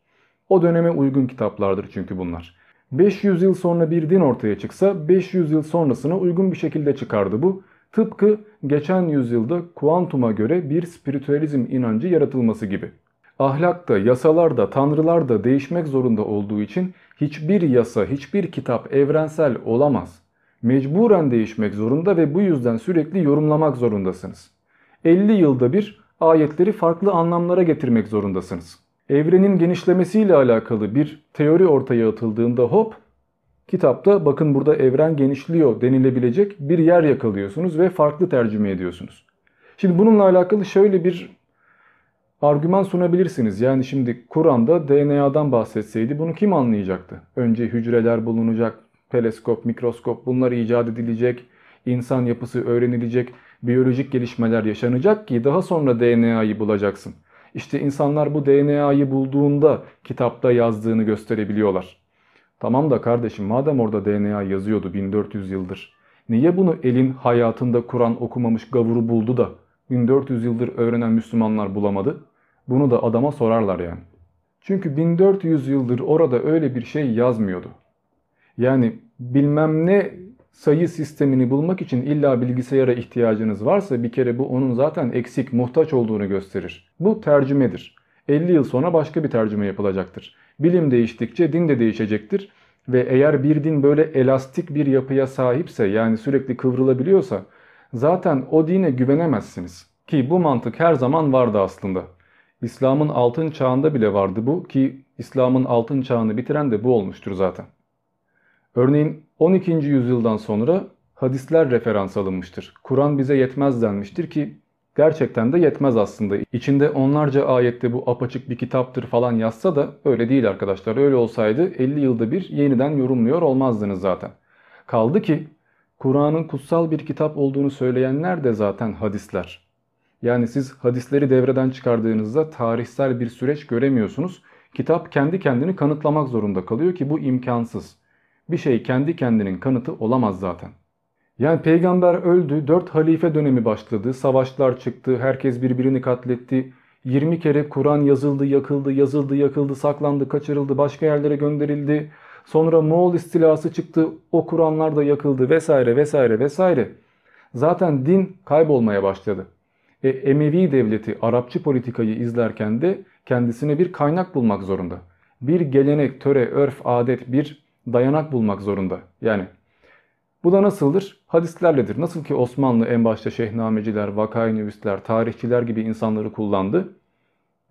[SPEAKER 1] O döneme uygun kitaplardır çünkü bunlar. 500 yıl sonra bir din ortaya çıksa 500 yıl sonrasına uygun bir şekilde çıkardı bu. Tıpkı geçen yüzyılda kuantuma göre bir spiritüalizm inancı yaratılması gibi. Ahlak da, yasalar da, tanrılar da değişmek zorunda olduğu için hiçbir yasa, hiçbir kitap evrensel olamaz. Mecburen değişmek zorunda ve bu yüzden sürekli yorumlamak zorundasınız. 50 yılda bir ayetleri farklı anlamlara getirmek zorundasınız. Evrenin genişlemesiyle alakalı bir teori ortaya atıldığında hop kitapta bakın burada evren genişliyor denilebilecek bir yer yakalıyorsunuz ve farklı tercüme ediyorsunuz. Şimdi bununla alakalı şöyle bir argüman sunabilirsiniz. Yani şimdi Kur'an'da DNA'dan bahsetseydi bunu kim anlayacaktı? Önce hücreler bulunacak, teleskop, mikroskop bunlar icat edilecek, insan yapısı öğrenilecek. biyolojik gelişmeler yaşanacak ki daha sonra DNA'yı bulacaksın. İşte insanlar bu DNA'yı bulduğunda kitapta yazdığını gösterebiliyorlar. Tamam da kardeşim madem orada DNA yazıyordu 1400 yıldır. Niye bunu elin hayatında Kur'an okumamış gavuru buldu da 1400 yıldır öğrenen Müslümanlar bulamadı? Bunu da adama sorarlar yani. Çünkü 1400 yıldır orada öyle bir şey yazmıyordu. Yani bilmem ne sayı sistemini bulmak için illa bilgisayara ihtiyacınız varsa bir kere bu onun zaten eksik, muhtaç olduğunu gösterir. Bu tercümedir. 50 yıl sonra başka bir tercüme yapılacaktır. Bilim değiştikçe din de değişecektir. Ve eğer bir din böyle elastik bir yapıya sahipse yani sürekli kıvrılabiliyorsa zaten o dine güvenemezsiniz. Ki bu mantık her zaman vardı aslında. İslam'ın altın çağında bile vardı bu ki İslam'ın altın çağını bitiren de bu olmuştur zaten. Örneğin 12. yüzyıldan sonra hadisler referans alınmıştır. Kur'an bize yetmez denmiştir ki gerçekten de yetmez aslında. İçinde onlarca ayette bu apaçık bir kitaptır falan yazsa da öyle değil arkadaşlar. Öyle olsaydı 50 yılda bir yeniden yorumluyor olmazdınız zaten. Kaldı ki Kur'an'ın kutsal bir kitap olduğunu söyleyenler de zaten hadisler. Yani siz hadisleri devreden çıkardığınızda tarihsel bir süreç göremiyorsunuz. Kitap kendi kendini kanıtlamak zorunda kalıyor ki bu imkansız. Bir şey kendi kendinin kanıtı olamaz zaten. Yani peygamber öldü, 4 halife dönemi başladı, savaşlar çıktı, herkes birbirini katletti. 20 kere Kur'an yazıldı, yakıldı, yazıldı, yakıldı, saklandı, kaçırıldı, başka yerlere gönderildi. Sonra Moğol istilası çıktı, o Kur'anlar da yakıldı vesaire vesaire vesaire. Zaten din kaybolmaya başladı. E, Emevi devleti Arapçı politikayı izlerken de kendisine bir kaynak bulmak zorunda. Bir gelenek, töre, örf, adet, bir dayanak bulmak zorunda. Yani bu da nasıldır? Hadislerledir. Nasıl ki Osmanlı en başta şehnameciler, vakayinüvisler, tarihçiler gibi insanları kullandı.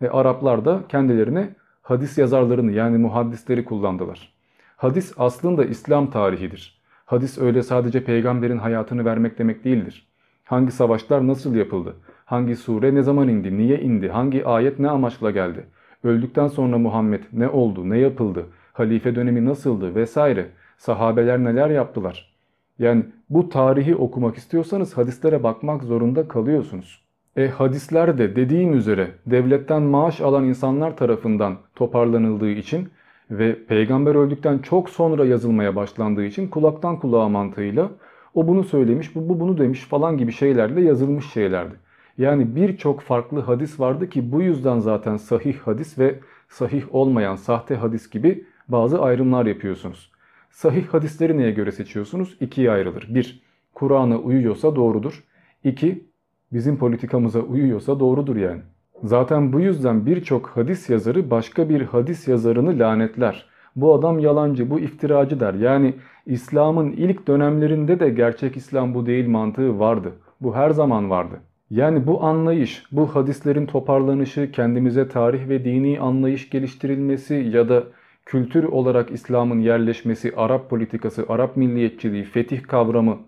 [SPEAKER 1] Ve Araplar da kendilerine hadis yazarlarını yani muhaddisleri kullandılar. Hadis aslında İslam tarihidir. Hadis öyle sadece peygamberin hayatını vermek demek değildir. Hangi savaşlar nasıl yapıldı? Hangi sure ne zaman indi? Niye indi? Hangi ayet ne amaçla geldi? Öldükten sonra Muhammed ne oldu? Ne yapıldı? Halife dönemi nasıldı? Vesaire. Sahabeler neler yaptılar? Yani bu tarihi okumak istiyorsanız hadislere bakmak zorunda kalıyorsunuz. E hadisler de dediğim üzere devletten maaş alan insanlar tarafından toparlanıldığı için ve peygamber öldükten çok sonra yazılmaya başlandığı için kulaktan kulağa mantığıyla o bunu söylemiş, bu, bu bunu demiş falan gibi şeylerle yazılmış şeylerdi. Yani birçok farklı hadis vardı ki bu yüzden zaten sahih hadis ve sahih olmayan sahte hadis gibi bazı ayrımlar yapıyorsunuz. Sahih hadisleri neye göre seçiyorsunuz? İkiye ayrılır. Bir, Kur'an'a uyuyorsa doğrudur. İki, bizim politikamıza uyuyorsa doğrudur yani. Zaten bu yüzden birçok hadis yazarı başka bir hadis yazarını lanetler. Bu adam yalancı, bu iftiracı der. Yani İslam'ın ilk dönemlerinde de gerçek İslam bu değil mantığı vardı. Bu her zaman vardı. Yani bu anlayış, bu hadislerin toparlanışı, kendimize tarih ve dini anlayış geliştirilmesi ya da kültür olarak İslam'ın yerleşmesi, Arap politikası, Arap milliyetçiliği, fetih kavramı,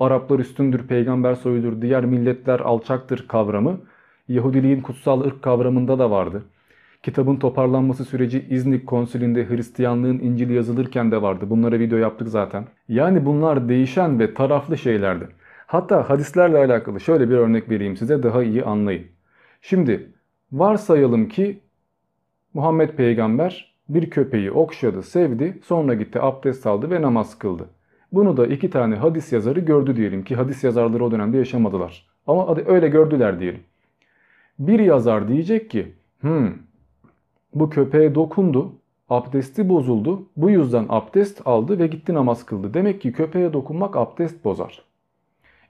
[SPEAKER 1] Araplar üstündür, peygamber soyudur, diğer milletler alçaktır kavramı Yahudiliğin kutsal ırk kavramında da vardı. Kitabın toparlanması süreci İznik konsülünde Hristiyanlığın İncil'i yazılırken de vardı. Bunlara video yaptık zaten. Yani bunlar değişen ve taraflı şeylerdi. Hatta hadislerle alakalı şöyle bir örnek vereyim size daha iyi anlayın. Şimdi varsayalım ki Muhammed peygamber bir köpeği okşadı, sevdi, sonra gitti abdest aldı ve namaz kıldı. Bunu da iki tane hadis yazarı gördü diyelim ki hadis yazarları o dönemde yaşamadılar. Ama öyle gördüler diyelim. Bir yazar diyecek ki hmm, bu köpeğe dokundu, abdesti bozuldu, bu yüzden abdest aldı ve gitti namaz kıldı. Demek ki köpeğe dokunmak abdest bozar.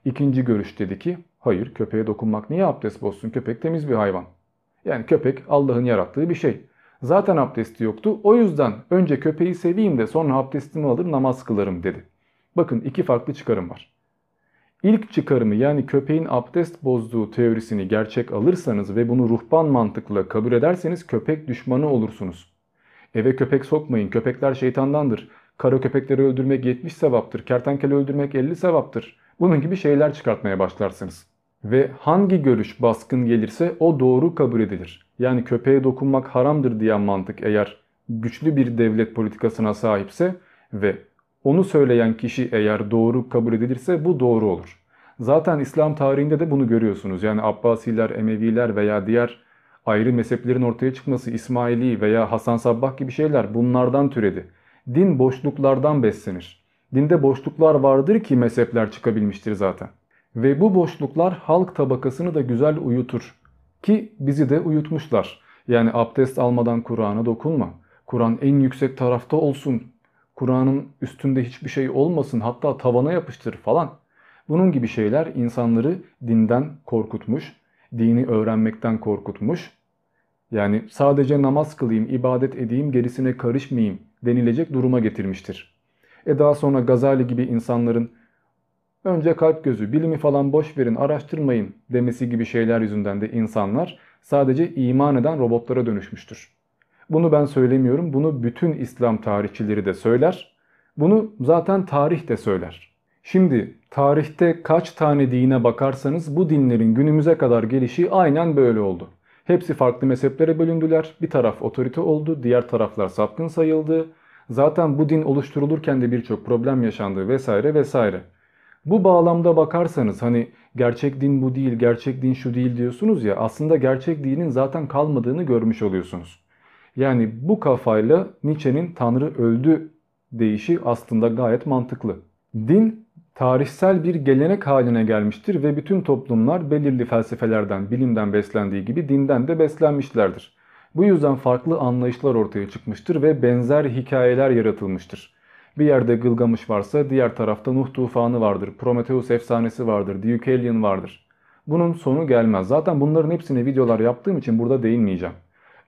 [SPEAKER 1] İkinci görüş dedi ki hayır köpeğe dokunmak niye abdest bozsun? Köpek temiz bir hayvan. Yani köpek Allah'ın yarattığı bir şey. Zaten abdesti yoktu. O yüzden önce köpeği seveyim de sonra abdestimi alır namaz kılarım dedi. Bakın iki farklı çıkarım var. İlk çıkarımı yani köpeğin abdest bozduğu teorisini gerçek alırsanız ve bunu ruhban mantıkla kabul ederseniz köpek düşmanı olursunuz. Eve köpek sokmayın. Köpekler şeytandandır. Kara köpekleri öldürmek 70 sevaptır. Kertenkele öldürmek 50 sevaptır. Bunun gibi şeyler çıkartmaya başlarsınız. Ve hangi görüş baskın gelirse o doğru kabul edilir. Yani köpeğe dokunmak haramdır diyen mantık eğer güçlü bir devlet politikasına sahipse ve onu söyleyen kişi eğer doğru kabul edilirse bu doğru olur. Zaten İslam tarihinde de bunu görüyorsunuz. Yani Abbasiler, Emeviler veya diğer ayrı mezheplerin ortaya çıkması, İsmaili veya Hasan Sabbah gibi şeyler bunlardan türedi. Din boşluklardan beslenir. Dinde boşluklar vardır ki mezhepler çıkabilmiştir zaten. Ve bu boşluklar halk tabakasını da güzel uyutur. Ki bizi de uyutmuşlar. Yani abdest almadan Kur'an'a dokunma. Kur'an en yüksek tarafta olsun. Kur'an'ın üstünde hiçbir şey olmasın hatta tavana yapıştır falan. Bunun gibi şeyler insanları dinden korkutmuş, dini öğrenmekten korkutmuş. Yani sadece namaz kılayım, ibadet edeyim, gerisine karışmayayım denilecek duruma getirmiştir. E daha sonra Gazali gibi insanların önce kalp gözü, bilimi falan boş verin, araştırmayın demesi gibi şeyler yüzünden de insanlar sadece iman eden robotlara dönüşmüştür. Bunu ben söylemiyorum, bunu bütün İslam tarihçileri de söyler. Bunu zaten tarih de söyler. Şimdi tarihte kaç tane dine bakarsanız bu dinlerin günümüze kadar gelişi aynen böyle oldu. Hepsi farklı mezheplere bölündüler. Bir taraf otorite oldu, diğer taraflar sapkın sayıldı. Zaten bu din oluşturulurken de birçok problem yaşandı vesaire vesaire. Bu bağlamda bakarsanız hani gerçek din bu değil, gerçek din şu değil diyorsunuz ya aslında gerçek dinin zaten kalmadığını görmüş oluyorsunuz. Yani bu kafayla Nietzsche'nin Tanrı öldü deyişi aslında gayet mantıklı. Din tarihsel bir gelenek haline gelmiştir ve bütün toplumlar belirli felsefelerden, bilimden beslendiği gibi dinden de beslenmişlerdir. Bu yüzden farklı anlayışlar ortaya çıkmıştır ve benzer hikayeler yaratılmıştır. Bir yerde Gılgamış varsa diğer tarafta Nuh tufanı vardır, Prometheus efsanesi vardır, Deucalion vardır. Bunun sonu gelmez. Zaten bunların hepsine videolar yaptığım için burada değinmeyeceğim.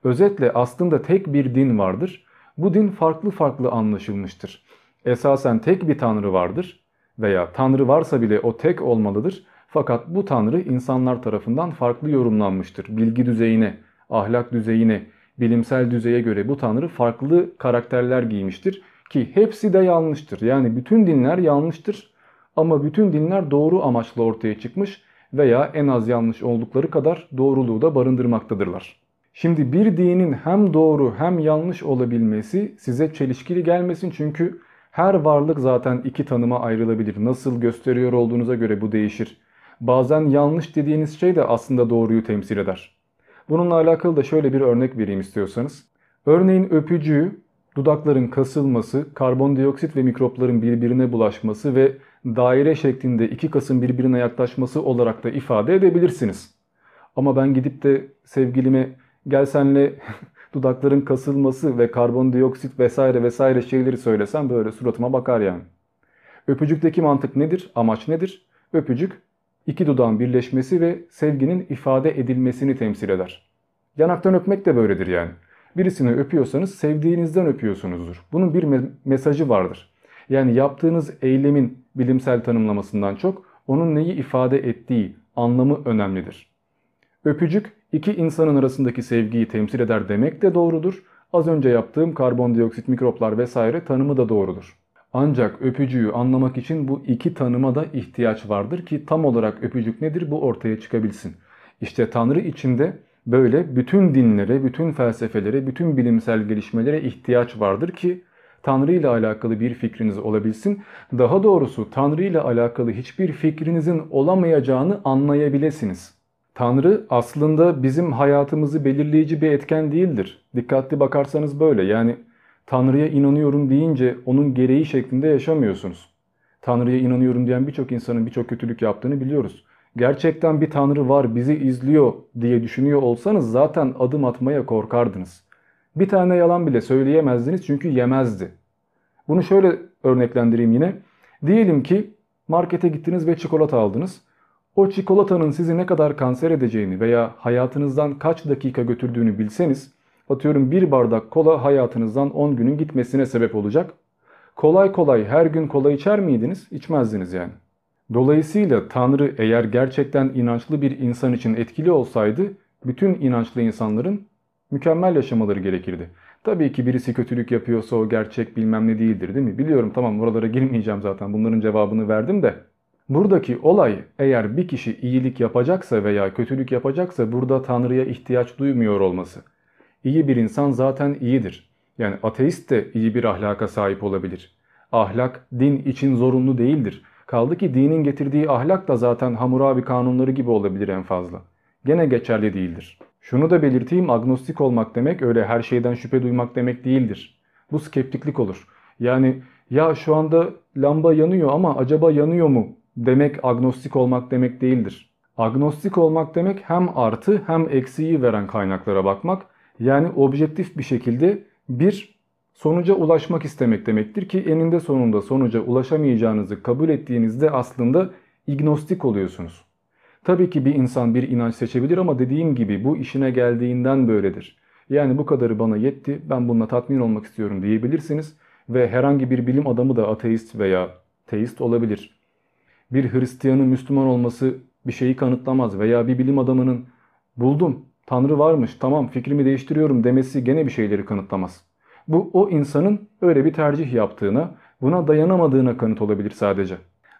[SPEAKER 1] Özetle aslında tek bir din vardır. Bu din farklı farklı anlaşılmıştır. Esasen tek bir tanrı vardır veya tanrı varsa bile o tek olmalıdır. Fakat bu tanrı insanlar tarafından farklı yorumlanmıştır. Bilgi düzeyine, ahlak düzeyine, bilimsel düzeye göre bu tanrı farklı karakterler giymiştir. Ki hepsi de yanlıştır. Yani bütün dinler yanlıştır ama bütün dinler doğru amaçla ortaya çıkmış veya en az yanlış oldukları kadar doğruluğu da barındırmaktadırlar. Şimdi bir dinin hem doğru hem yanlış olabilmesi size çelişkili gelmesin çünkü her varlık zaten iki tanıma ayrılabilir. Nasıl gösteriyor olduğunuza göre bu değişir. Bazen yanlış dediğiniz şey de aslında doğruyu temsil eder. Bununla alakalı da şöyle bir örnek vereyim istiyorsanız. Örneğin öpücüğü dudakların kasılması, karbondioksit ve mikropların birbirine bulaşması ve daire şeklinde iki kasın birbirine yaklaşması olarak da ifade edebilirsiniz. Ama ben gidip de sevgilime gel senle <laughs> dudakların kasılması ve karbondioksit vesaire vesaire şeyleri söylesem böyle suratıma bakar yani. Öpücükteki mantık nedir? Amaç nedir? Öpücük iki dudağın birleşmesi ve sevginin ifade edilmesini temsil eder. Yanaktan öpmek de böyledir yani. Birisini öpüyorsanız sevdiğinizden öpüyorsunuzdur. Bunun bir me mesajı vardır. Yani yaptığınız eylemin bilimsel tanımlamasından çok onun neyi ifade ettiği anlamı önemlidir. Öpücük iki insanın arasındaki sevgiyi temsil eder demek de doğrudur. Az önce yaptığım karbondioksit, mikroplar vesaire tanımı da doğrudur. Ancak öpücüğü anlamak için bu iki tanıma da ihtiyaç vardır ki tam olarak öpücük nedir bu ortaya çıkabilsin. İşte Tanrı içinde böyle bütün dinlere, bütün felsefelere, bütün bilimsel gelişmelere ihtiyaç vardır ki Tanrı ile alakalı bir fikriniz olabilsin. Daha doğrusu Tanrı ile alakalı hiçbir fikrinizin olamayacağını anlayabilirsiniz. Tanrı aslında bizim hayatımızı belirleyici bir etken değildir. Dikkatli bakarsanız böyle. Yani Tanrı'ya inanıyorum deyince onun gereği şeklinde yaşamıyorsunuz. Tanrı'ya inanıyorum diyen birçok insanın birçok kötülük yaptığını biliyoruz. Gerçekten bir Tanrı var bizi izliyor diye düşünüyor olsanız zaten adım atmaya korkardınız. Bir tane yalan bile söyleyemezdiniz çünkü yemezdi. Bunu şöyle örneklendireyim yine. Diyelim ki markete gittiniz ve çikolata aldınız. O çikolatanın sizi ne kadar kanser edeceğini veya hayatınızdan kaç dakika götürdüğünü bilseniz atıyorum bir bardak kola hayatınızdan 10 günün gitmesine sebep olacak. Kolay kolay her gün kola içer miydiniz? İçmezdiniz yani. Dolayısıyla Tanrı eğer gerçekten inançlı bir insan için etkili olsaydı bütün inançlı insanların mükemmel yaşamaları gerekirdi. Tabii ki birisi kötülük yapıyorsa o gerçek bilmem ne değildir değil mi? Biliyorum tamam oralara girmeyeceğim zaten bunların cevabını verdim de. Buradaki olay eğer bir kişi iyilik yapacaksa veya kötülük yapacaksa burada Tanrı'ya ihtiyaç duymuyor olması. İyi bir insan zaten iyidir. Yani ateist de iyi bir ahlaka sahip olabilir. Ahlak din için zorunlu değildir. Kaldı ki dinin getirdiği ahlak da zaten Hammurabi kanunları gibi olabilir en fazla. Gene geçerli değildir. Şunu da belirteyim agnostik olmak demek öyle her şeyden şüphe duymak demek değildir. Bu skeptiklik olur. Yani ya şu anda lamba yanıyor ama acaba yanıyor mu demek agnostik olmak demek değildir. Agnostik olmak demek hem artı hem eksiği veren kaynaklara bakmak. Yani objektif bir şekilde bir sonuca ulaşmak istemek demektir ki eninde sonunda sonuca ulaşamayacağınızı kabul ettiğinizde aslında ignostik oluyorsunuz. Tabii ki bir insan bir inanç seçebilir ama dediğim gibi bu işine geldiğinden böyledir. Yani bu kadarı bana yetti ben bununla tatmin olmak istiyorum diyebilirsiniz ve herhangi bir bilim adamı da ateist veya teist olabilir. Bir Hristiyanın Müslüman olması bir şeyi kanıtlamaz veya bir bilim adamının buldum Tanrı varmış tamam fikrimi değiştiriyorum demesi gene bir şeyleri kanıtlamaz. Bu o insanın öyle bir tercih yaptığına, buna dayanamadığına kanıt olabilir sadece.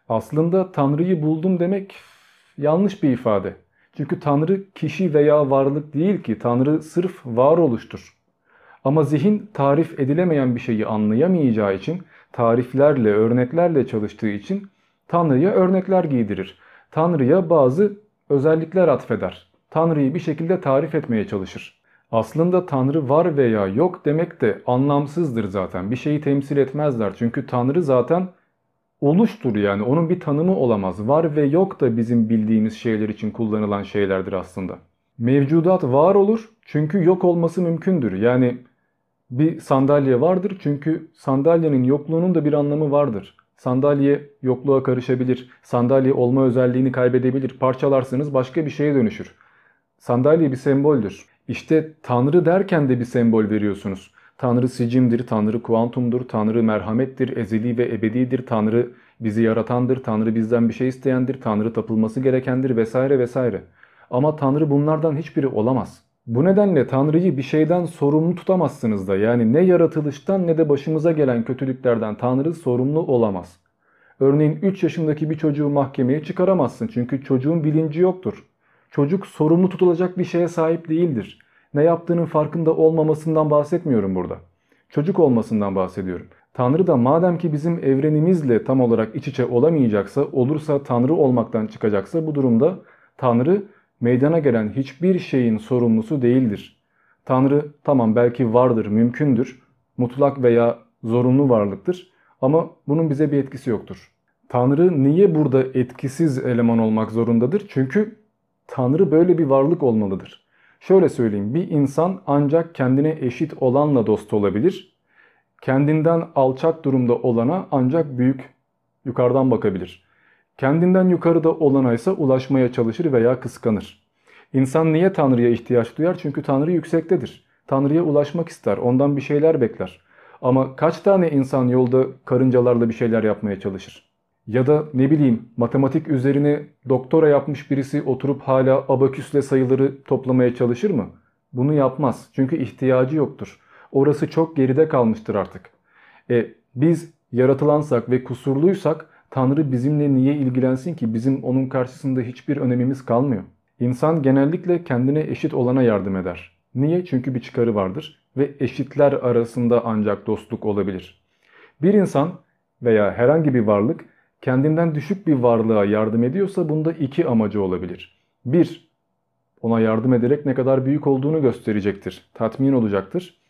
[SPEAKER 1] Aslında Tanrı'yı buldum demek yanlış bir ifade. Çünkü Tanrı kişi veya varlık değil ki Tanrı sırf varoluştur. Ama zihin tarif edilemeyen bir şeyi anlayamayacağı için tariflerle, örneklerle çalıştığı için Tanrı'ya örnekler giydirir. Tanrı'ya bazı özellikler atfeder. Tanrı'yı bir şekilde tarif etmeye çalışır. Aslında Tanrı var veya yok demek de anlamsızdır zaten. Bir şeyi temsil etmezler. Çünkü Tanrı zaten oluştur yani. Onun bir tanımı olamaz. Var ve yok da bizim bildiğimiz şeyler için kullanılan şeylerdir aslında. Mevcudat var olur çünkü yok olması mümkündür. Yani bir sandalye vardır çünkü sandalyenin yokluğunun da bir anlamı vardır. Sandalye yokluğa karışabilir. Sandalye olma özelliğini kaybedebilir. Parçalarsınız başka bir şeye dönüşür. Sandalye bir semboldür. İşte Tanrı derken de bir sembol veriyorsunuz. Tanrı sicimdir, Tanrı kuantumdur, Tanrı merhamettir, ezeli ve ebedidir, Tanrı bizi yaratandır, Tanrı bizden bir şey isteyendir, Tanrı tapılması gerekendir vesaire vesaire. Ama Tanrı bunlardan hiçbiri olamaz. Bu nedenle Tanrı'yı bir şeyden sorumlu tutamazsınız da yani ne yaratılıştan ne de başımıza gelen kötülüklerden Tanrı sorumlu olamaz. Örneğin 3 yaşındaki bir çocuğu mahkemeye çıkaramazsın çünkü çocuğun bilinci yoktur. Çocuk sorumlu tutulacak bir şeye sahip değildir. Ne yaptığının farkında olmamasından bahsetmiyorum burada. Çocuk olmasından bahsediyorum. Tanrı da madem ki bizim evrenimizle tam olarak iç içe olamayacaksa, olursa Tanrı olmaktan çıkacaksa bu durumda Tanrı meydana gelen hiçbir şeyin sorumlusu değildir. Tanrı tamam belki vardır, mümkündür, mutlak veya zorunlu varlıktır ama bunun bize bir etkisi yoktur. Tanrı niye burada etkisiz eleman olmak zorundadır? Çünkü Tanrı böyle bir varlık olmalıdır. Şöyle söyleyeyim bir insan ancak kendine eşit olanla dost olabilir. Kendinden alçak durumda olana ancak büyük yukarıdan bakabilir. Kendinden yukarıda olana ise ulaşmaya çalışır veya kıskanır. İnsan niye Tanrı'ya ihtiyaç duyar? Çünkü Tanrı yüksektedir. Tanrı'ya ulaşmak ister, ondan bir şeyler bekler. Ama kaç tane insan yolda karıncalarla bir şeyler yapmaya çalışır? Ya da ne bileyim matematik üzerine doktora yapmış birisi oturup hala abaküsle sayıları toplamaya çalışır mı? Bunu yapmaz. Çünkü ihtiyacı yoktur. Orası çok geride kalmıştır artık. E, biz yaratılansak ve kusurluysak Tanrı bizimle niye ilgilensin ki? Bizim onun karşısında hiçbir önemimiz kalmıyor. İnsan genellikle kendine eşit olana yardım eder. Niye? Çünkü bir çıkarı vardır ve eşitler arasında ancak dostluk olabilir. Bir insan veya herhangi bir varlık kendinden düşük bir varlığa yardım ediyorsa bunda iki amacı olabilir. Bir, ona yardım ederek ne kadar büyük olduğunu gösterecektir, tatmin olacaktır.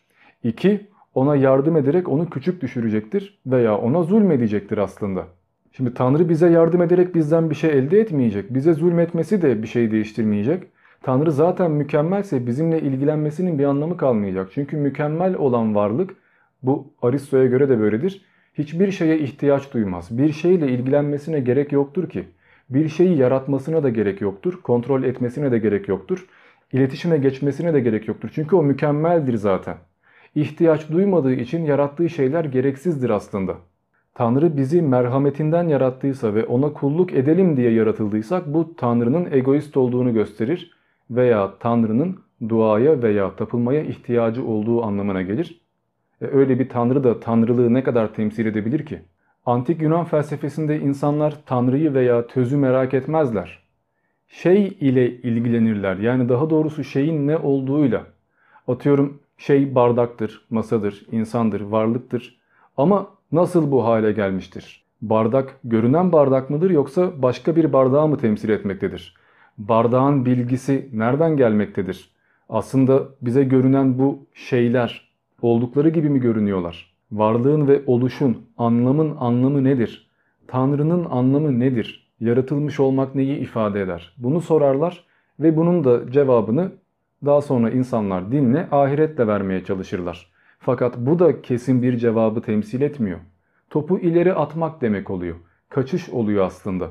[SPEAKER 1] İki, ona yardım ederek onu küçük düşürecektir veya ona zulmedecektir aslında. Şimdi Tanrı bize yardım ederek bizden bir şey elde etmeyecek. Bize zulmetmesi de bir şey değiştirmeyecek. Tanrı zaten mükemmelse bizimle ilgilenmesinin bir anlamı kalmayacak. Çünkü mükemmel olan varlık bu Aristo'ya göre de böyledir hiçbir şeye ihtiyaç duymaz. Bir şeyle ilgilenmesine gerek yoktur ki. Bir şeyi yaratmasına da gerek yoktur. Kontrol etmesine de gerek yoktur. İletişime geçmesine de gerek yoktur. Çünkü o mükemmeldir zaten. İhtiyaç duymadığı için yarattığı şeyler gereksizdir aslında. Tanrı bizi merhametinden yarattıysa ve ona kulluk edelim diye yaratıldıysak bu Tanrı'nın egoist olduğunu gösterir veya Tanrı'nın duaya veya tapılmaya ihtiyacı olduğu anlamına gelir. E, öyle bir tanrı da tanrılığı ne kadar temsil edebilir ki? Antik Yunan felsefesinde insanlar tanrıyı veya tözü merak etmezler. Şey ile ilgilenirler. Yani daha doğrusu şeyin ne olduğuyla. Atıyorum şey bardaktır, masadır, insandır, varlıktır. Ama nasıl bu hale gelmiştir? Bardak görünen bardak mıdır yoksa başka bir bardağı mı temsil etmektedir? Bardağın bilgisi nereden gelmektedir? Aslında bize görünen bu şeyler oldukları gibi mi görünüyorlar? Varlığın ve oluşun, anlamın anlamı nedir? Tanrı'nın anlamı nedir? Yaratılmış olmak neyi ifade eder? Bunu sorarlar ve bunun da cevabını daha sonra insanlar dinle, ahiretle vermeye çalışırlar. Fakat bu da kesin bir cevabı temsil etmiyor. Topu ileri atmak demek oluyor. Kaçış oluyor aslında.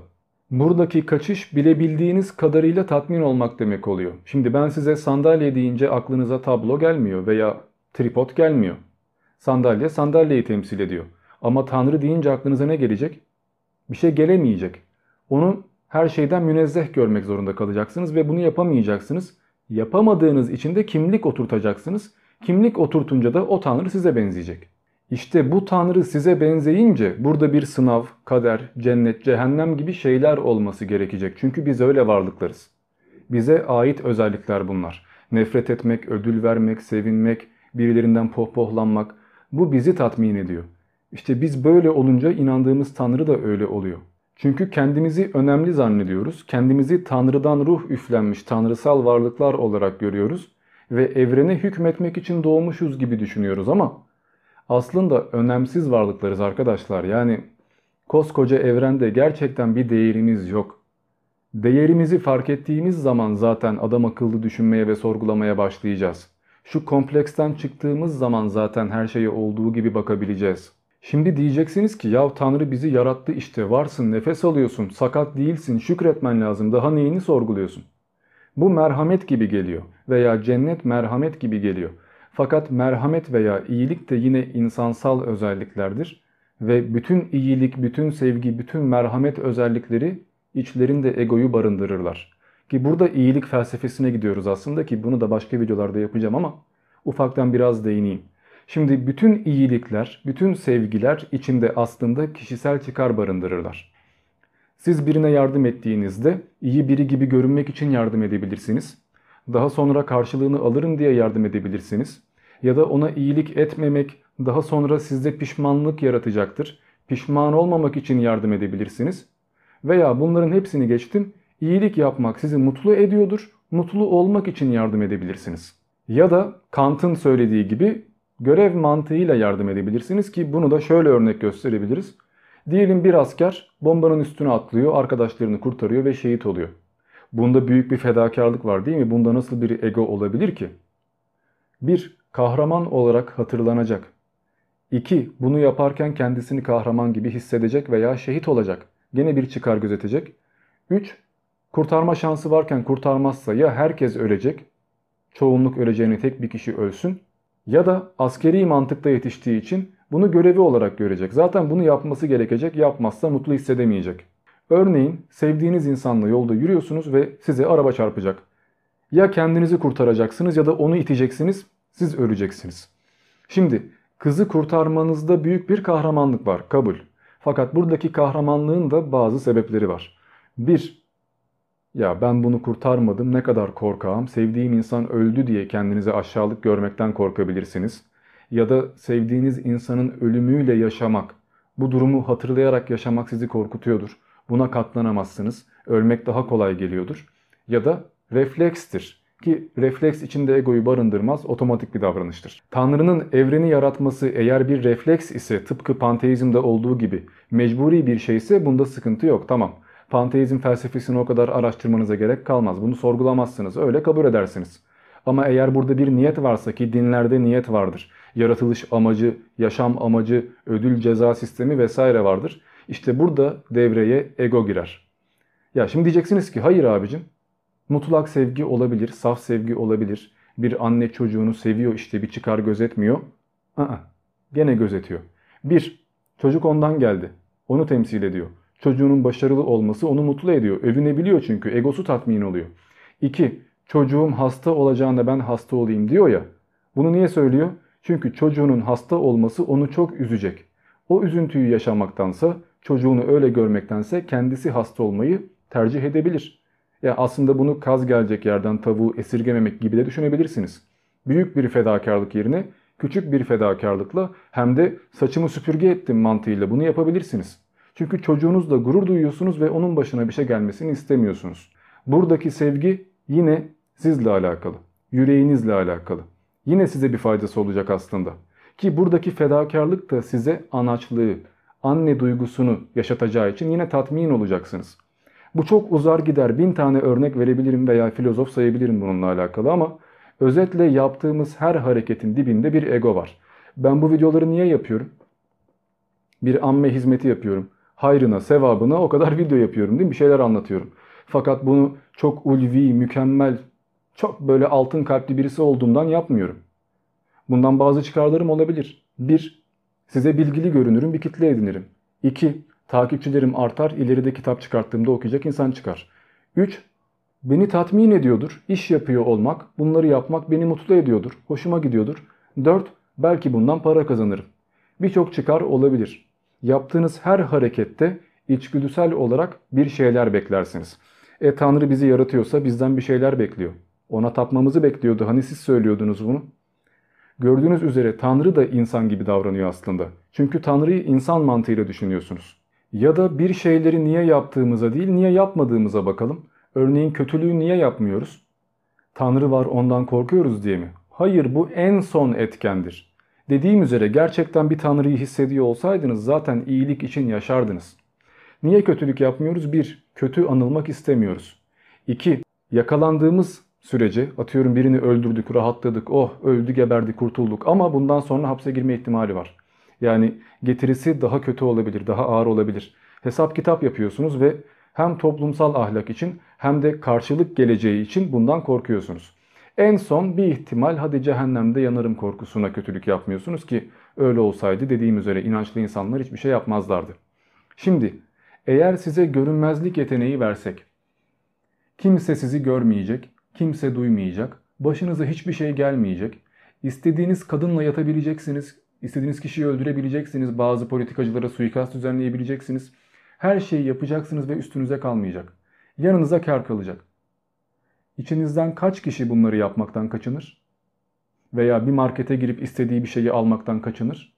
[SPEAKER 1] Buradaki kaçış bilebildiğiniz kadarıyla tatmin olmak demek oluyor. Şimdi ben size sandalye deyince aklınıza tablo gelmiyor veya tripod gelmiyor. Sandalye sandalyeyi temsil ediyor. Ama Tanrı deyince aklınıza ne gelecek? Bir şey gelemeyecek. Onu her şeyden münezzeh görmek zorunda kalacaksınız ve bunu yapamayacaksınız. Yapamadığınız için de kimlik oturtacaksınız. Kimlik oturtunca da o Tanrı size benzeyecek. İşte bu Tanrı size benzeyince burada bir sınav, kader, cennet, cehennem gibi şeyler olması gerekecek. Çünkü biz öyle varlıklarız. Bize ait özellikler bunlar. Nefret etmek, ödül vermek, sevinmek, birilerinden pohpohlanmak bu bizi tatmin ediyor. İşte biz böyle olunca inandığımız Tanrı da öyle oluyor. Çünkü kendimizi önemli zannediyoruz. Kendimizi Tanrı'dan ruh üflenmiş tanrısal varlıklar olarak görüyoruz ve evrene hükmetmek için doğmuşuz gibi düşünüyoruz ama aslında önemsiz varlıklarız arkadaşlar. Yani koskoca evrende gerçekten bir değerimiz yok. Değerimizi fark ettiğimiz zaman zaten adam akıllı düşünmeye ve sorgulamaya başlayacağız. Şu kompleksten çıktığımız zaman zaten her şeye olduğu gibi bakabileceğiz. Şimdi diyeceksiniz ki ya Tanrı bizi yarattı işte varsın nefes alıyorsun sakat değilsin şükretmen lazım daha neyini sorguluyorsun? Bu merhamet gibi geliyor veya cennet merhamet gibi geliyor. Fakat merhamet veya iyilik de yine insansal özelliklerdir ve bütün iyilik, bütün sevgi, bütün merhamet özellikleri içlerinde egoyu barındırırlar. Ki burada iyilik felsefesine gidiyoruz aslında ki bunu da başka videolarda yapacağım ama ufaktan biraz değineyim. Şimdi bütün iyilikler, bütün sevgiler içinde aslında kişisel çıkar barındırırlar. Siz birine yardım ettiğinizde iyi biri gibi görünmek için yardım edebilirsiniz. Daha sonra karşılığını alırım diye yardım edebilirsiniz. Ya da ona iyilik etmemek daha sonra sizde pişmanlık yaratacaktır. Pişman olmamak için yardım edebilirsiniz. Veya bunların hepsini geçtim. İyilik yapmak sizi mutlu ediyordur. Mutlu olmak için yardım edebilirsiniz. Ya da Kant'ın söylediği gibi görev mantığıyla yardım edebilirsiniz ki bunu da şöyle örnek gösterebiliriz. Diyelim bir asker bombanın üstüne atlıyor, arkadaşlarını kurtarıyor ve şehit oluyor. Bunda büyük bir fedakarlık var değil mi? Bunda nasıl bir ego olabilir ki? Bir, kahraman olarak hatırlanacak. İki, bunu yaparken kendisini kahraman gibi hissedecek veya şehit olacak. Gene bir çıkar gözetecek. Üç, kurtarma şansı varken kurtarmazsa ya herkes ölecek, çoğunluk öleceğini tek bir kişi ölsün ya da askeri mantıkta yetiştiği için bunu görevi olarak görecek. Zaten bunu yapması gerekecek. Yapmazsa mutlu hissedemeyecek. Örneğin sevdiğiniz insanla yolda yürüyorsunuz ve size araba çarpacak. Ya kendinizi kurtaracaksınız ya da onu iteceksiniz. Siz öleceksiniz. Şimdi kızı kurtarmanızda büyük bir kahramanlık var. Kabul. Fakat buradaki kahramanlığın da bazı sebepleri var. Bir, ya ben bunu kurtarmadım ne kadar korkağım. Sevdiğim insan öldü diye kendinizi aşağılık görmekten korkabilirsiniz. Ya da sevdiğiniz insanın ölümüyle yaşamak, bu durumu hatırlayarak yaşamak sizi korkutuyordur. Buna katlanamazsınız. Ölmek daha kolay geliyordur. Ya da reflekstir ki refleks içinde egoyu barındırmaz otomatik bir davranıştır. Tanrı'nın evreni yaratması eğer bir refleks ise tıpkı panteizmde olduğu gibi mecburi bir şeyse bunda sıkıntı yok tamam. Panteizm felsefesini o kadar araştırmanıza gerek kalmaz. Bunu sorgulamazsınız. Öyle kabul edersiniz. Ama eğer burada bir niyet varsa ki dinlerde niyet vardır. Yaratılış amacı, yaşam amacı, ödül ceza sistemi vesaire vardır. İşte burada devreye ego girer. Ya şimdi diyeceksiniz ki hayır abicim. Mutlak sevgi olabilir, saf sevgi olabilir. Bir anne çocuğunu seviyor işte bir çıkar gözetmiyor. Aa, gene gözetiyor. Bir, çocuk ondan geldi. Onu temsil ediyor. Çocuğunun başarılı olması onu mutlu ediyor. Övünebiliyor çünkü. Egosu tatmin oluyor. 2. Çocuğum hasta olacağında ben hasta olayım diyor ya. Bunu niye söylüyor? Çünkü çocuğunun hasta olması onu çok üzecek. O üzüntüyü yaşamaktansa, çocuğunu öyle görmektense kendisi hasta olmayı tercih edebilir. Ya aslında bunu kaz gelecek yerden tavuğu esirgememek gibi de düşünebilirsiniz. Büyük bir fedakarlık yerine küçük bir fedakarlıkla hem de saçımı süpürge ettim mantığıyla bunu yapabilirsiniz. Çünkü çocuğunuzla gurur duyuyorsunuz ve onun başına bir şey gelmesini istemiyorsunuz. Buradaki sevgi yine sizle alakalı, yüreğinizle alakalı. Yine size bir faydası olacak aslında. Ki buradaki fedakarlık da size anaçlığı, anne duygusunu yaşatacağı için yine tatmin olacaksınız. Bu çok uzar gider. Bin tane örnek verebilirim veya filozof sayabilirim bununla alakalı ama özetle yaptığımız her hareketin dibinde bir ego var. Ben bu videoları niye yapıyorum? Bir amme hizmeti yapıyorum. Hayrına, sevabına o kadar video yapıyorum değil mi? Bir şeyler anlatıyorum. Fakat bunu çok ulvi, mükemmel, çok böyle altın kalpli birisi olduğumdan yapmıyorum. Bundan bazı çıkarlarım olabilir. 1. Size bilgili görünürüm, bir kitle edinirim. 2. Takipçilerim artar, ileride kitap çıkarttığımda okuyacak insan çıkar. 3. Beni tatmin ediyordur, iş yapıyor olmak, bunları yapmak beni mutlu ediyordur, hoşuma gidiyordur. 4. Belki bundan para kazanırım. Birçok çıkar olabilir. Yaptığınız her harekette içgüdüsel olarak bir şeyler beklersiniz. E Tanrı bizi yaratıyorsa bizden bir şeyler bekliyor. Ona tapmamızı bekliyordu. Hani siz söylüyordunuz bunu? Gördüğünüz üzere Tanrı da insan gibi davranıyor aslında. Çünkü Tanrı'yı insan mantığıyla düşünüyorsunuz. Ya da bir şeyleri niye yaptığımıza değil niye yapmadığımıza bakalım. Örneğin kötülüğü niye yapmıyoruz? Tanrı var ondan korkuyoruz diye mi? Hayır bu en son etkendir. Dediğim üzere gerçekten bir Tanrı'yı hissediyor olsaydınız zaten iyilik için yaşardınız. Niye kötülük yapmıyoruz? 1. Kötü anılmak istemiyoruz. 2. Yakalandığımız sürece atıyorum birini öldürdük, rahatladık, oh öldü geberdi kurtulduk ama bundan sonra hapse girme ihtimali var. Yani getirisi daha kötü olabilir, daha ağır olabilir. Hesap kitap yapıyorsunuz ve hem toplumsal ahlak için hem de karşılık geleceği için bundan korkuyorsunuz. En son bir ihtimal hadi cehennemde yanarım korkusuna kötülük yapmıyorsunuz ki öyle olsaydı dediğim üzere inançlı insanlar hiçbir şey yapmazlardı. Şimdi eğer size görünmezlik yeteneği versek, kimse sizi görmeyecek, kimse duymayacak, başınıza hiçbir şey gelmeyecek, istediğiniz kadınla yatabileceksiniz, istediğiniz kişiyi öldürebileceksiniz, bazı politikacılara suikast düzenleyebileceksiniz, her şeyi yapacaksınız ve üstünüze kalmayacak. Yanınıza kar kalacak. İçinizden kaç kişi bunları yapmaktan kaçınır? Veya bir markete girip istediği bir şeyi almaktan kaçınır?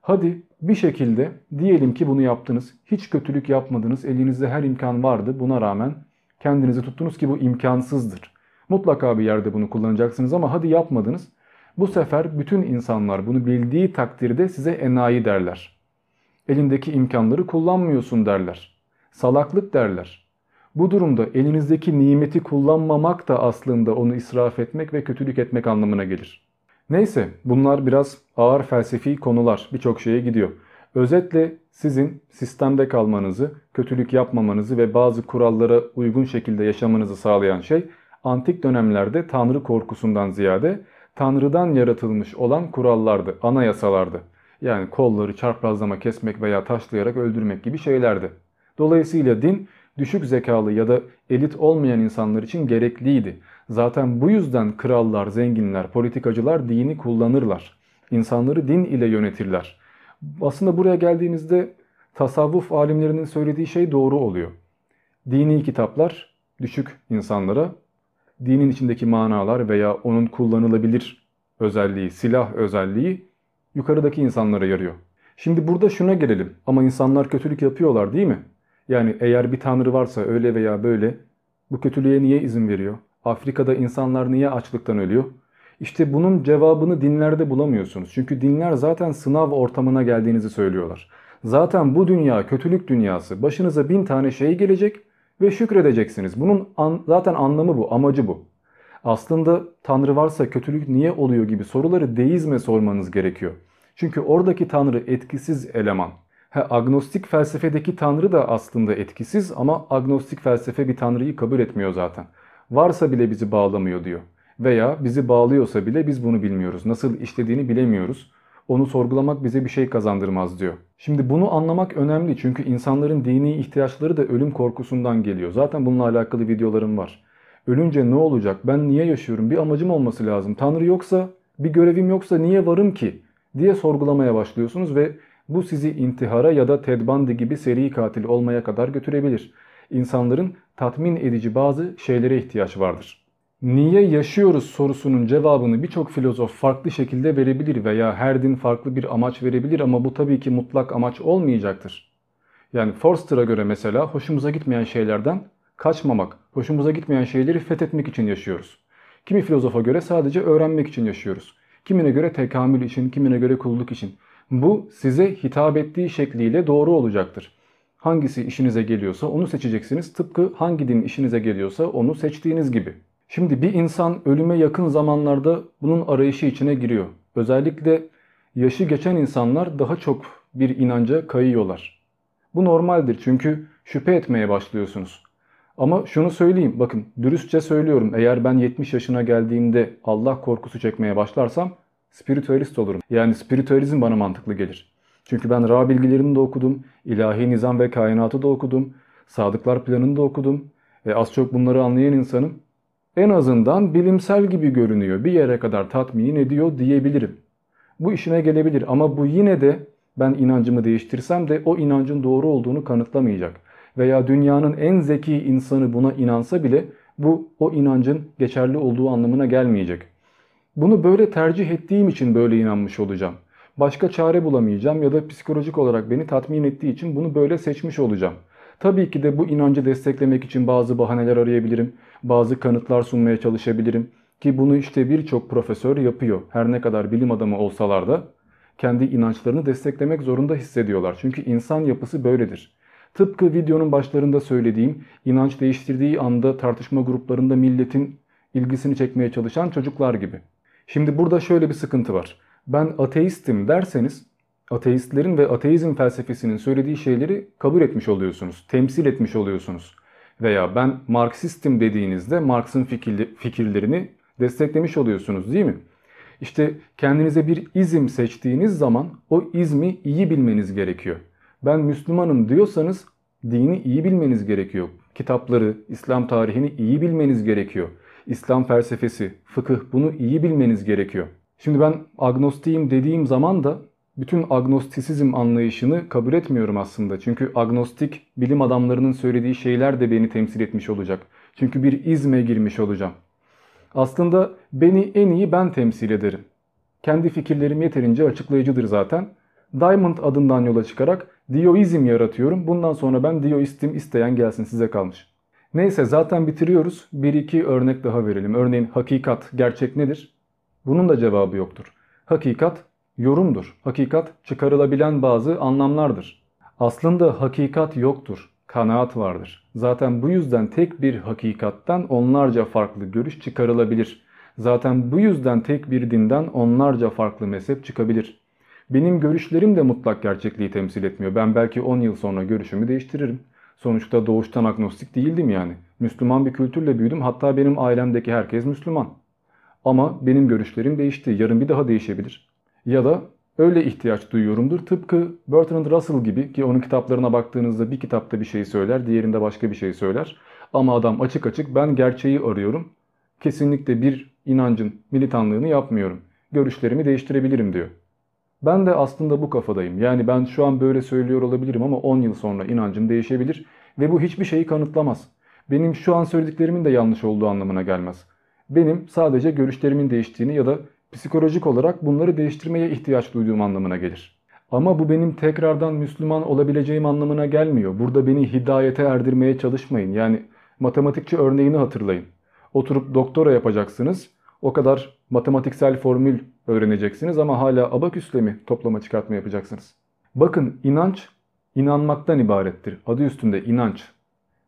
[SPEAKER 1] Hadi bir şekilde diyelim ki bunu yaptınız. Hiç kötülük yapmadınız. Elinizde her imkan vardı. Buna rağmen kendinizi tuttunuz ki bu imkansızdır. Mutlaka bir yerde bunu kullanacaksınız ama hadi yapmadınız. Bu sefer bütün insanlar bunu bildiği takdirde size enayi derler. Elindeki imkanları kullanmıyorsun derler. Salaklık derler. Bu durumda elinizdeki nimeti kullanmamak da aslında onu israf etmek ve kötülük etmek anlamına gelir. Neyse bunlar biraz ağır felsefi konular birçok şeye gidiyor. Özetle sizin sistemde kalmanızı, kötülük yapmamanızı ve bazı kurallara uygun şekilde yaşamanızı sağlayan şey antik dönemlerde tanrı korkusundan ziyade tanrıdan yaratılmış olan kurallardı, anayasalardı. Yani kolları çarprazlama kesmek veya taşlayarak öldürmek gibi şeylerdi. Dolayısıyla din düşük zekalı ya da elit olmayan insanlar için gerekliydi. Zaten bu yüzden krallar, zenginler, politikacılar dini kullanırlar. İnsanları din ile yönetirler. Aslında buraya geldiğimizde tasavvuf alimlerinin söylediği şey doğru oluyor. Dini kitaplar düşük insanlara dinin içindeki manalar veya onun kullanılabilir özelliği, silah özelliği yukarıdaki insanlara yarıyor. Şimdi burada şuna gelelim. Ama insanlar kötülük yapıyorlar değil mi? Yani eğer bir tanrı varsa öyle veya böyle bu kötülüğe niye izin veriyor? Afrika'da insanlar niye açlıktan ölüyor? İşte bunun cevabını dinlerde bulamıyorsunuz. Çünkü dinler zaten sınav ortamına geldiğinizi söylüyorlar. Zaten bu dünya kötülük dünyası. Başınıza bin tane şey gelecek ve şükredeceksiniz. Bunun an, zaten anlamı bu, amacı bu. Aslında Tanrı varsa kötülük niye oluyor gibi soruları deizme sormanız gerekiyor. Çünkü oradaki Tanrı etkisiz eleman. Ha, agnostik felsefedeki Tanrı da aslında etkisiz ama agnostik felsefe bir Tanrı'yı kabul etmiyor zaten. Varsa bile bizi bağlamıyor diyor. Veya bizi bağlıyorsa bile biz bunu bilmiyoruz. Nasıl işlediğini bilemiyoruz. Onu sorgulamak bize bir şey kazandırmaz diyor. Şimdi bunu anlamak önemli çünkü insanların dini ihtiyaçları da ölüm korkusundan geliyor. Zaten bununla alakalı videolarım var. Ölünce ne olacak? Ben niye yaşıyorum? Bir amacım olması lazım. Tanrı yoksa, bir görevim yoksa niye varım ki? diye sorgulamaya başlıyorsunuz ve bu sizi intihara ya da Ted Bundy gibi seri katil olmaya kadar götürebilir. İnsanların tatmin edici bazı şeylere ihtiyaç vardır. Niye yaşıyoruz sorusunun cevabını birçok filozof farklı şekilde verebilir veya her din farklı bir amaç verebilir ama bu tabii ki mutlak amaç olmayacaktır. Yani Forster'a göre mesela hoşumuza gitmeyen şeylerden kaçmamak, hoşumuza gitmeyen şeyleri fethetmek için yaşıyoruz. Kimi filozofa göre sadece öğrenmek için yaşıyoruz. Kimine göre tekamül için, kimine göre kulluk için. Bu size hitap ettiği şekliyle doğru olacaktır. Hangisi işinize geliyorsa onu seçeceksiniz. Tıpkı hangi din işinize geliyorsa onu seçtiğiniz gibi. Şimdi bir insan ölüme yakın zamanlarda bunun arayışı içine giriyor. Özellikle yaşı geçen insanlar daha çok bir inanca kayıyorlar. Bu normaldir çünkü şüphe etmeye başlıyorsunuz. Ama şunu söyleyeyim bakın dürüstçe söylüyorum eğer ben 70 yaşına geldiğimde Allah korkusu çekmeye başlarsam spiritüalist olurum. Yani spiritüalizm bana mantıklı gelir. Çünkü ben Ra bilgilerini de okudum, ilahi nizam ve kainatı da okudum, sadıklar planını da okudum ve az çok bunları anlayan insanım. En azından bilimsel gibi görünüyor, bir yere kadar tatmin ediyor diyebilirim. Bu işine gelebilir ama bu yine de ben inancımı değiştirsem de o inancın doğru olduğunu kanıtlamayacak. Veya dünyanın en zeki insanı buna inansa bile bu o inancın geçerli olduğu anlamına gelmeyecek. Bunu böyle tercih ettiğim için böyle inanmış olacağım. Başka çare bulamayacağım ya da psikolojik olarak beni tatmin ettiği için bunu böyle seçmiş olacağım. Tabii ki de bu inancı desteklemek için bazı bahaneler arayabilirim, bazı kanıtlar sunmaya çalışabilirim ki bunu işte birçok profesör yapıyor. Her ne kadar bilim adamı olsalar da kendi inançlarını desteklemek zorunda hissediyorlar. Çünkü insan yapısı böyledir. Tıpkı videonun başlarında söylediğim inanç değiştirdiği anda tartışma gruplarında milletin ilgisini çekmeye çalışan çocuklar gibi. Şimdi burada şöyle bir sıkıntı var. Ben ateistim derseniz ateistlerin ve ateizm felsefesinin söylediği şeyleri kabul etmiş oluyorsunuz, temsil etmiş oluyorsunuz. Veya ben Marksistim dediğinizde Marx'ın fikirlerini desteklemiş oluyorsunuz değil mi? İşte kendinize bir izim seçtiğiniz zaman o izmi iyi bilmeniz gerekiyor. Ben Müslümanım diyorsanız dini iyi bilmeniz gerekiyor. Kitapları, İslam tarihini iyi bilmeniz gerekiyor. İslam felsefesi, fıkıh bunu iyi bilmeniz gerekiyor. Şimdi ben agnostiyim dediğim zaman da bütün agnostisizm anlayışını kabul etmiyorum aslında. Çünkü agnostik bilim adamlarının söylediği şeyler de beni temsil etmiş olacak. Çünkü bir izme girmiş olacağım. Aslında beni en iyi ben temsil ederim. Kendi fikirlerim yeterince açıklayıcıdır zaten. Diamond adından yola çıkarak Dioizm yaratıyorum. Bundan sonra ben Dioistim isteyen gelsin size kalmış. Neyse zaten bitiriyoruz. Bir iki örnek daha verelim. Örneğin hakikat, gerçek nedir? Bunun da cevabı yoktur. Hakikat yorumdur. Hakikat çıkarılabilen bazı anlamlardır. Aslında hakikat yoktur. Kanaat vardır. Zaten bu yüzden tek bir hakikatten onlarca farklı görüş çıkarılabilir. Zaten bu yüzden tek bir dinden onlarca farklı mezhep çıkabilir. Benim görüşlerim de mutlak gerçekliği temsil etmiyor. Ben belki 10 yıl sonra görüşümü değiştiririm. Sonuçta doğuştan agnostik değildim yani. Müslüman bir kültürle büyüdüm. Hatta benim ailemdeki herkes Müslüman. Ama benim görüşlerim değişti. Yarın bir daha değişebilir. Ya da öyle ihtiyaç duyuyorumdur. Tıpkı Bertrand Russell gibi ki onun kitaplarına baktığınızda bir kitapta bir şey söyler, diğerinde başka bir şey söyler. Ama adam açık açık ben gerçeği arıyorum. Kesinlikle bir inancın militanlığını yapmıyorum. Görüşlerimi değiştirebilirim diyor. Ben de aslında bu kafadayım. Yani ben şu an böyle söylüyor olabilirim ama 10 yıl sonra inancım değişebilir ve bu hiçbir şeyi kanıtlamaz. Benim şu an söylediklerimin de yanlış olduğu anlamına gelmez. Benim sadece görüşlerimin değiştiğini ya da psikolojik olarak bunları değiştirmeye ihtiyaç duyduğum anlamına gelir. Ama bu benim tekrardan Müslüman olabileceğim anlamına gelmiyor. Burada beni hidayete erdirmeye çalışmayın. Yani matematikçi örneğini hatırlayın. Oturup doktora yapacaksınız. O kadar matematiksel formül öğreneceksiniz ama hala abaküsle mi toplama çıkartma yapacaksınız? Bakın inanç inanmaktan ibarettir. Adı üstünde inanç.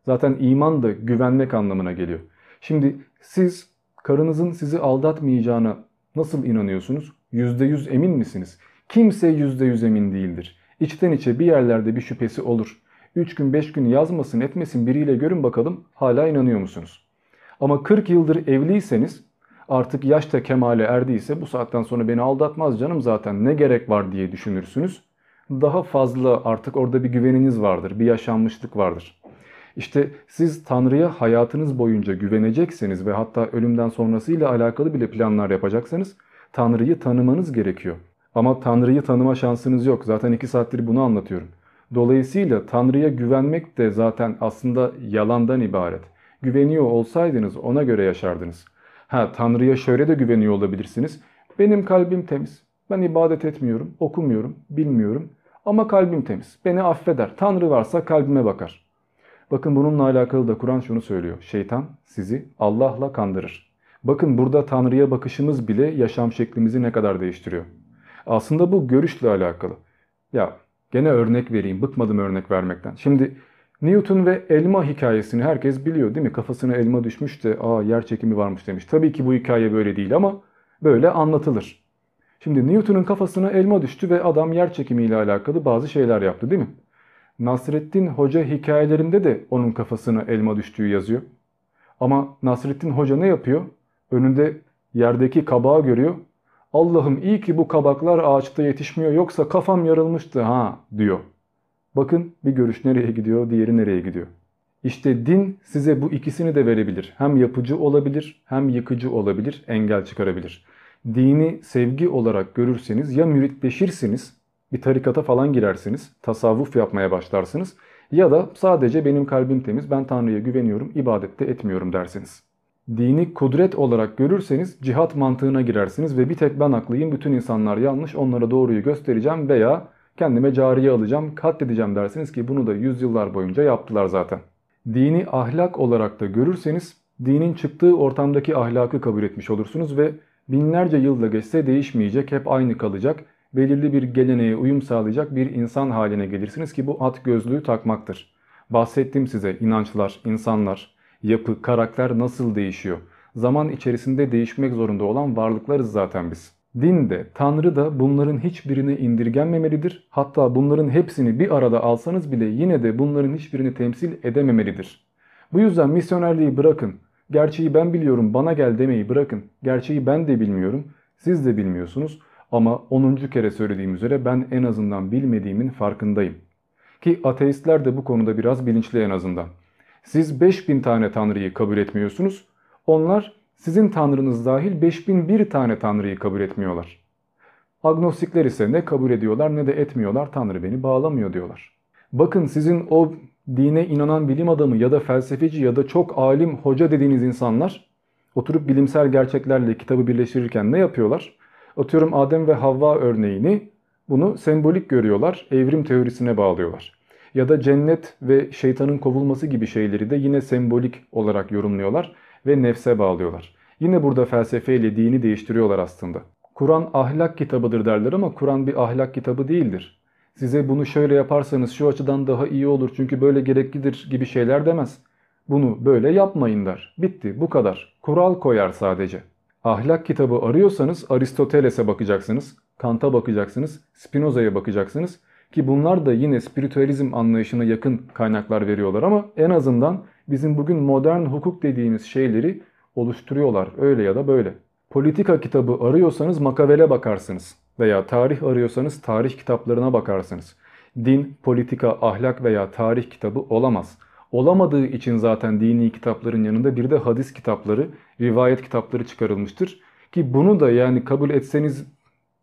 [SPEAKER 1] Zaten iman da güvenmek anlamına geliyor. Şimdi siz karınızın sizi aldatmayacağına nasıl inanıyorsunuz? %100 emin misiniz? Kimse %100 emin değildir. İçten içe bir yerlerde bir şüphesi olur. 3 gün 5 gün yazmasın etmesin biriyle görün bakalım hala inanıyor musunuz? Ama 40 yıldır evliyseniz artık yaş da kemale erdiyse bu saatten sonra beni aldatmaz canım zaten ne gerek var diye düşünürsünüz. Daha fazla artık orada bir güveniniz vardır, bir yaşanmışlık vardır. İşte siz Tanrı'ya hayatınız boyunca güvenecekseniz ve hatta ölümden sonrasıyla alakalı bile planlar yapacaksanız Tanrı'yı tanımanız gerekiyor. Ama Tanrı'yı tanıma şansınız yok. Zaten iki saattir bunu anlatıyorum. Dolayısıyla Tanrı'ya güvenmek de zaten aslında yalandan ibaret. Güveniyor olsaydınız ona göre yaşardınız. Ha Tanrı'ya şöyle de güveniyor olabilirsiniz. Benim kalbim temiz. Ben ibadet etmiyorum, okumuyorum, bilmiyorum. Ama kalbim temiz. Beni affeder. Tanrı varsa kalbime bakar. Bakın bununla alakalı da Kur'an şunu söylüyor. Şeytan sizi Allah'la kandırır. Bakın burada Tanrı'ya bakışımız bile yaşam şeklimizi ne kadar değiştiriyor. Aslında bu görüşle alakalı. Ya gene örnek vereyim. Bıkmadım örnek vermekten. Şimdi Newton ve elma hikayesini herkes biliyor değil mi? Kafasına elma düşmüş de aa yer çekimi varmış demiş. Tabii ki bu hikaye böyle değil ama böyle anlatılır. Şimdi Newton'un kafasına elma düştü ve adam yer çekimiyle alakalı bazı şeyler yaptı değil mi? Nasrettin Hoca hikayelerinde de onun kafasına elma düştüğü yazıyor. Ama Nasrettin Hoca ne yapıyor? Önünde yerdeki kabağı görüyor. Allah'ım iyi ki bu kabaklar ağaçta yetişmiyor yoksa kafam yarılmıştı ha diyor. Bakın bir görüş nereye gidiyor, diğeri nereye gidiyor. İşte din size bu ikisini de verebilir. Hem yapıcı olabilir, hem yıkıcı olabilir, engel çıkarabilir. Dini sevgi olarak görürseniz ya müritleşirsiniz, bir tarikata falan girersiniz, tasavvuf yapmaya başlarsınız ya da sadece benim kalbim temiz, ben Tanrı'ya güveniyorum, ibadette etmiyorum dersiniz. Dini kudret olarak görürseniz cihat mantığına girersiniz ve bir tek ben haklıyım, bütün insanlar yanlış, onlara doğruyu göstereceğim veya kendime cariye alacağım, katledeceğim dersiniz ki bunu da yüzyıllar boyunca yaptılar zaten. Dini ahlak olarak da görürseniz dinin çıktığı ortamdaki ahlakı kabul etmiş olursunuz ve binlerce yılda geçse değişmeyecek, hep aynı kalacak, belirli bir geleneğe uyum sağlayacak bir insan haline gelirsiniz ki bu at gözlüğü takmaktır. Bahsettim size inançlar, insanlar, yapı, karakter nasıl değişiyor? Zaman içerisinde değişmek zorunda olan varlıklarız zaten biz. Din de, Tanrı da bunların hiçbirini indirgenmemelidir. Hatta bunların hepsini bir arada alsanız bile yine de bunların hiçbirini temsil edememelidir. Bu yüzden misyonerliği bırakın. Gerçeği ben biliyorum bana gel demeyi bırakın. Gerçeği ben de bilmiyorum. Siz de bilmiyorsunuz. Ama 10. kere söylediğim üzere ben en azından bilmediğimin farkındayım. Ki ateistler de bu konuda biraz bilinçli en azından. Siz 5000 tane tanrıyı kabul etmiyorsunuz. Onlar sizin tanrınız dahil 5001 tane tanrıyı kabul etmiyorlar. Agnostikler ise ne kabul ediyorlar ne de etmiyorlar tanrı beni bağlamıyor diyorlar. Bakın sizin o dine inanan bilim adamı ya da felsefeci ya da çok alim hoca dediğiniz insanlar oturup bilimsel gerçeklerle kitabı birleştirirken ne yapıyorlar? Atıyorum Adem ve Havva örneğini bunu sembolik görüyorlar, evrim teorisine bağlıyorlar. Ya da cennet ve şeytanın kovulması gibi şeyleri de yine sembolik olarak yorumluyorlar ve nefse bağlıyorlar. Yine burada felsefeyle dini değiştiriyorlar aslında. Kur'an ahlak kitabıdır derler ama Kur'an bir ahlak kitabı değildir. Size bunu şöyle yaparsanız şu açıdan daha iyi olur çünkü böyle gereklidir gibi şeyler demez. Bunu böyle yapmayın der. Bitti bu kadar. Kural koyar sadece. Ahlak kitabı arıyorsanız Aristoteles'e bakacaksınız, Kant'a bakacaksınız, Spinoza'ya bakacaksınız ki bunlar da yine spiritüalizm anlayışına yakın kaynaklar veriyorlar ama en azından bizim bugün modern hukuk dediğimiz şeyleri oluşturuyorlar öyle ya da böyle. Politika kitabı arıyorsanız Makavele bakarsınız veya tarih arıyorsanız tarih kitaplarına bakarsınız. Din, politika, ahlak veya tarih kitabı olamaz. Olamadığı için zaten dini kitapların yanında bir de hadis kitapları, rivayet kitapları çıkarılmıştır. Ki bunu da yani kabul etseniz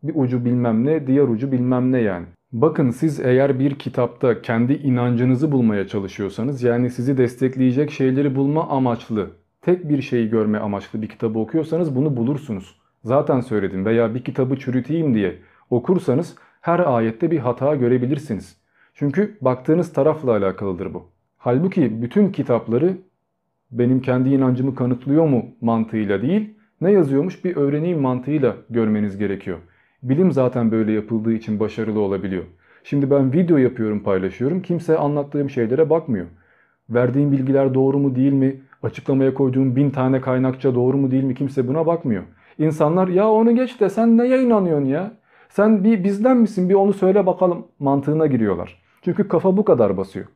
[SPEAKER 1] bir ucu bilmem ne, diğer ucu bilmem ne yani. Bakın siz eğer bir kitapta kendi inancınızı bulmaya çalışıyorsanız yani sizi destekleyecek şeyleri bulma amaçlı, tek bir şeyi görme amaçlı bir kitabı okuyorsanız bunu bulursunuz. Zaten söyledim veya bir kitabı çürüteyim diye okursanız her ayette bir hata görebilirsiniz. Çünkü baktığınız tarafla alakalıdır bu. Halbuki bütün kitapları benim kendi inancımı kanıtlıyor mu mantığıyla değil, ne yazıyormuş bir öğreneyim mantığıyla görmeniz gerekiyor. Bilim zaten böyle yapıldığı için başarılı olabiliyor. Şimdi ben video yapıyorum paylaşıyorum kimse anlattığım şeylere bakmıyor. Verdiğim bilgiler doğru mu değil mi? Açıklamaya koyduğum bin tane kaynakça doğru mu değil mi kimse buna bakmıyor. İnsanlar ya onu geç de sen neye inanıyorsun ya? Sen bir bizden misin bir onu söyle bakalım mantığına giriyorlar. Çünkü kafa bu kadar basıyor.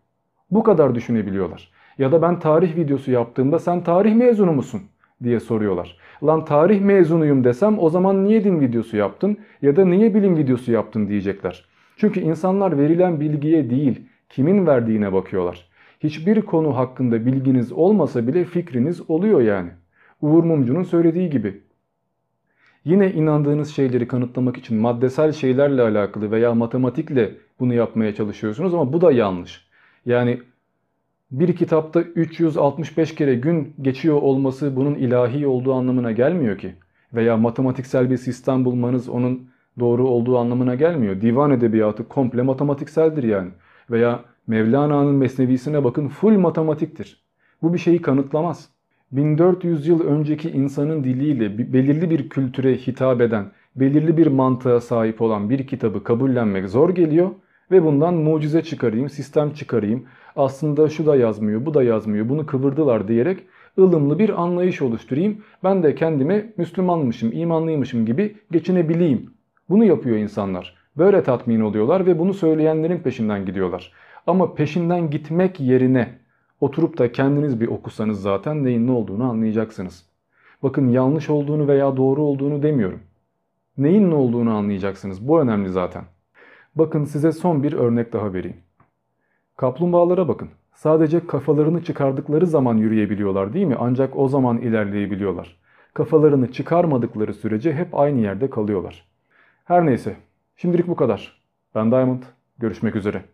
[SPEAKER 1] Bu kadar düşünebiliyorlar. Ya da ben tarih videosu yaptığımda sen tarih mezunu musun diye soruyorlar. Lan tarih mezunuyum desem o zaman niye din videosu yaptın ya da niye bilim videosu yaptın diyecekler. Çünkü insanlar verilen bilgiye değil kimin verdiğine bakıyorlar. Hiçbir konu hakkında bilginiz olmasa bile fikriniz oluyor yani. Uğur Mumcu'nun söylediği gibi. Yine inandığınız şeyleri kanıtlamak için maddesel şeylerle alakalı veya matematikle bunu yapmaya çalışıyorsunuz ama bu da yanlış. Yani bir kitapta 365 kere gün geçiyor olması bunun ilahi olduğu anlamına gelmiyor ki. Veya matematiksel bir sistem bulmanız onun doğru olduğu anlamına gelmiyor. Divan edebiyatı komple matematikseldir yani. Veya Mevlana'nın mesnevisine bakın full matematiktir. Bu bir şeyi kanıtlamaz. 1400 yıl önceki insanın diliyle belirli bir kültüre hitap eden, belirli bir mantığa sahip olan bir kitabı kabullenmek zor geliyor ve bundan mucize çıkarayım, sistem çıkarayım. Aslında şu da yazmıyor, bu da yazmıyor, bunu kıvırdılar diyerek ılımlı bir anlayış oluşturayım. Ben de kendime Müslümanmışım, imanlıymışım gibi geçinebileyim. Bunu yapıyor insanlar. Böyle tatmin oluyorlar ve bunu söyleyenlerin peşinden gidiyorlar. Ama peşinden gitmek yerine oturup da kendiniz bir okusanız zaten neyin ne olduğunu anlayacaksınız. Bakın yanlış olduğunu veya doğru olduğunu demiyorum. Neyin ne olduğunu anlayacaksınız. Bu önemli zaten. Bakın size son bir örnek daha vereyim. Kaplumbağalara bakın. Sadece kafalarını çıkardıkları zaman yürüyebiliyorlar değil mi? Ancak o zaman ilerleyebiliyorlar. Kafalarını çıkarmadıkları sürece hep aynı yerde kalıyorlar. Her neyse. Şimdilik bu kadar. Ben Diamond. Görüşmek üzere.